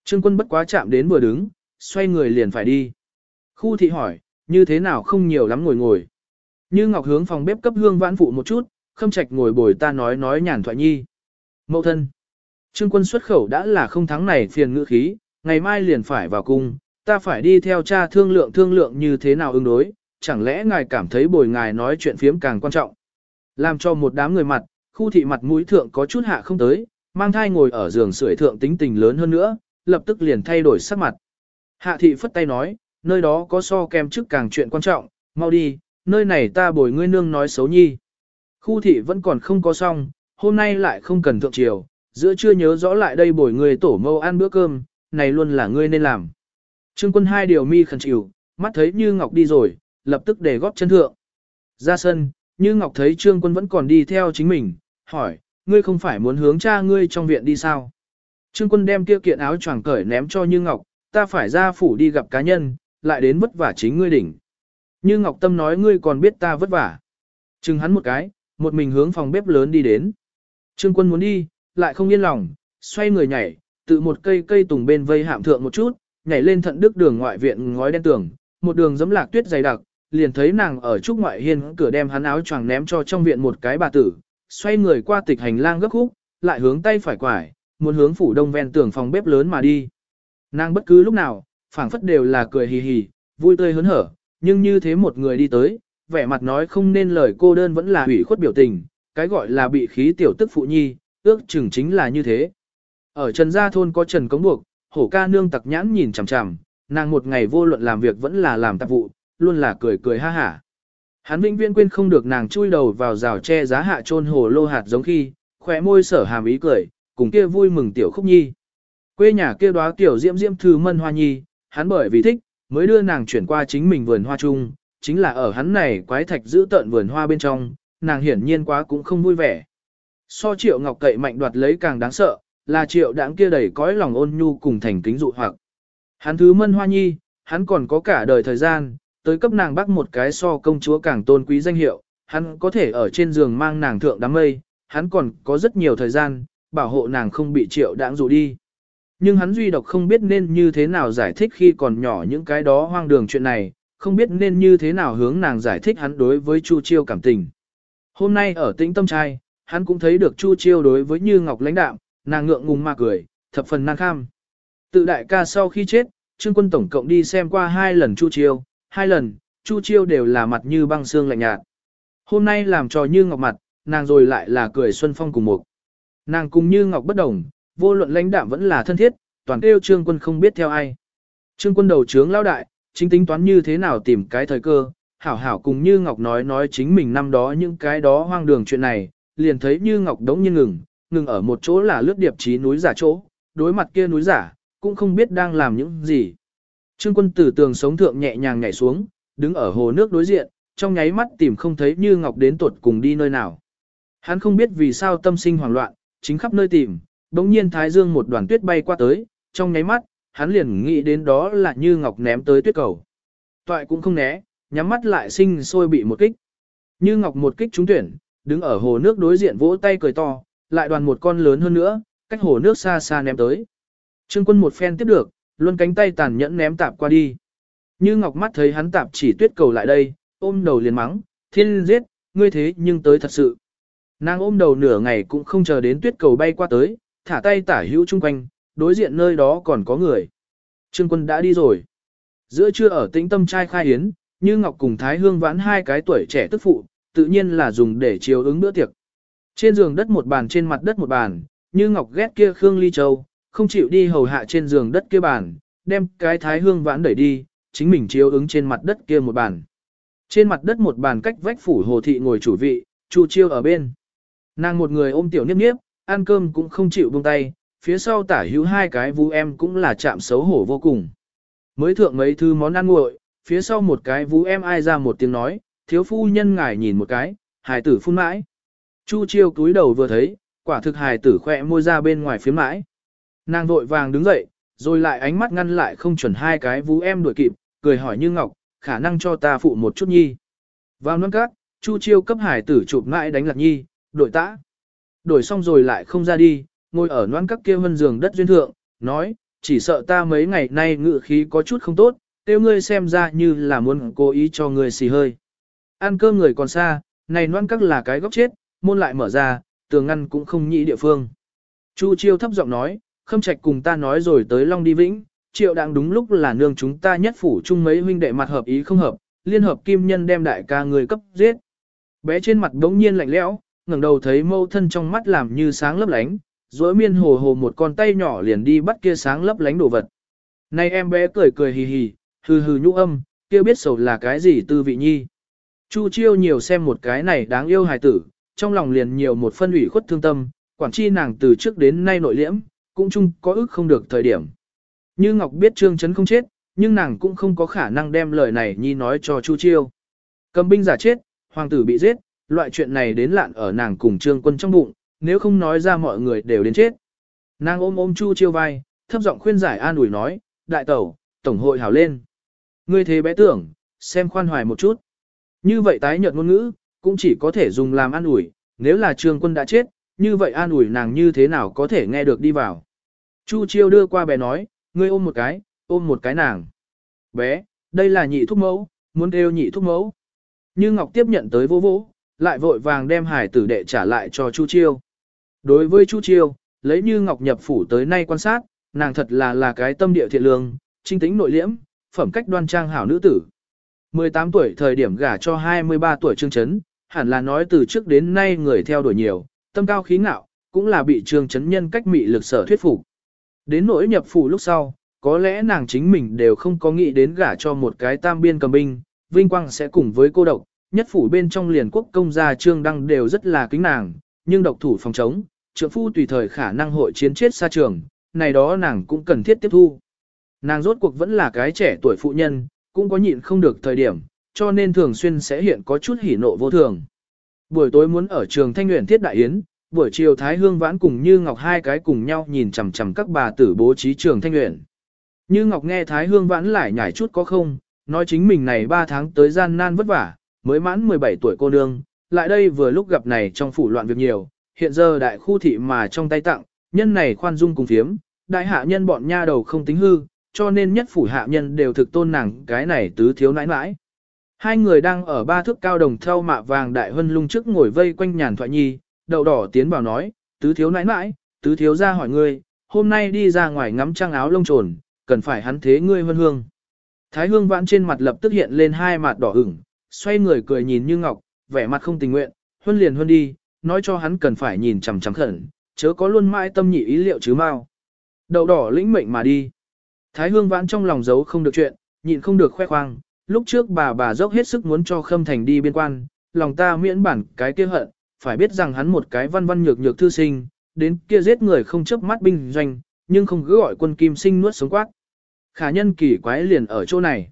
Trương quân bất quá chạm đến vừa đứng, xoay người liền phải đi. Khu thị hỏi, như thế nào không nhiều lắm ngồi ngồi. Như Ngọc hướng phòng bếp cấp hương vãn phụ một chút, khâm trạch ngồi bồi ta nói nói nhàn thoại nhi. Mậu thân. Trương quân xuất khẩu đã là không thắng này phiền ngữ khí, ngày mai liền phải vào cung, ta phải đi theo cha thương lượng thương lượng như thế nào ứng đối, chẳng lẽ ngài cảm thấy bồi ngài nói chuyện phiếm càng quan trọng. Làm cho một đám người mặt, khu thị mặt mũi thượng có chút hạ không tới, mang thai ngồi ở giường sưởi thượng tính tình lớn hơn nữa, lập tức liền thay đổi sắc mặt. Hạ thị phất tay nói, nơi đó có so kem chức càng chuyện quan trọng, mau đi, nơi này ta bồi ngươi nương nói xấu nhi. Khu thị vẫn còn không có xong, hôm nay lại không cần thượng triều, giữa chưa nhớ rõ lại đây bồi ngươi tổ mâu ăn bữa cơm, này luôn là ngươi nên làm. Trương quân hai điều mi khẩn chịu, mắt thấy như ngọc đi rồi, lập tức để góp chân thượng. Ra sân, như ngọc thấy trương quân vẫn còn đi theo chính mình, hỏi, ngươi không phải muốn hướng cha ngươi trong viện đi sao? Trương quân đem kia kiện áo choàng cởi ném cho như ngọc, ta phải ra phủ đi gặp cá nhân, lại đến vất vả chính ngươi đỉnh. Như Ngọc Tâm nói ngươi còn biết ta vất vả. Trừng hắn một cái, một mình hướng phòng bếp lớn đi đến. Trương quân muốn đi, lại không yên lòng, xoay người nhảy, tự một cây cây tùng bên vây hạm thượng một chút, nhảy lên thận đức đường ngoại viện ngói đen tường, một đường dẫm lạc tuyết dày đặc, liền thấy nàng ở trúc ngoại hiên cửa đem hắn áo choàng ném cho trong viện một cái bà tử, xoay người qua tịch hành lang gấp khúc, lại hướng tay phải quải, muốn hướng phủ đông ven tường phòng bếp lớn mà đi. Nàng bất cứ lúc nào, phảng phất đều là cười hì hì, vui tươi hớn hở, nhưng như thế một người đi tới, vẻ mặt nói không nên lời cô đơn vẫn là hủy khuất biểu tình, cái gọi là bị khí tiểu tức phụ nhi, ước chừng chính là như thế. Ở Trần Gia Thôn có Trần Cống Buộc, hổ ca nương tặc nhãn nhìn chằm chằm, nàng một ngày vô luận làm việc vẫn là làm tạp vụ, luôn là cười cười ha hả. Hắn vĩnh viễn quên không được nàng chui đầu vào rào tre giá hạ trôn hồ lô hạt giống khi, khỏe môi sở hàm ý cười, cùng kia vui mừng tiểu khúc nhi. Quê nhà kia đóa tiểu diễm diễm thư mân hoa nhi, hắn bởi vì thích, mới đưa nàng chuyển qua chính mình vườn hoa chung, chính là ở hắn này quái thạch giữ tận vườn hoa bên trong, nàng hiển nhiên quá cũng không vui vẻ. So triệu ngọc cậy mạnh đoạt lấy càng đáng sợ, là triệu đáng kia đầy cõi lòng ôn nhu cùng thành kính dụ hoặc. Hắn thứ mân hoa nhi, hắn còn có cả đời thời gian, tới cấp nàng bắt một cái so công chúa càng tôn quý danh hiệu, hắn có thể ở trên giường mang nàng thượng đám mây, hắn còn có rất nhiều thời gian, bảo hộ nàng không bị triệu đãng dụ đi. Nhưng hắn duy độc không biết nên như thế nào giải thích khi còn nhỏ những cái đó hoang đường chuyện này, không biết nên như thế nào hướng nàng giải thích hắn đối với Chu Chiêu cảm tình. Hôm nay ở tĩnh tâm trai, hắn cũng thấy được Chu Chiêu đối với Như Ngọc lãnh đạm, nàng ngượng ngùng mà cười, thập phần nan kham. Tự đại ca sau khi chết, Trương Quân tổng cộng đi xem qua hai lần Chu Chiêu, hai lần, Chu Chiêu đều là mặt như băng xương lạnh nhạt. Hôm nay làm trò Như Ngọc mặt, nàng rồi lại là cười xuân phong cùng một. Nàng cùng Như Ngọc bất đồng, vô luận lãnh đạm vẫn là thân thiết, toàn kêu Trương Quân không biết theo ai. Trương Quân đầu trướng lao đại, chính tính toán như thế nào tìm cái thời cơ, hảo hảo cùng Như Ngọc nói nói chính mình năm đó những cái đó hoang đường chuyện này, liền thấy Như Ngọc đống nhiên ngừng, ngừng ở một chỗ là lướt điệp trí núi giả chỗ, đối mặt kia núi giả, cũng không biết đang làm những gì. Trương quân tử tường sống thượng nhẹ nhàng nhảy xuống, đứng ở hồ nước đối diện, trong nháy mắt tìm không thấy Như Ngọc đến tuột cùng đi nơi nào. Hắn không biết vì sao tâm sinh hoảng loạn, chính khắp nơi tìm, bỗng nhiên thái dương một đoàn tuyết bay qua tới, trong nháy mắt, hắn liền nghĩ đến đó là Như Ngọc ném tới tuyết cầu. Toại cũng không né, nhắm mắt lại sinh sôi bị một kích. Như Ngọc một kích trúng tuyển, đứng ở hồ nước đối diện vỗ tay cười to, lại đoàn một con lớn hơn nữa, cách hồ nước xa xa ném tới. Trương quân một phen tiếp được, luôn cánh tay tàn nhẫn ném tạp qua đi. Như Ngọc mắt thấy hắn tạp chỉ tuyết cầu lại đây, ôm đầu liền mắng, thiên giết, ngươi thế nhưng tới thật sự. Nàng ôm đầu nửa ngày cũng không chờ đến tuyết cầu bay qua tới, thả tay tả hữu chung quanh, đối diện nơi đó còn có người. Trương quân đã đi rồi. Giữa trưa ở tĩnh tâm trai khai hiến, như Ngọc cùng Thái Hương vãn hai cái tuổi trẻ tức phụ, tự nhiên là dùng để chiếu ứng bữa tiệc. Trên giường đất một bàn trên mặt đất một bàn, như Ngọc ghét kia Khương Ly Châu, không chịu đi hầu hạ trên giường đất kia bàn, đem cái Thái Hương vãn đẩy đi, chính mình chiếu ứng trên mặt đất kia một bàn. Trên mặt đất một bàn cách vách phủ hồ thị ngồi chủ vị, Chu Chiêu ở bên. Nàng một người ôm tiểu niếp niếp, ăn cơm cũng không chịu buông tay, phía sau tả hữu hai cái vũ em cũng là chạm xấu hổ vô cùng. Mới thượng mấy thứ món ăn nguội, phía sau một cái vũ em ai ra một tiếng nói, thiếu phu nhân ngài nhìn một cái, hài tử phun mãi. Chu chiêu túi đầu vừa thấy, quả thực hài tử khỏe môi ra bên ngoài phía mãi. Nàng vội vàng đứng dậy, rồi lại ánh mắt ngăn lại không chuẩn hai cái vũ em đuổi kịp, cười hỏi như ngọc, khả năng cho ta phụ một chút nhi. Vào nón cát, Chu chiêu cấp hải tử chụp mãi đánh lạc nhi, đổi tã. Đổi xong rồi lại không ra đi, ngồi ở noan các kia vân giường đất duyên thượng, nói, chỉ sợ ta mấy ngày nay ngự khí có chút không tốt, tiêu ngươi xem ra như là muốn cố ý cho ngươi xì hơi. Ăn cơm người còn xa, này noan các là cái góc chết, môn lại mở ra, tường ngăn cũng không nhị địa phương. Chu chiêu thấp giọng nói, khâm trạch cùng ta nói rồi tới Long đi Vĩnh, triệu đang đúng lúc là nương chúng ta nhất phủ chung mấy huynh đệ mặt hợp ý không hợp, liên hợp kim nhân đem đại ca người cấp giết. Bé trên mặt đống nhiên lạnh lẽo, ngẩng đầu thấy mâu thân trong mắt làm như sáng lấp lánh, dối miên hồ hồ một con tay nhỏ liền đi bắt kia sáng lấp lánh đồ vật. Này em bé cười cười hì hì, hừ hừ nhũ âm, kia biết sầu là cái gì tư vị nhi. Chu chiêu nhiều xem một cái này đáng yêu hài tử, trong lòng liền nhiều một phân ủy khuất thương tâm, quản chi nàng từ trước đến nay nội liễm, cũng chung có ức không được thời điểm. Như Ngọc biết Trương Trấn không chết, nhưng nàng cũng không có khả năng đem lời này nhi nói cho Chu Chiêu. Cầm binh giả chết, hoàng tử bị giết, loại chuyện này đến lạn ở nàng cùng Trương Quân trong bụng, nếu không nói ra mọi người đều đến chết. Nàng ôm ôm Chu Chiêu vai, thấp giọng khuyên giải an ủi nói, đại tẩu, tổng hội hảo lên. Ngươi thế bé tưởng, xem khoan hoài một chút. Như vậy tái nhợt ngôn ngữ, cũng chỉ có thể dùng làm an ủi, nếu là Trương Quân đã chết, như vậy an ủi nàng như thế nào có thể nghe được đi vào. Chu Chiêu đưa qua bé nói, ngươi ôm một cái, ôm một cái nàng. Bé, đây là nhị thúc mẫu, muốn kêu nhị thúc mẫu. Như Ngọc tiếp nhận tới vô vỗ, lại vội vàng đem hải tử đệ trả lại cho Chu Chiêu. Đối với Chu Chiêu, lấy như Ngọc nhập phủ tới nay quan sát, nàng thật là là cái tâm địa thiện lương, trinh tĩnh nội liễm, phẩm cách đoan trang hảo nữ tử. 18 tuổi thời điểm gả cho 23 tuổi Trương Chấn, hẳn là nói từ trước đến nay người theo đuổi nhiều, tâm cao khí ngạo, cũng là bị Trương Chấn nhân cách mị lực sở thuyết phục. Đến nỗi nhập phủ lúc sau, có lẽ nàng chính mình đều không có nghĩ đến gả cho một cái tam biên cầm binh, vinh quang sẽ cùng với cô độc, nhất phủ bên trong liền quốc công gia Trương Đăng đều rất là kính nàng, nhưng độc thủ phòng chống, trượng phu tùy thời khả năng hội chiến chết xa trường, này đó nàng cũng cần thiết tiếp thu. Nàng rốt cuộc vẫn là cái trẻ tuổi phụ nhân, cũng có nhịn không được thời điểm, cho nên thường xuyên sẽ hiện có chút hỉ nộ vô thường. Buổi tối muốn ở trường Thanh Nguyện Thiết Đại Yến, buổi chiều Thái Hương Vãn cùng Như Ngọc hai cái cùng nhau nhìn chằm chằm các bà tử bố trí trường Thanh Nguyện. Như Ngọc nghe Thái Hương Vãn lại nhảy chút có không, nói chính mình này 3 tháng tới gian nan vất vả, mới mãn 17 tuổi cô nương, lại đây vừa lúc gặp này trong phủ loạn việc nhiều, hiện giờ đại khu thị mà trong tay tặng, nhân này khoan dung cùng phiếm, đại hạ nhân bọn nha đầu không tính hư, cho nên nhất phủ hạ nhân đều thực tôn nàng cái này tứ thiếu nãi nãi. Hai người đang ở ba thước cao đồng theo mạ vàng đại hân lung trước ngồi vây quanh nhàn thoại nhi, đậu đỏ tiến vào nói, tứ thiếu nãi nãi, tứ thiếu ra hỏi ngươi, hôm nay đi ra ngoài ngắm trang áo lông trồn, cần phải hắn thế ngươi vân hương. Thái hương vãn trên mặt lập tức hiện lên hai mặt đỏ ửng, xoay người cười nhìn như ngọc, vẻ mặt không tình nguyện, huân liền huân đi, nói cho hắn cần phải nhìn chằm chằm khẩn, chớ có luôn mãi tâm nhị ý liệu chứ mau. Đầu đỏ lĩnh mệnh mà đi. Thái hương vãn trong lòng giấu không được chuyện, nhịn không được khoe khoang, lúc trước bà bà dốc hết sức muốn cho khâm thành đi biên quan, lòng ta miễn bản cái kia hận, phải biết rằng hắn một cái văn văn nhược nhược thư sinh, đến kia giết người không chớp mắt binh doanh, nhưng không cứ gọi quân kim sinh nuốt sống quát. Khả nhân kỳ quái liền ở chỗ này.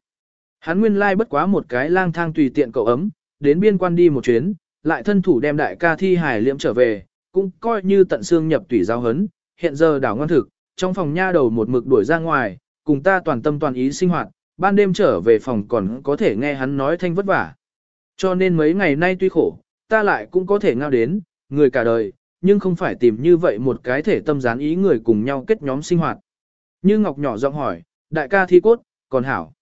Hắn nguyên lai bất quá một cái lang thang tùy tiện cậu ấm, đến biên quan đi một chuyến, lại thân thủ đem đại ca thi hải liễm trở về, cũng coi như tận xương nhập tùy giao hấn, hiện giờ đảo ngon thực, trong phòng nha đầu một mực đuổi ra ngoài, cùng ta toàn tâm toàn ý sinh hoạt, ban đêm trở về phòng còn có thể nghe hắn nói thanh vất vả. Cho nên mấy ngày nay tuy khổ, ta lại cũng có thể ngao đến, người cả đời, nhưng không phải tìm như vậy một cái thể tâm gián ý người cùng nhau kết nhóm sinh hoạt. Như Ngọc nhỏ giọng hỏi, đại ca thi cốt, còn hảo.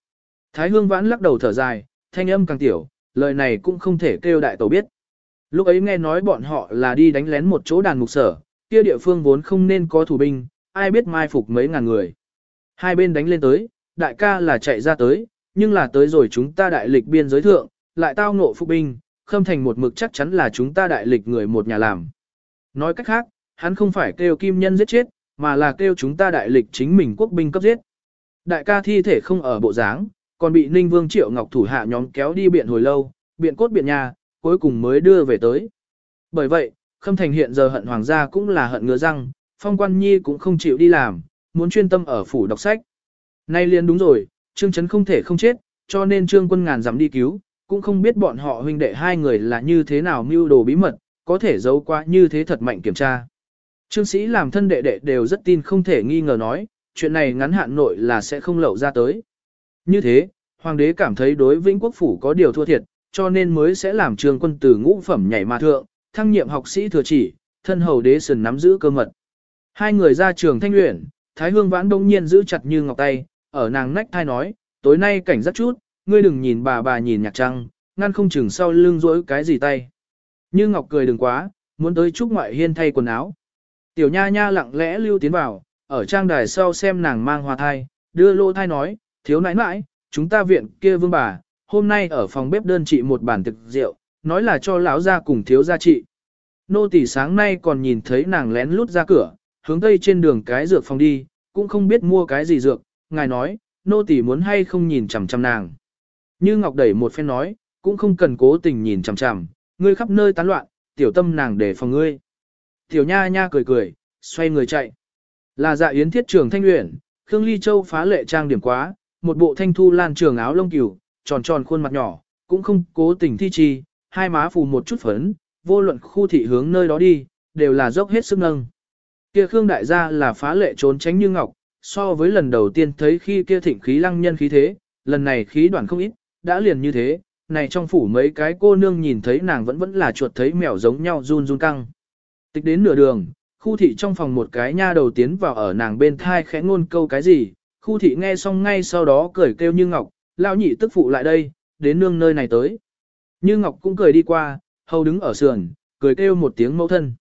Thái Hương vãn lắc đầu thở dài, thanh âm càng tiểu, lời này cũng không thể kêu đại tổ biết. Lúc ấy nghe nói bọn họ là đi đánh lén một chỗ đàn mục sở, kia địa phương vốn không nên có thủ binh, ai biết mai phục mấy ngàn người. Hai bên đánh lên tới, đại ca là chạy ra tới, nhưng là tới rồi chúng ta đại lịch biên giới thượng, lại tao ngộ phục binh, khâm thành một mực chắc chắn là chúng ta đại lịch người một nhà làm. Nói cách khác, hắn không phải kêu kim nhân giết chết, mà là kêu chúng ta đại lịch chính mình quốc binh cấp giết. Đại ca thi thể không ở bộ dáng, còn bị Ninh Vương Triệu Ngọc thủ hạ nhóm kéo đi biện hồi lâu, biện cốt biện nhà, cuối cùng mới đưa về tới. Bởi vậy, Khâm Thành hiện giờ hận hoàng gia cũng là hận ngứa răng, Phong Quan Nhi cũng không chịu đi làm, muốn chuyên tâm ở phủ đọc sách. Nay liền đúng rồi, Trương Trấn không thể không chết, cho nên Trương Quân ngàn dám đi cứu, cũng không biết bọn họ huynh đệ hai người là như thế nào mưu đồ bí mật, có thể giấu qua như thế thật mạnh kiểm tra. Trương sĩ làm thân đệ đệ đều rất tin không thể nghi ngờ nói, chuyện này ngắn hạn nội là sẽ không lậu ra tới. Như thế, hoàng đế cảm thấy đối vĩnh quốc phủ có điều thua thiệt, cho nên mới sẽ làm trường quân từ ngũ phẩm nhảy mà thượng, thăng nhiệm học sĩ thừa chỉ, thân hầu đế sần nắm giữ cơ mật. Hai người ra trường thanh luyện, Thái Hương vãn đông nhiên giữ chặt như ngọc tay, ở nàng nách thai nói, tối nay cảnh rất chút, ngươi đừng nhìn bà bà nhìn nhạc trăng, ngăn không chừng sau lưng rỗi cái gì tay. Như ngọc cười đừng quá, muốn tới chúc ngoại hiên thay quần áo. Tiểu nha nha lặng lẽ lưu tiến vào, ở trang đài sau xem nàng mang hoa thai, đưa lô thai nói, thiếu nãi nãi, chúng ta viện kia vương bà, hôm nay ở phòng bếp đơn trị một bản thực rượu, nói là cho lão gia cùng thiếu gia trị. Nô tỷ sáng nay còn nhìn thấy nàng lén lút ra cửa, hướng tây trên đường cái dược phòng đi, cũng không biết mua cái gì dược, ngài nói, nô tỷ muốn hay không nhìn chằm chằm nàng. Như Ngọc đẩy một phen nói, cũng không cần cố tình nhìn chằm chằm, ngươi khắp nơi tán loạn, tiểu tâm nàng để phòng ngươi. Tiểu nha nha cười cười, xoay người chạy. Là dạ yến thiết trường thanh luyện, Khương Ly Châu phá lệ trang điểm quá, một bộ thanh thu lan trường áo lông cừu, tròn tròn khuôn mặt nhỏ, cũng không cố tình thi chi, hai má phù một chút phấn, vô luận khu thị hướng nơi đó đi, đều là dốc hết sức nâng. Kia Khương đại gia là phá lệ trốn tránh như ngọc, so với lần đầu tiên thấy khi kia thịnh khí lăng nhân khí thế, lần này khí đoạn không ít, đã liền như thế, này trong phủ mấy cái cô nương nhìn thấy nàng vẫn vẫn là chuột thấy mèo giống nhau run run căng. Tịch đến nửa đường, khu thị trong phòng một cái nha đầu tiến vào ở nàng bên thai khẽ ngôn câu cái gì, khu thị nghe xong ngay sau đó cười kêu như ngọc, lão nhị tức phụ lại đây, đến nương nơi này tới. Như ngọc cũng cười đi qua, hầu đứng ở sườn, cười kêu một tiếng mẫu thân.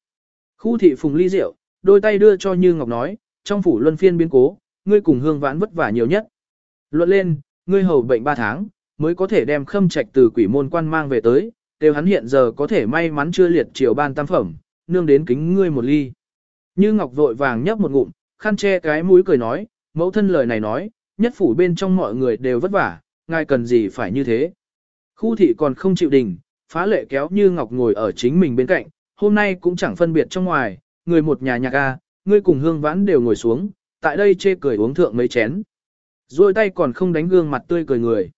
Khu thị phùng ly rượu, đôi tay đưa cho như ngọc nói, trong phủ luân phiên biến cố, ngươi cùng hương vãn vất vả nhiều nhất. Luận lên, ngươi hầu bệnh 3 tháng, mới có thể đem khâm trạch từ quỷ môn quan mang về tới, đều hắn hiện giờ có thể may mắn chưa liệt triều ban tam phẩm, nương đến kính ngươi một ly. Như Ngọc vội vàng nhấp một ngụm, khăn che cái mũi cười nói, mẫu thân lời này nói, nhất phủ bên trong mọi người đều vất vả, ngài cần gì phải như thế. Khu thị còn không chịu đình, phá lệ kéo Như Ngọc ngồi ở chính mình bên cạnh, hôm nay cũng chẳng phân biệt trong ngoài, người một nhà nhạc a, ngươi cùng hương vãn đều ngồi xuống, tại đây chê cười uống thượng mấy chén. Rồi tay còn không đánh gương mặt tươi cười người.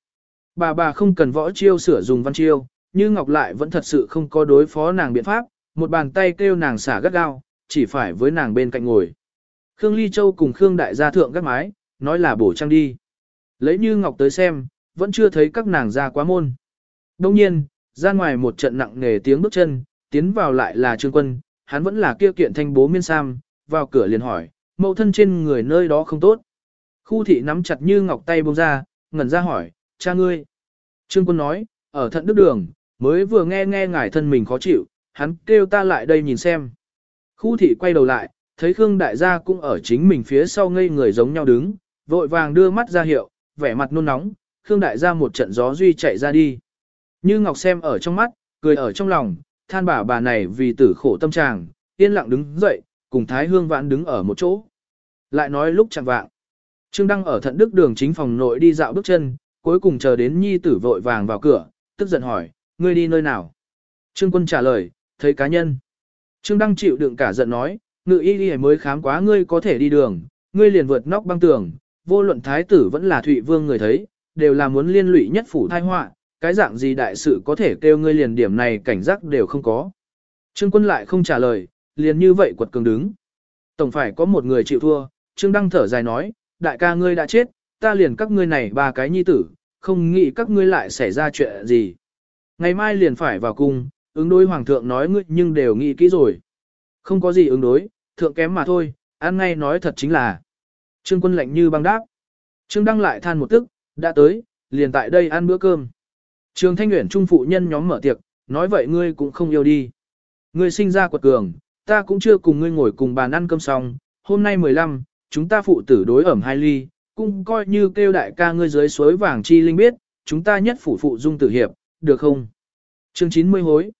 Bà bà không cần võ chiêu sửa dùng văn chiêu, như Ngọc lại vẫn thật sự không có đối phó nàng biện pháp, một bàn tay kêu nàng xả gắt gao, chỉ phải với nàng bên cạnh ngồi. Khương Ly Châu cùng Khương Đại gia thượng gắt mái, nói là bổ trang đi. Lấy như Ngọc tới xem, vẫn chưa thấy các nàng ra quá môn. Đông nhiên, ra ngoài một trận nặng nề tiếng bước chân, tiến vào lại là Trương Quân, hắn vẫn là kia kiện thanh bố miên sam, vào cửa liền hỏi, mẫu thân trên người nơi đó không tốt. Khu thị nắm chặt như Ngọc tay buông ra, ngẩn ra hỏi, cha ngươi. Trương Quân nói, ở thận đức đường, mới vừa nghe nghe ngài thân mình khó chịu, hắn kêu ta lại đây nhìn xem. Khu thị quay đầu lại, thấy Khương đại gia cũng ở chính mình phía sau ngây người giống nhau đứng, vội vàng đưa mắt ra hiệu, vẻ mặt nôn nóng, Khương đại gia một trận gió duy chạy ra đi. Như Ngọc xem ở trong mắt, cười ở trong lòng, than bà bà này vì tử khổ tâm trạng, yên lặng đứng dậy, cùng Thái Hương Vãn đứng ở một chỗ. Lại nói lúc chẳng vạng, Trương Đăng ở thận đức đường chính phòng nội đi dạo bước chân, cuối cùng chờ đến nhi tử vội vàng vào cửa, tức giận hỏi, ngươi đi nơi nào? Trương Quân trả lời, thấy cá nhân. Trương Đăng chịu đựng cả giận nói, ngự y y mới khám quá ngươi có thể đi đường, ngươi liền vượt nóc băng tường, vô luận thái tử vẫn là thụy vương người thấy, đều là muốn liên lụy nhất phủ thai họa, cái dạng gì đại sự có thể kêu ngươi liền điểm này cảnh giác đều không có. Trương Quân lại không trả lời, liền như vậy quật cường đứng. Tổng phải có một người chịu thua, Trương Đăng thở dài nói, đại ca ngươi đã chết, ta liền các ngươi này ba cái nhi tử, không nghĩ các ngươi lại xảy ra chuyện gì. Ngày mai liền phải vào cung, ứng đối hoàng thượng nói ngươi nhưng đều nghĩ kỹ rồi. Không có gì ứng đối, thượng kém mà thôi, ăn ngay nói thật chính là. Trương quân lạnh như băng đáp. Trương đăng lại than một tức, đã tới, liền tại đây ăn bữa cơm. trương thanh nguyễn trung phụ nhân nhóm mở tiệc, nói vậy ngươi cũng không yêu đi. Ngươi sinh ra quật cường, ta cũng chưa cùng ngươi ngồi cùng bàn ăn cơm xong, hôm nay 15, chúng ta phụ tử đối ẩm hai ly, cũng coi như kêu đại ca ngươi dưới suối vàng chi linh biết, chúng ta nhất phủ phụ dung tử hiệp, được không? Chương 90 hối.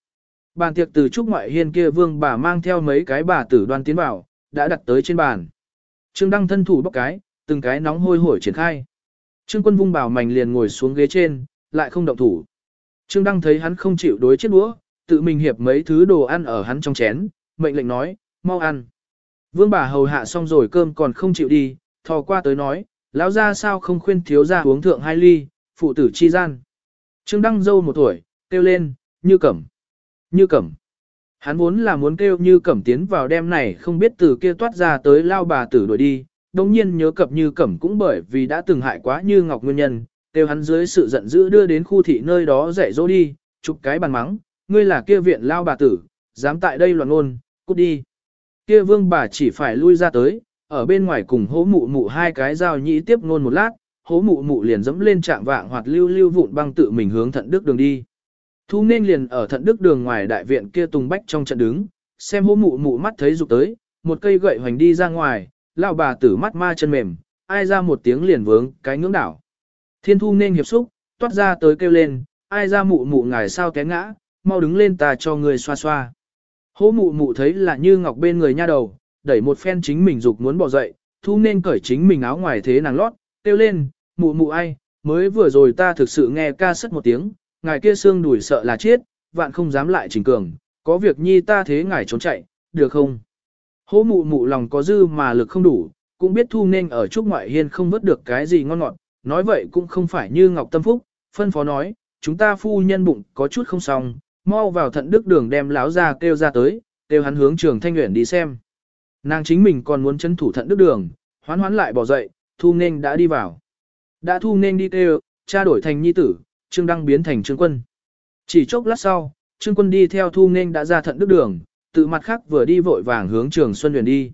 Bàn tiệc từ trúc ngoại hiên kia vương bà mang theo mấy cái bà tử đoan tiến vào, đã đặt tới trên bàn. Trương Đăng thân thủ bóc cái, từng cái nóng hôi hổi triển khai. Trương Quân vung bảo mảnh liền ngồi xuống ghế trên, lại không động thủ. Trương Đăng thấy hắn không chịu đối chết đũa, tự mình hiệp mấy thứ đồ ăn ở hắn trong chén, mệnh lệnh nói, mau ăn. Vương bà hầu hạ xong rồi cơm còn không chịu đi, thò qua tới nói, lão ra sao không khuyên thiếu ra uống thượng hai ly, phụ tử chi gian. Trương Đăng dâu một tuổi, kêu lên, như cẩm, như cẩm. Hắn vốn là muốn kêu như cẩm tiến vào đêm này không biết từ kia toát ra tới lao bà tử đuổi đi, đồng nhiên nhớ cập như cẩm cũng bởi vì đã từng hại quá như ngọc nguyên nhân, kêu hắn dưới sự giận dữ đưa đến khu thị nơi đó dạy dỗ đi, chụp cái bàn mắng, ngươi là kia viện lao bà tử, dám tại đây loạn ngôn, cút đi. Kia vương bà chỉ phải lui ra tới, ở bên ngoài cùng hố mụ mụ hai cái dao nhĩ tiếp ngôn một lát, hố mụ mụ liền dẫm lên trạng vạng hoặc lưu lưu vụn băng tự mình hướng thận đức đường đi. Thu nên liền ở thận đức đường ngoài đại viện kia tùng bách trong trận đứng, xem hố mụ mụ mắt thấy dục tới, một cây gậy hoành đi ra ngoài, lão bà tử mắt ma chân mềm, ai ra một tiếng liền vướng cái ngưỡng đảo. Thiên thu nên hiệp xúc, toát ra tới kêu lên, ai ra mụ mụ ngài sao té ngã, mau đứng lên ta cho người xoa xoa. Hố mụ mụ thấy là như ngọc bên người nha đầu, đẩy một phen chính mình dục muốn bỏ dậy, thu nên cởi chính mình áo ngoài thế nàng lót, kêu lên, mụ mụ ai, mới vừa rồi ta thực sự nghe ca sất một tiếng, ngài kia xương đùi sợ là chết, vạn không dám lại trình cường, có việc nhi ta thế ngài trốn chạy, được không? Hố mụ mụ lòng có dư mà lực không đủ, cũng biết thu nên ở trúc ngoại hiên không vớt được cái gì ngon ngọt, nói vậy cũng không phải như ngọc tâm phúc, phân phó nói, chúng ta phu nhân bụng có chút không xong, mau vào thận đức đường đem láo ra kêu ra tới, kêu hắn hướng trường thanh nguyện đi xem. Nàng chính mình còn muốn chân thủ thận đức đường, hoán hoán lại bỏ dậy, thu nên đã đi vào. Đã thu nên đi kêu, cha đổi thành nhi tử, trương đăng biến thành trương quân. Chỉ chốc lát sau, trương quân đi theo thu nên đã ra thận đức đường, tự mặt khác vừa đi vội vàng hướng trường xuân huyền đi.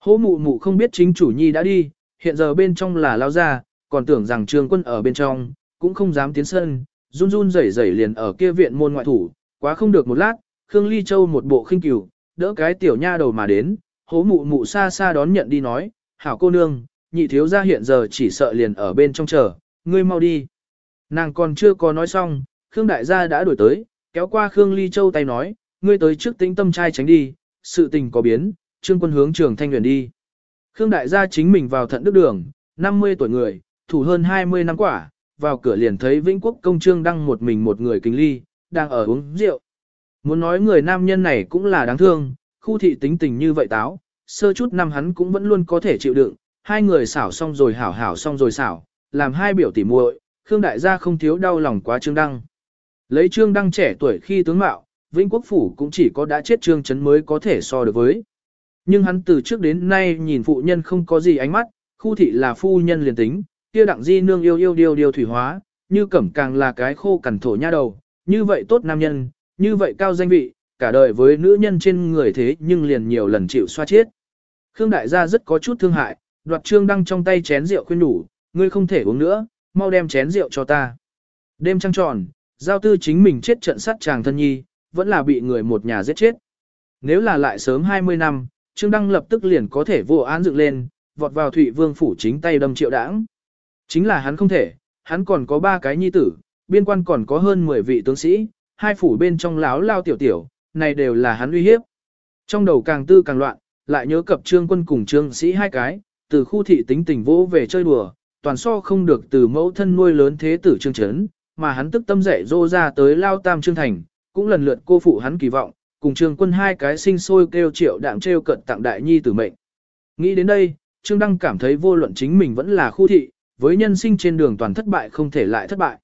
Hố mụ mụ không biết chính chủ nhi đã đi, hiện giờ bên trong là lao ra, còn tưởng rằng trương quân ở bên trong, cũng không dám tiến sân, run run rẩy rẩy liền ở kia viện môn ngoại thủ, quá không được một lát, Khương Ly Châu một bộ khinh cửu, đỡ cái tiểu nha đầu mà đến, hố mụ mụ xa xa đón nhận đi nói, hảo cô nương, nhị thiếu gia hiện giờ chỉ sợ liền ở bên trong chờ, ngươi mau đi. Nàng còn chưa có nói xong, Khương đại gia đã đổi tới, kéo qua Khương Ly Châu tay nói, ngươi tới trước tĩnh tâm trai tránh đi, sự tình có biến, trương quân hướng trường thanh nguyện đi. Khương đại gia chính mình vào thận đức đường, 50 tuổi người, thủ hơn 20 năm quả, vào cửa liền thấy Vĩnh Quốc công trương đăng một mình một người kính ly, đang ở uống rượu. Muốn nói người nam nhân này cũng là đáng thương, khu thị tính tình như vậy táo, sơ chút năm hắn cũng vẫn luôn có thể chịu đựng, Hai người xảo xong rồi hảo hảo xong rồi xảo, làm hai biểu tỉ muội, Khương đại gia không thiếu đau lòng quá Trương Đăng. Lấy Trương Đăng trẻ tuổi khi tướng mạo, Vĩnh Quốc Phủ cũng chỉ có đã chết Trương Trấn mới có thể so được với. Nhưng hắn từ trước đến nay nhìn phụ nhân không có gì ánh mắt, khu thị là phu nhân liền tính, kia đặng di nương yêu yêu điều điều thủy hóa, như cẩm càng là cái khô cằn thổ nha đầu, như vậy tốt nam nhân, như vậy cao danh vị, cả đời với nữ nhân trên người thế nhưng liền nhiều lần chịu xoa chết. Khương đại gia rất có chút thương hại, đoạt trương đăng trong tay chén rượu khuyên đủ, ngươi không thể uống nữa, mau đem chén rượu cho ta. Đêm trăng tròn, giao tư chính mình chết trận sát chàng thân nhi, vẫn là bị người một nhà giết chết. Nếu là lại sớm 20 năm, Trương Đăng lập tức liền có thể vô án dựng lên, vọt vào Thụy Vương phủ chính tay đâm triệu đảng. Chính là hắn không thể, hắn còn có ba cái nhi tử, biên quan còn có hơn 10 vị tướng sĩ, hai phủ bên trong láo lao tiểu tiểu, này đều là hắn uy hiếp. Trong đầu càng tư càng loạn, lại nhớ cập trương quân cùng trương sĩ hai cái, từ khu thị tính tình vô về chơi đùa, toàn so không được từ mẫu thân nuôi lớn thế tử trương trấn, mà hắn tức tâm dạy dô ra tới lao tam trương thành, cũng lần lượt cô phụ hắn kỳ vọng, cùng trương quân hai cái sinh sôi kêu triệu đạm treo cận tặng đại nhi tử mệnh. Nghĩ đến đây, trương đăng cảm thấy vô luận chính mình vẫn là khu thị, với nhân sinh trên đường toàn thất bại không thể lại thất bại.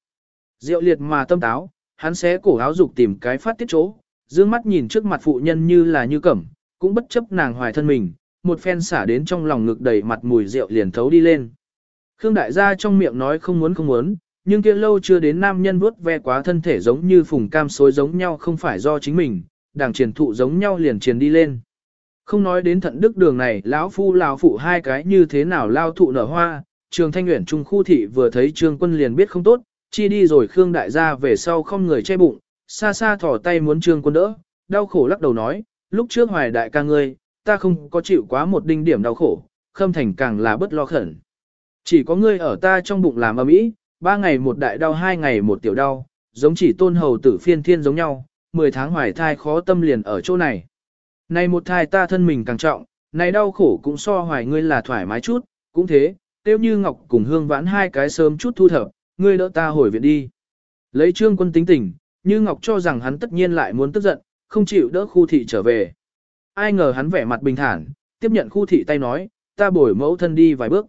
Diệu liệt mà tâm táo, hắn sẽ cổ áo dục tìm cái phát tiết chỗ, dương mắt nhìn trước mặt phụ nhân như là như cẩm, cũng bất chấp nàng hoài thân mình, một phen xả đến trong lòng ngực đầy mặt mùi rượu liền thấu đi lên. Khương đại gia trong miệng nói không muốn không muốn, nhưng kia lâu chưa đến nam nhân vuốt ve quá thân thể giống như phùng cam xối giống nhau không phải do chính mình, đảng triển thụ giống nhau liền triển đi lên. Không nói đến thận đức đường này, lão phu lão phụ hai cái như thế nào lao thụ nở hoa, trường thanh nguyện trung khu thị vừa thấy Trường quân liền biết không tốt, chi đi rồi Khương đại gia về sau không người che bụng, xa xa thỏ tay muốn Trường quân đỡ, đau khổ lắc đầu nói, lúc trước hoài đại ca ngươi, ta không có chịu quá một đinh điểm đau khổ, khâm thành càng là bất lo khẩn. Chỉ có ngươi ở ta trong bụng làm ầm ĩ, ba ngày một đại đau hai ngày một tiểu đau, giống chỉ tôn hầu tử phiên thiên giống nhau, mười tháng hoài thai khó tâm liền ở chỗ này. Này một thai ta thân mình càng trọng, này đau khổ cũng so hoài ngươi là thoải mái chút, cũng thế, tiêu như ngọc cùng hương vãn hai cái sớm chút thu thập, ngươi đỡ ta hồi viện đi. Lấy trương quân tính tình, như ngọc cho rằng hắn tất nhiên lại muốn tức giận, không chịu đỡ khu thị trở về. Ai ngờ hắn vẻ mặt bình thản, tiếp nhận khu thị tay nói, ta bổi mẫu thân đi vài bước.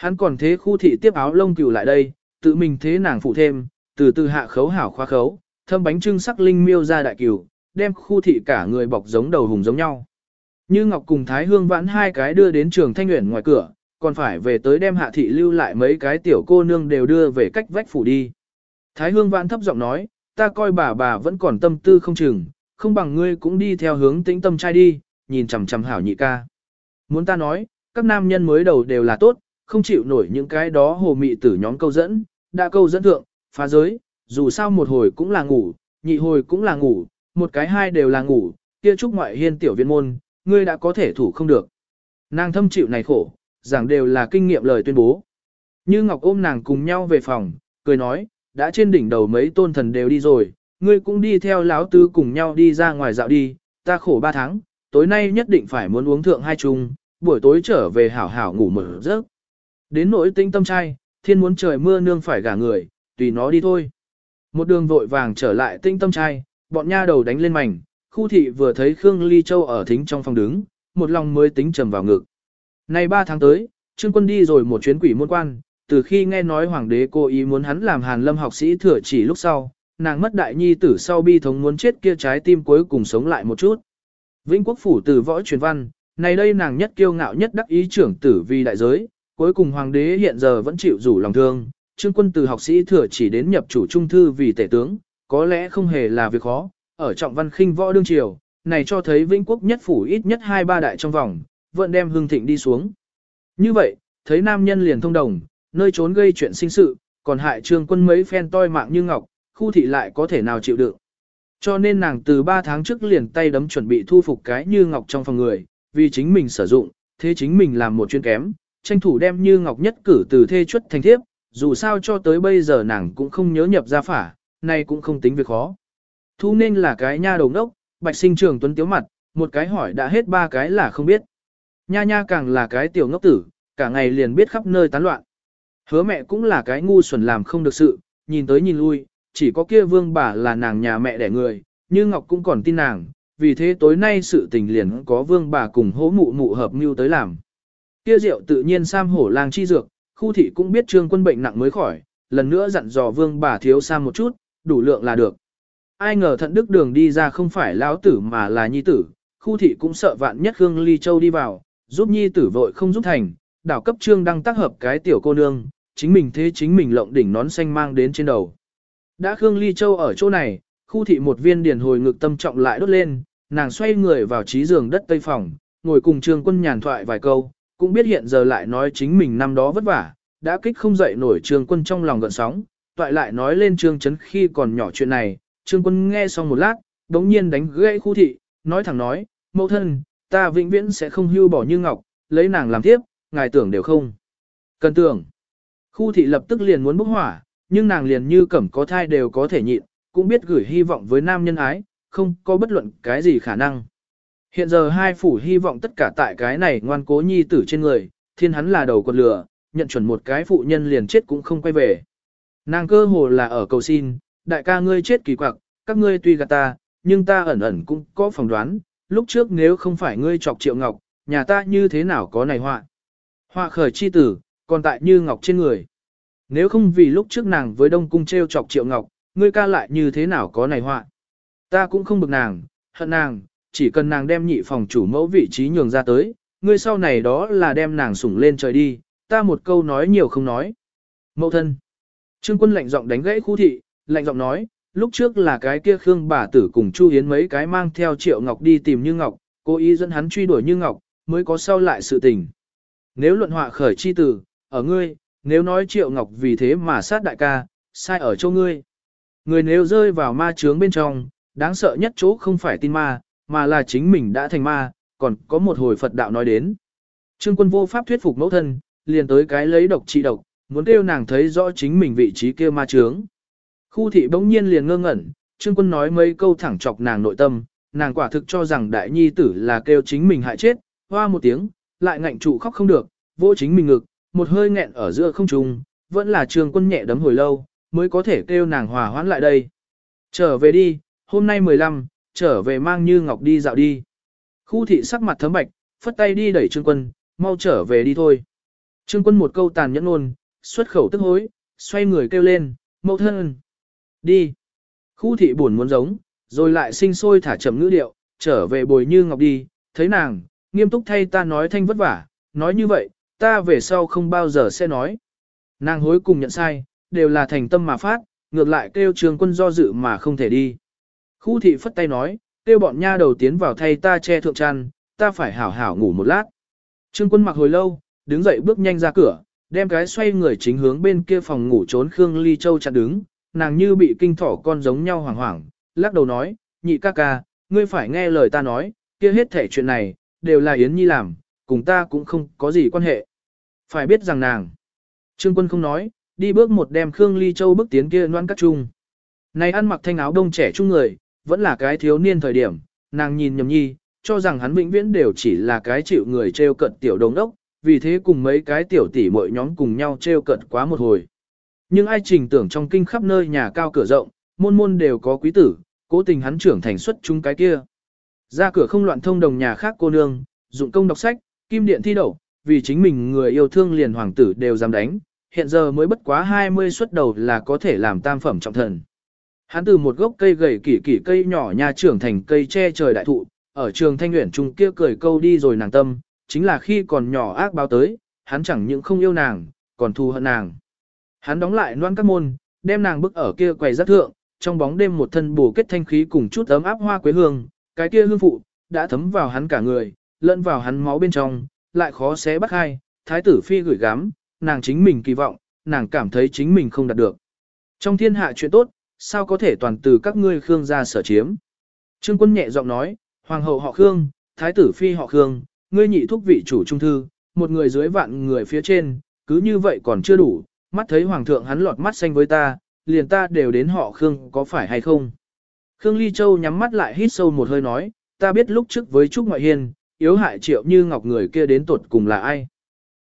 Hắn còn thế khu thị tiếp áo lông cừu lại đây, tự mình thế nàng phụ thêm, từ từ hạ khấu hảo khoa khấu, thâm bánh trưng sắc linh miêu ra đại cừu, đem khu thị cả người bọc giống đầu hùng giống nhau. Như Ngọc cùng Thái Hương vãn hai cái đưa đến trường Thanh Uyển ngoài cửa, còn phải về tới đem hạ thị lưu lại mấy cái tiểu cô nương đều đưa về cách vách phủ đi. Thái Hương vãn thấp giọng nói, ta coi bà bà vẫn còn tâm tư không chừng, không bằng ngươi cũng đi theo hướng tĩnh tâm trai đi, nhìn chằm chằm hảo nhị ca. Muốn ta nói, các nam nhân mới đầu đều là tốt, không chịu nổi những cái đó hồ mị tử nhóm câu dẫn, đã câu dẫn thượng, phá giới, dù sao một hồi cũng là ngủ, nhị hồi cũng là ngủ, một cái hai đều là ngủ, kia trúc ngoại hiên tiểu viên môn, ngươi đã có thể thủ không được. Nàng thâm chịu này khổ, giảng đều là kinh nghiệm lời tuyên bố. Như Ngọc ôm nàng cùng nhau về phòng, cười nói, đã trên đỉnh đầu mấy tôn thần đều đi rồi, ngươi cũng đi theo lão tứ cùng nhau đi ra ngoài dạo đi, ta khổ ba tháng, tối nay nhất định phải muốn uống thượng hai chung, buổi tối trở về hảo hảo ngủ mở giấc. Đến nỗi tinh tâm trai, thiên muốn trời mưa nương phải gả người, tùy nó đi thôi. Một đường vội vàng trở lại tinh tâm trai, bọn nha đầu đánh lên mảnh, khu thị vừa thấy Khương Ly Châu ở thính trong phòng đứng, một lòng mới tính trầm vào ngực. Nay ba tháng tới, Trương Quân đi rồi một chuyến quỷ môn quan, từ khi nghe nói hoàng đế cố ý muốn hắn làm hàn lâm học sĩ thừa chỉ lúc sau, nàng mất đại nhi tử sau bi thống muốn chết kia trái tim cuối cùng sống lại một chút. Vĩnh quốc phủ từ võ truyền văn, này đây nàng nhất kiêu ngạo nhất đắc ý trưởng tử vì đại giới, cuối cùng hoàng đế hiện giờ vẫn chịu rủ lòng thương, trương quân từ học sĩ thừa chỉ đến nhập chủ trung thư vì tể tướng, có lẽ không hề là việc khó, ở trọng văn khinh võ đương triều, này cho thấy vĩnh quốc nhất phủ ít nhất hai ba đại trong vòng, vẫn đem hương thịnh đi xuống. Như vậy, thấy nam nhân liền thông đồng, nơi trốn gây chuyện sinh sự, còn hại trương quân mấy phen toi mạng như ngọc, khu thị lại có thể nào chịu đựng. Cho nên nàng từ 3 tháng trước liền tay đấm chuẩn bị thu phục cái như ngọc trong phòng người, vì chính mình sử dụng, thế chính mình làm một chuyên kém, tranh thủ đem như ngọc nhất cử từ thê chuất thành thiếp, dù sao cho tới bây giờ nàng cũng không nhớ nhập ra phả, nay cũng không tính việc khó. Thu nên là cái nha đầu ngốc, bạch sinh trường tuấn tiếu mặt, một cái hỏi đã hết ba cái là không biết. Nha nha càng là cái tiểu ngốc tử, cả ngày liền biết khắp nơi tán loạn. Hứa mẹ cũng là cái ngu xuẩn làm không được sự, nhìn tới nhìn lui, chỉ có kia vương bà là nàng nhà mẹ đẻ người, như Ngọc cũng còn tin nàng, vì thế tối nay sự tình liền có vương bà cùng hố mụ mụ hợp mưu tới làm kia rượu tự nhiên sam hổ lang chi dược, khu thị cũng biết trương quân bệnh nặng mới khỏi, lần nữa dặn dò vương bà thiếu sam một chút, đủ lượng là được. Ai ngờ thận đức đường đi ra không phải lão tử mà là nhi tử, khu thị cũng sợ vạn nhất Khương Ly Châu đi vào, giúp nhi tử vội không giúp thành, đảo cấp trương đang tác hợp cái tiểu cô nương, chính mình thế chính mình lộng đỉnh nón xanh mang đến trên đầu. Đã Khương Ly Châu ở chỗ này, khu thị một viên điền hồi ngực tâm trọng lại đốt lên, nàng xoay người vào trí giường đất tây phòng, ngồi cùng trương quân nhàn thoại vài câu, cũng biết hiện giờ lại nói chính mình năm đó vất vả, đã kích không dậy nổi trương quân trong lòng gợn sóng, toại lại nói lên trương chấn khi còn nhỏ chuyện này, trương quân nghe xong một lát, đống nhiên đánh gãy khu thị, nói thẳng nói, mẫu thân, ta vĩnh viễn sẽ không hưu bỏ như ngọc, lấy nàng làm tiếp, ngài tưởng đều không. Cần tưởng, khu thị lập tức liền muốn bốc hỏa, nhưng nàng liền như cẩm có thai đều có thể nhịn, cũng biết gửi hy vọng với nam nhân ái, không có bất luận cái gì khả năng. Hiện giờ hai phủ hy vọng tất cả tại cái này ngoan cố nhi tử trên người, thiên hắn là đầu con lửa, nhận chuẩn một cái phụ nhân liền chết cũng không quay về. Nàng cơ hồ là ở cầu xin, đại ca ngươi chết kỳ quặc, các ngươi tuy gạt ta, nhưng ta ẩn ẩn cũng có phỏng đoán, lúc trước nếu không phải ngươi chọc triệu ngọc, nhà ta như thế nào có này họa. Họa khởi chi tử, còn tại như ngọc trên người. Nếu không vì lúc trước nàng với đông cung treo chọc triệu ngọc, ngươi ca lại như thế nào có này họa. Ta cũng không bực nàng, hận nàng, chỉ cần nàng đem nhị phòng chủ mẫu vị trí nhường ra tới, ngươi sau này đó là đem nàng sủng lên trời đi, ta một câu nói nhiều không nói. Mẫu thân. Trương quân lạnh giọng đánh gãy khu thị, lạnh giọng nói, lúc trước là cái kia Khương bà tử cùng Chu Hiến mấy cái mang theo Triệu Ngọc đi tìm Như Ngọc, cố ý dẫn hắn truy đuổi Như Ngọc, mới có sau lại sự tình. Nếu luận họa khởi chi tử, ở ngươi, nếu nói Triệu Ngọc vì thế mà sát đại ca, sai ở chỗ ngươi. Người nếu rơi vào ma chướng bên trong, đáng sợ nhất chỗ không phải tin ma, mà là chính mình đã thành ma, còn có một hồi Phật đạo nói đến. Trương quân vô pháp thuyết phục mẫu thân, liền tới cái lấy độc trị độc, muốn kêu nàng thấy rõ chính mình vị trí kia ma trướng. Khu thị bỗng nhiên liền ngơ ngẩn, Trương quân nói mấy câu thẳng chọc nàng nội tâm, nàng quả thực cho rằng đại nhi tử là kêu chính mình hại chết, hoa một tiếng, lại ngạnh trụ khóc không được, vô chính mình ngực, một hơi nghẹn ở giữa không trung, vẫn là Trương quân nhẹ đấm hồi lâu, mới có thể kêu nàng hòa hoãn lại đây. Trở về đi, hôm nay 15, trở về mang như ngọc đi dạo đi. Khu thị sắc mặt thấm bạch, phất tay đi đẩy Trương quân, mau trở về đi thôi. Trương quân một câu tàn nhẫn luôn, xuất khẩu tức hối, xoay người kêu lên, mẫu thân. Đi. Khu thị buồn muốn giống, rồi lại sinh sôi thả chậm ngữ điệu, trở về bồi như ngọc đi, thấy nàng, nghiêm túc thay ta nói thanh vất vả, nói như vậy, ta về sau không bao giờ sẽ nói. Nàng hối cùng nhận sai, đều là thành tâm mà phát, ngược lại kêu trường quân do dự mà không thể đi. Khu thị phất tay nói, kêu bọn nha đầu tiến vào thay ta che thượng tràn, ta phải hảo hảo ngủ một lát. Trương quân mặc hồi lâu, đứng dậy bước nhanh ra cửa, đem cái xoay người chính hướng bên kia phòng ngủ trốn Khương Ly Châu chặn đứng, nàng như bị kinh thỏ con giống nhau hoảng hoảng, lắc đầu nói, nhị ca ca, ngươi phải nghe lời ta nói, kia hết thể chuyện này, đều là Yến Nhi làm, cùng ta cũng không có gì quan hệ. Phải biết rằng nàng, Trương quân không nói, đi bước một đem Khương Ly Châu bước tiến kia noan cắt chung. Này ăn mặc thanh áo đông trẻ trung người, vẫn là cái thiếu niên thời điểm, nàng nhìn nhầm nhi, cho rằng hắn vĩnh viễn đều chỉ là cái chịu người treo cận tiểu đồng đốc, vì thế cùng mấy cái tiểu tỷ mỗi nhóm cùng nhau treo cận quá một hồi. Nhưng ai trình tưởng trong kinh khắp nơi nhà cao cửa rộng, môn môn đều có quý tử, cố tình hắn trưởng thành xuất chúng cái kia. Ra cửa không loạn thông đồng nhà khác cô nương, dụng công đọc sách, kim điện thi đậu, vì chính mình người yêu thương liền hoàng tử đều dám đánh, hiện giờ mới bất quá 20 xuất đầu là có thể làm tam phẩm trọng thần. Hắn từ một gốc cây gầy kỷ kỷ cây nhỏ nhà trưởng thành cây che trời đại thụ, ở trường thanh nguyện trung kia cười câu đi rồi nàng tâm, chính là khi còn nhỏ ác báo tới, hắn chẳng những không yêu nàng, còn thù hận nàng. Hắn đóng lại loan các môn, đem nàng bức ở kia quầy rất thượng, trong bóng đêm một thân bổ kết thanh khí cùng chút ấm áp hoa quế hương, cái kia hương phụ, đã thấm vào hắn cả người, lẫn vào hắn máu bên trong, lại khó xé bắt hai, thái tử phi gửi gắm, nàng chính mình kỳ vọng, nàng cảm thấy chính mình không đạt được. Trong thiên hạ chuyện tốt, sao có thể toàn từ các ngươi Khương gia sở chiếm. Trương quân nhẹ giọng nói, hoàng hậu họ Khương, thái tử phi họ Khương, ngươi nhị thúc vị chủ trung thư, một người dưới vạn người phía trên, cứ như vậy còn chưa đủ, mắt thấy hoàng thượng hắn lọt mắt xanh với ta, liền ta đều đến họ Khương có phải hay không. Khương Ly Châu nhắm mắt lại hít sâu một hơi nói, ta biết lúc trước với Trúc Ngoại Hiên, yếu hại triệu như ngọc người kia đến tuột cùng là ai.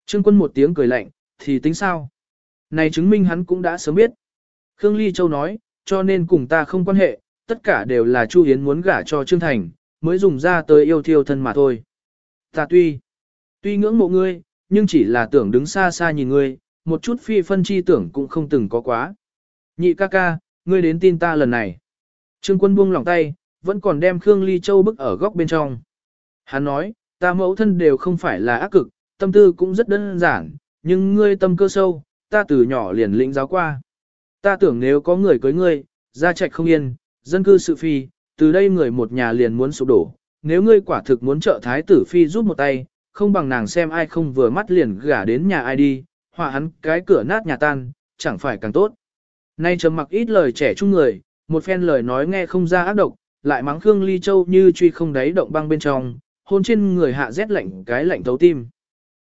Trương quân một tiếng cười lạnh, thì tính sao? Này chứng minh hắn cũng đã sớm biết. Khương Ly Châu nói, cho nên cùng ta không quan hệ, tất cả đều là Chu Yến muốn gả cho Trương Thành, mới dùng ra tới yêu thiêu thân mà thôi. Ta tuy, tuy ngưỡng mộ ngươi, nhưng chỉ là tưởng đứng xa xa nhìn ngươi, một chút phi phân chi tưởng cũng không từng có quá. Nhị ca ca, ngươi đến tin ta lần này. Trương quân buông lòng tay, vẫn còn đem Khương Ly Châu bức ở góc bên trong. Hắn nói, ta mẫu thân đều không phải là ác cực, tâm tư cũng rất đơn giản, nhưng ngươi tâm cơ sâu, ta từ nhỏ liền lĩnh giáo qua. Ta tưởng nếu có người cưới ngươi, gia trạch không yên, dân cư sự phi, từ đây người một nhà liền muốn sụp đổ. Nếu ngươi quả thực muốn trợ thái tử phi giúp một tay, không bằng nàng xem ai không vừa mắt liền gả đến nhà ai đi, họa hắn cái cửa nát nhà tan, chẳng phải càng tốt. Nay trầm mặc ít lời trẻ trung người, một phen lời nói nghe không ra ác độc, lại mắng Khương Ly Châu như truy không đáy động băng bên trong, hôn trên người hạ rét lạnh cái lạnh thấu tim.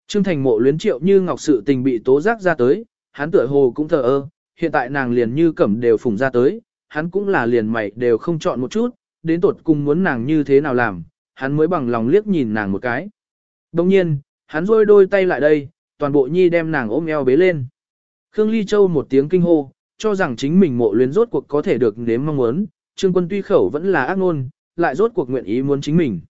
Trương Thành mộ luyến triệu như ngọc sự tình bị tố giác ra tới, hắn tựa hồ cũng thờ ơ, hiện tại nàng liền như cẩm đều phùng ra tới, hắn cũng là liền mày đều không chọn một chút, đến tột cùng muốn nàng như thế nào làm, hắn mới bằng lòng liếc nhìn nàng một cái. Đồng nhiên, hắn rôi đôi tay lại đây, toàn bộ nhi đem nàng ôm eo bế lên. Khương Ly Châu một tiếng kinh hô, cho rằng chính mình mộ luyến rốt cuộc có thể được nếm mong muốn, Trương Quân tuy khẩu vẫn là ác ngôn, lại rốt cuộc nguyện ý muốn chính mình.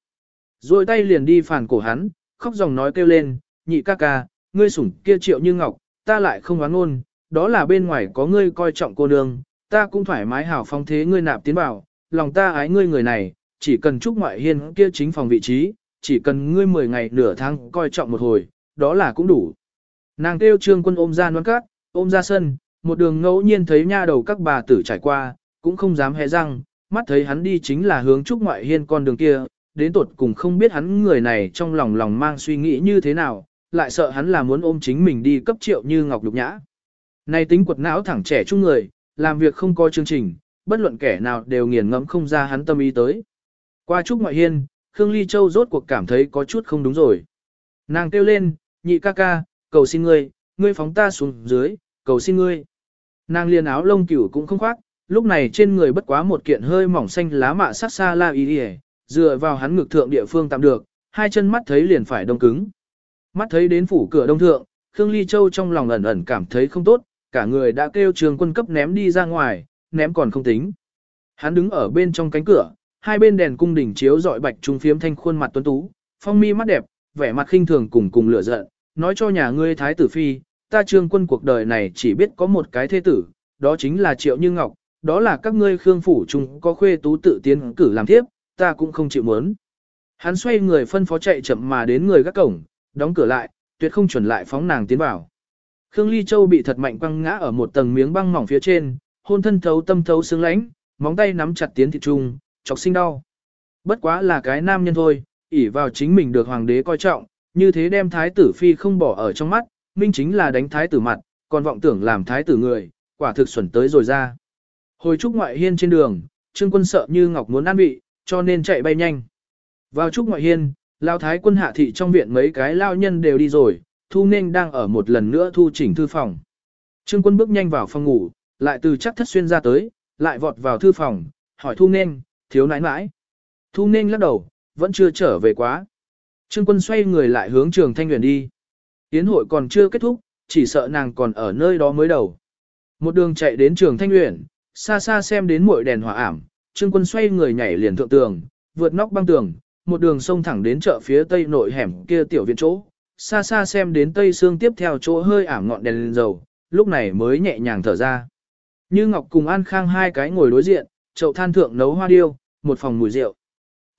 Rồi tay liền đi phản cổ hắn, khóc dòng nói kêu lên, nhị ca ca, ngươi sủng kia triệu như ngọc, ta lại không oán ngôn, đó là bên ngoài có ngươi coi trọng cô nương, ta cũng thoải mái hảo phong thế ngươi nạp tiến bảo, lòng ta ái ngươi người này, chỉ cần chúc ngoại hiên kia chính phòng vị trí, chỉ cần ngươi 10 ngày nửa tháng coi trọng một hồi, đó là cũng đủ. Nàng kêu trương quân ôm ra nón cát, ôm ra sân, một đường ngẫu nhiên thấy nha đầu các bà tử trải qua, cũng không dám hé răng, mắt thấy hắn đi chính là hướng trúc ngoại hiên con đường kia, đến tột cùng không biết hắn người này trong lòng lòng mang suy nghĩ như thế nào, lại sợ hắn là muốn ôm chính mình đi cấp triệu như ngọc lục nhã. Này tính quật não thẳng trẻ trung người, làm việc không có chương trình, bất luận kẻ nào đều nghiền ngẫm không ra hắn tâm ý tới. Qua trúc ngoại hiên, Khương Ly Châu rốt cuộc cảm thấy có chút không đúng rồi. Nàng kêu lên, nhị ca ca, cầu xin ngươi, ngươi phóng ta xuống dưới, cầu xin ngươi. Nàng liền áo lông cửu cũng không khoác, lúc này trên người bất quá một kiện hơi mỏng xanh lá mạ sát xa la y đi dựa vào hắn ngực thượng địa phương tạm được, hai chân mắt thấy liền phải đông cứng. Mắt thấy đến phủ cửa đông thượng, Khương Ly Châu trong lòng ẩn ẩn cảm thấy không tốt, cả người đã kêu trường quân cấp ném đi ra ngoài, ném còn không tính. Hắn đứng ở bên trong cánh cửa, hai bên đèn cung đỉnh chiếu dọi bạch trung phiếm thanh khuôn mặt tuấn tú, phong mi mắt đẹp, vẻ mặt khinh thường cùng cùng lửa giận, nói cho nhà ngươi thái tử phi, ta trương quân cuộc đời này chỉ biết có một cái thế tử, đó chính là Triệu Như Ngọc, đó là các ngươi khương phủ chung có khuê tú tự tiến cử làm thiếp, ta cũng không chịu muốn. Hắn xoay người phân phó chạy chậm mà đến người gác cổng, đóng cửa lại, tuyệt không chuẩn lại phóng nàng tiến vào. Khương Ly Châu bị thật mạnh quăng ngã ở một tầng miếng băng mỏng phía trên, hôn thân thấu tâm thấu sướng lãnh, móng tay nắm chặt tiến thịt trung, chọc sinh đau. Bất quá là cái nam nhân thôi, ỷ vào chính mình được hoàng đế coi trọng, như thế đem thái tử phi không bỏ ở trong mắt, minh chính là đánh thái tử mặt, còn vọng tưởng làm thái tử người, quả thực xuẩn tới rồi ra. Hồi trúc ngoại hiên trên đường, trương quân sợ như ngọc muốn ăn bị, cho nên chạy bay nhanh. Vào trúc ngoại hiên, lao thái quân hạ thị trong viện mấy cái lao nhân đều đi rồi, thu Ninh đang ở một lần nữa thu chỉnh thư phòng. Trương quân bước nhanh vào phòng ngủ, lại từ chắc thất xuyên ra tới, lại vọt vào thư phòng, hỏi thu Ninh, thiếu nãi nãi. Thu Ninh lắc đầu, vẫn chưa trở về quá. Trương quân xoay người lại hướng trường thanh nguyện đi. Yến hội còn chưa kết thúc, chỉ sợ nàng còn ở nơi đó mới đầu. Một đường chạy đến trường thanh nguyện, xa xa xem đến muội đèn hỏa ảm, trương quân xoay người nhảy liền thượng tường, vượt nóc băng tường, một đường sông thẳng đến chợ phía tây nội hẻm kia tiểu viện chỗ. Xa xa xem đến tây xương tiếp theo chỗ hơi ảm ngọn đèn lên dầu, lúc này mới nhẹ nhàng thở ra. Như Ngọc cùng An Khang hai cái ngồi đối diện, chậu than thượng nấu hoa điêu, một phòng mùi rượu.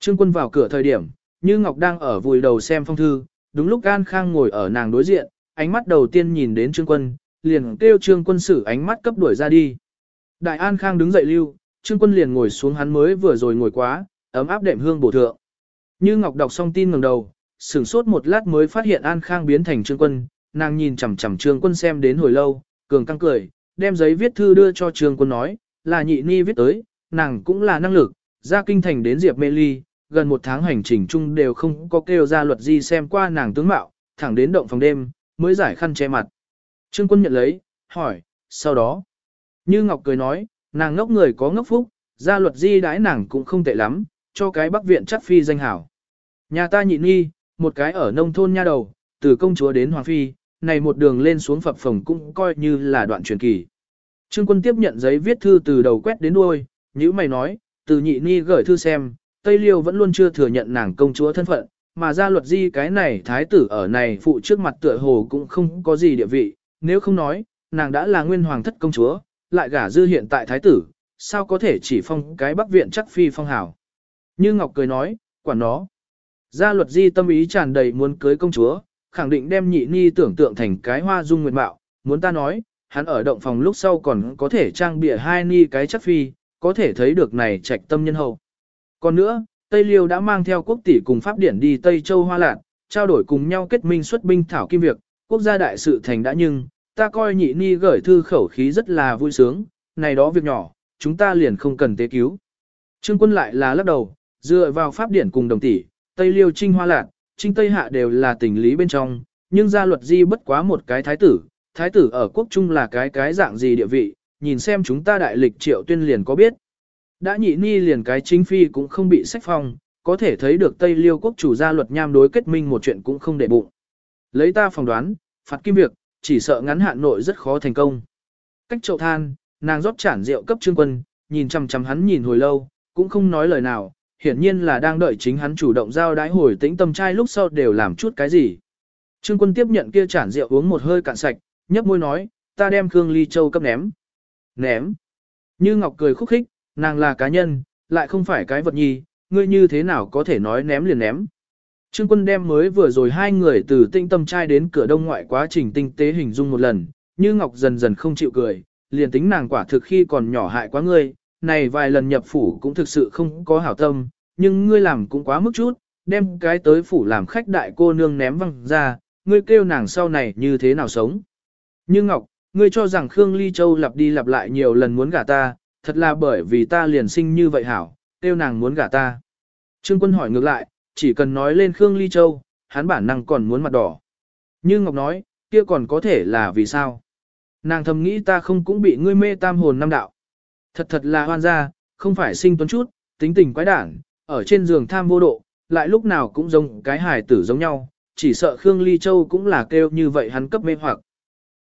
Trương quân vào cửa thời điểm, Như Ngọc đang ở vùi đầu xem phong thư, đúng lúc An Khang ngồi ở nàng đối diện, ánh mắt đầu tiên nhìn đến Trương quân, liền kêu Trương quân sử ánh mắt cấp đuổi ra đi. Đại An Khang đứng dậy lưu, Trương quân liền ngồi xuống hắn mới vừa rồi ngồi quá, ấm áp đệm hương bổ thượng. Như Ngọc đọc xong tin ngẩng đầu, sửng sốt một lát mới phát hiện An Khang biến thành Trương quân, nàng nhìn chằm chằm Trương quân xem đến hồi lâu, cường căng cười, đem giấy viết thư đưa cho Trương quân nói, là nhị ni viết tới, nàng cũng là năng lực, ra kinh thành đến Diệp Mê Ly, gần một tháng hành trình chung đều không có kêu ra luật gì xem qua nàng tướng mạo, thẳng đến động phòng đêm, mới giải khăn che mặt. Trương quân nhận lấy, hỏi, sau đó, như Ngọc cười nói, nàng ngốc người có ngốc phúc, gia luật di đãi nàng cũng không tệ lắm, cho cái bắc viện chắc phi danh hảo. Nhà ta nhịn nghi, một cái ở nông thôn nha đầu, từ công chúa đến hoàng phi, này một đường lên xuống phập phồng cũng coi như là đoạn truyền kỳ. Trương quân tiếp nhận giấy viết thư từ đầu quét đến đuôi, như mày nói, từ nhị ni gửi thư xem, Tây Liêu vẫn luôn chưa thừa nhận nàng công chúa thân phận, mà ra luật di cái này thái tử ở này phụ trước mặt tựa hồ cũng không có gì địa vị, nếu không nói, nàng đã là nguyên hoàng thất công chúa, lại gả dư hiện tại thái tử, sao có thể chỉ phong cái bắc viện chắc phi phong hảo. Như Ngọc cười nói, quả nó. Gia luật di tâm ý tràn đầy muốn cưới công chúa, khẳng định đem nhị ni tưởng tượng thành cái hoa dung nguyệt mạo, muốn ta nói, hắn ở động phòng lúc sau còn có thể trang bịa hai ni cái chắc phi, có thể thấy được này trạch tâm nhân hậu. Còn nữa, Tây Liêu đã mang theo quốc tỷ cùng Pháp Điển đi Tây Châu Hoa Lạc, trao đổi cùng nhau kết minh xuất binh thảo kim việc, quốc gia đại sự thành đã nhưng, ta coi nhị ni gửi thư khẩu khí rất là vui sướng, này đó việc nhỏ, chúng ta liền không cần tế cứu. Trương quân lại là lắc đầu, dựa vào Pháp Điển cùng đồng tỷ, Tây Liêu Trinh Hoa Lạc, Trinh Tây Hạ đều là tình lý bên trong, nhưng gia luật di bất quá một cái thái tử, thái tử ở quốc trung là cái cái dạng gì địa vị, nhìn xem chúng ta đại lịch triệu tuyên liền có biết. Đã nhị ni liền cái chính phi cũng không bị sách phong, có thể thấy được Tây Liêu quốc chủ gia luật nham đối kết minh một chuyện cũng không để bụng. Lấy ta phỏng đoán, phạt kim việc, chỉ sợ ngắn hạn nội rất khó thành công. Cách chậu than, nàng rót chản rượu cấp trương quân, nhìn chằm chằm hắn nhìn hồi lâu, cũng không nói lời nào, hiển nhiên là đang đợi chính hắn chủ động giao đái hồi tĩnh tâm trai lúc sau đều làm chút cái gì. Trương quân tiếp nhận kia chản rượu uống một hơi cạn sạch, nhấp môi nói, ta đem Khương Ly Châu cấp ném. Ném. Như Ngọc cười khúc khích, nàng là cá nhân, lại không phải cái vật nhi, ngươi như thế nào có thể nói ném liền ném. Trương quân đem mới vừa rồi hai người từ tinh tâm trai đến cửa đông ngoại quá trình tinh tế hình dung một lần, như Ngọc dần dần không chịu cười, liền tính nàng quả thực khi còn nhỏ hại quá ngươi, này vài lần nhập phủ cũng thực sự không có hảo tâm, nhưng ngươi làm cũng quá mức chút, đem cái tới phủ làm khách đại cô nương ném văng ra, ngươi kêu nàng sau này như thế nào sống. Như Ngọc, ngươi cho rằng Khương Ly Châu lặp đi lặp lại nhiều lần muốn gả ta, thật là bởi vì ta liền sinh như vậy hảo, kêu nàng muốn gả ta. Trương quân hỏi ngược lại, chỉ cần nói lên Khương Ly Châu, hắn bản năng còn muốn mặt đỏ. Như Ngọc nói, kia còn có thể là vì sao? Nàng thầm nghĩ ta không cũng bị ngươi mê tam hồn năm đạo. Thật thật là hoan gia, không phải sinh tuấn chút, tính tình quái đản, ở trên giường tham vô độ, lại lúc nào cũng giống cái hài tử giống nhau, chỉ sợ Khương Ly Châu cũng là kêu như vậy hắn cấp mê hoặc.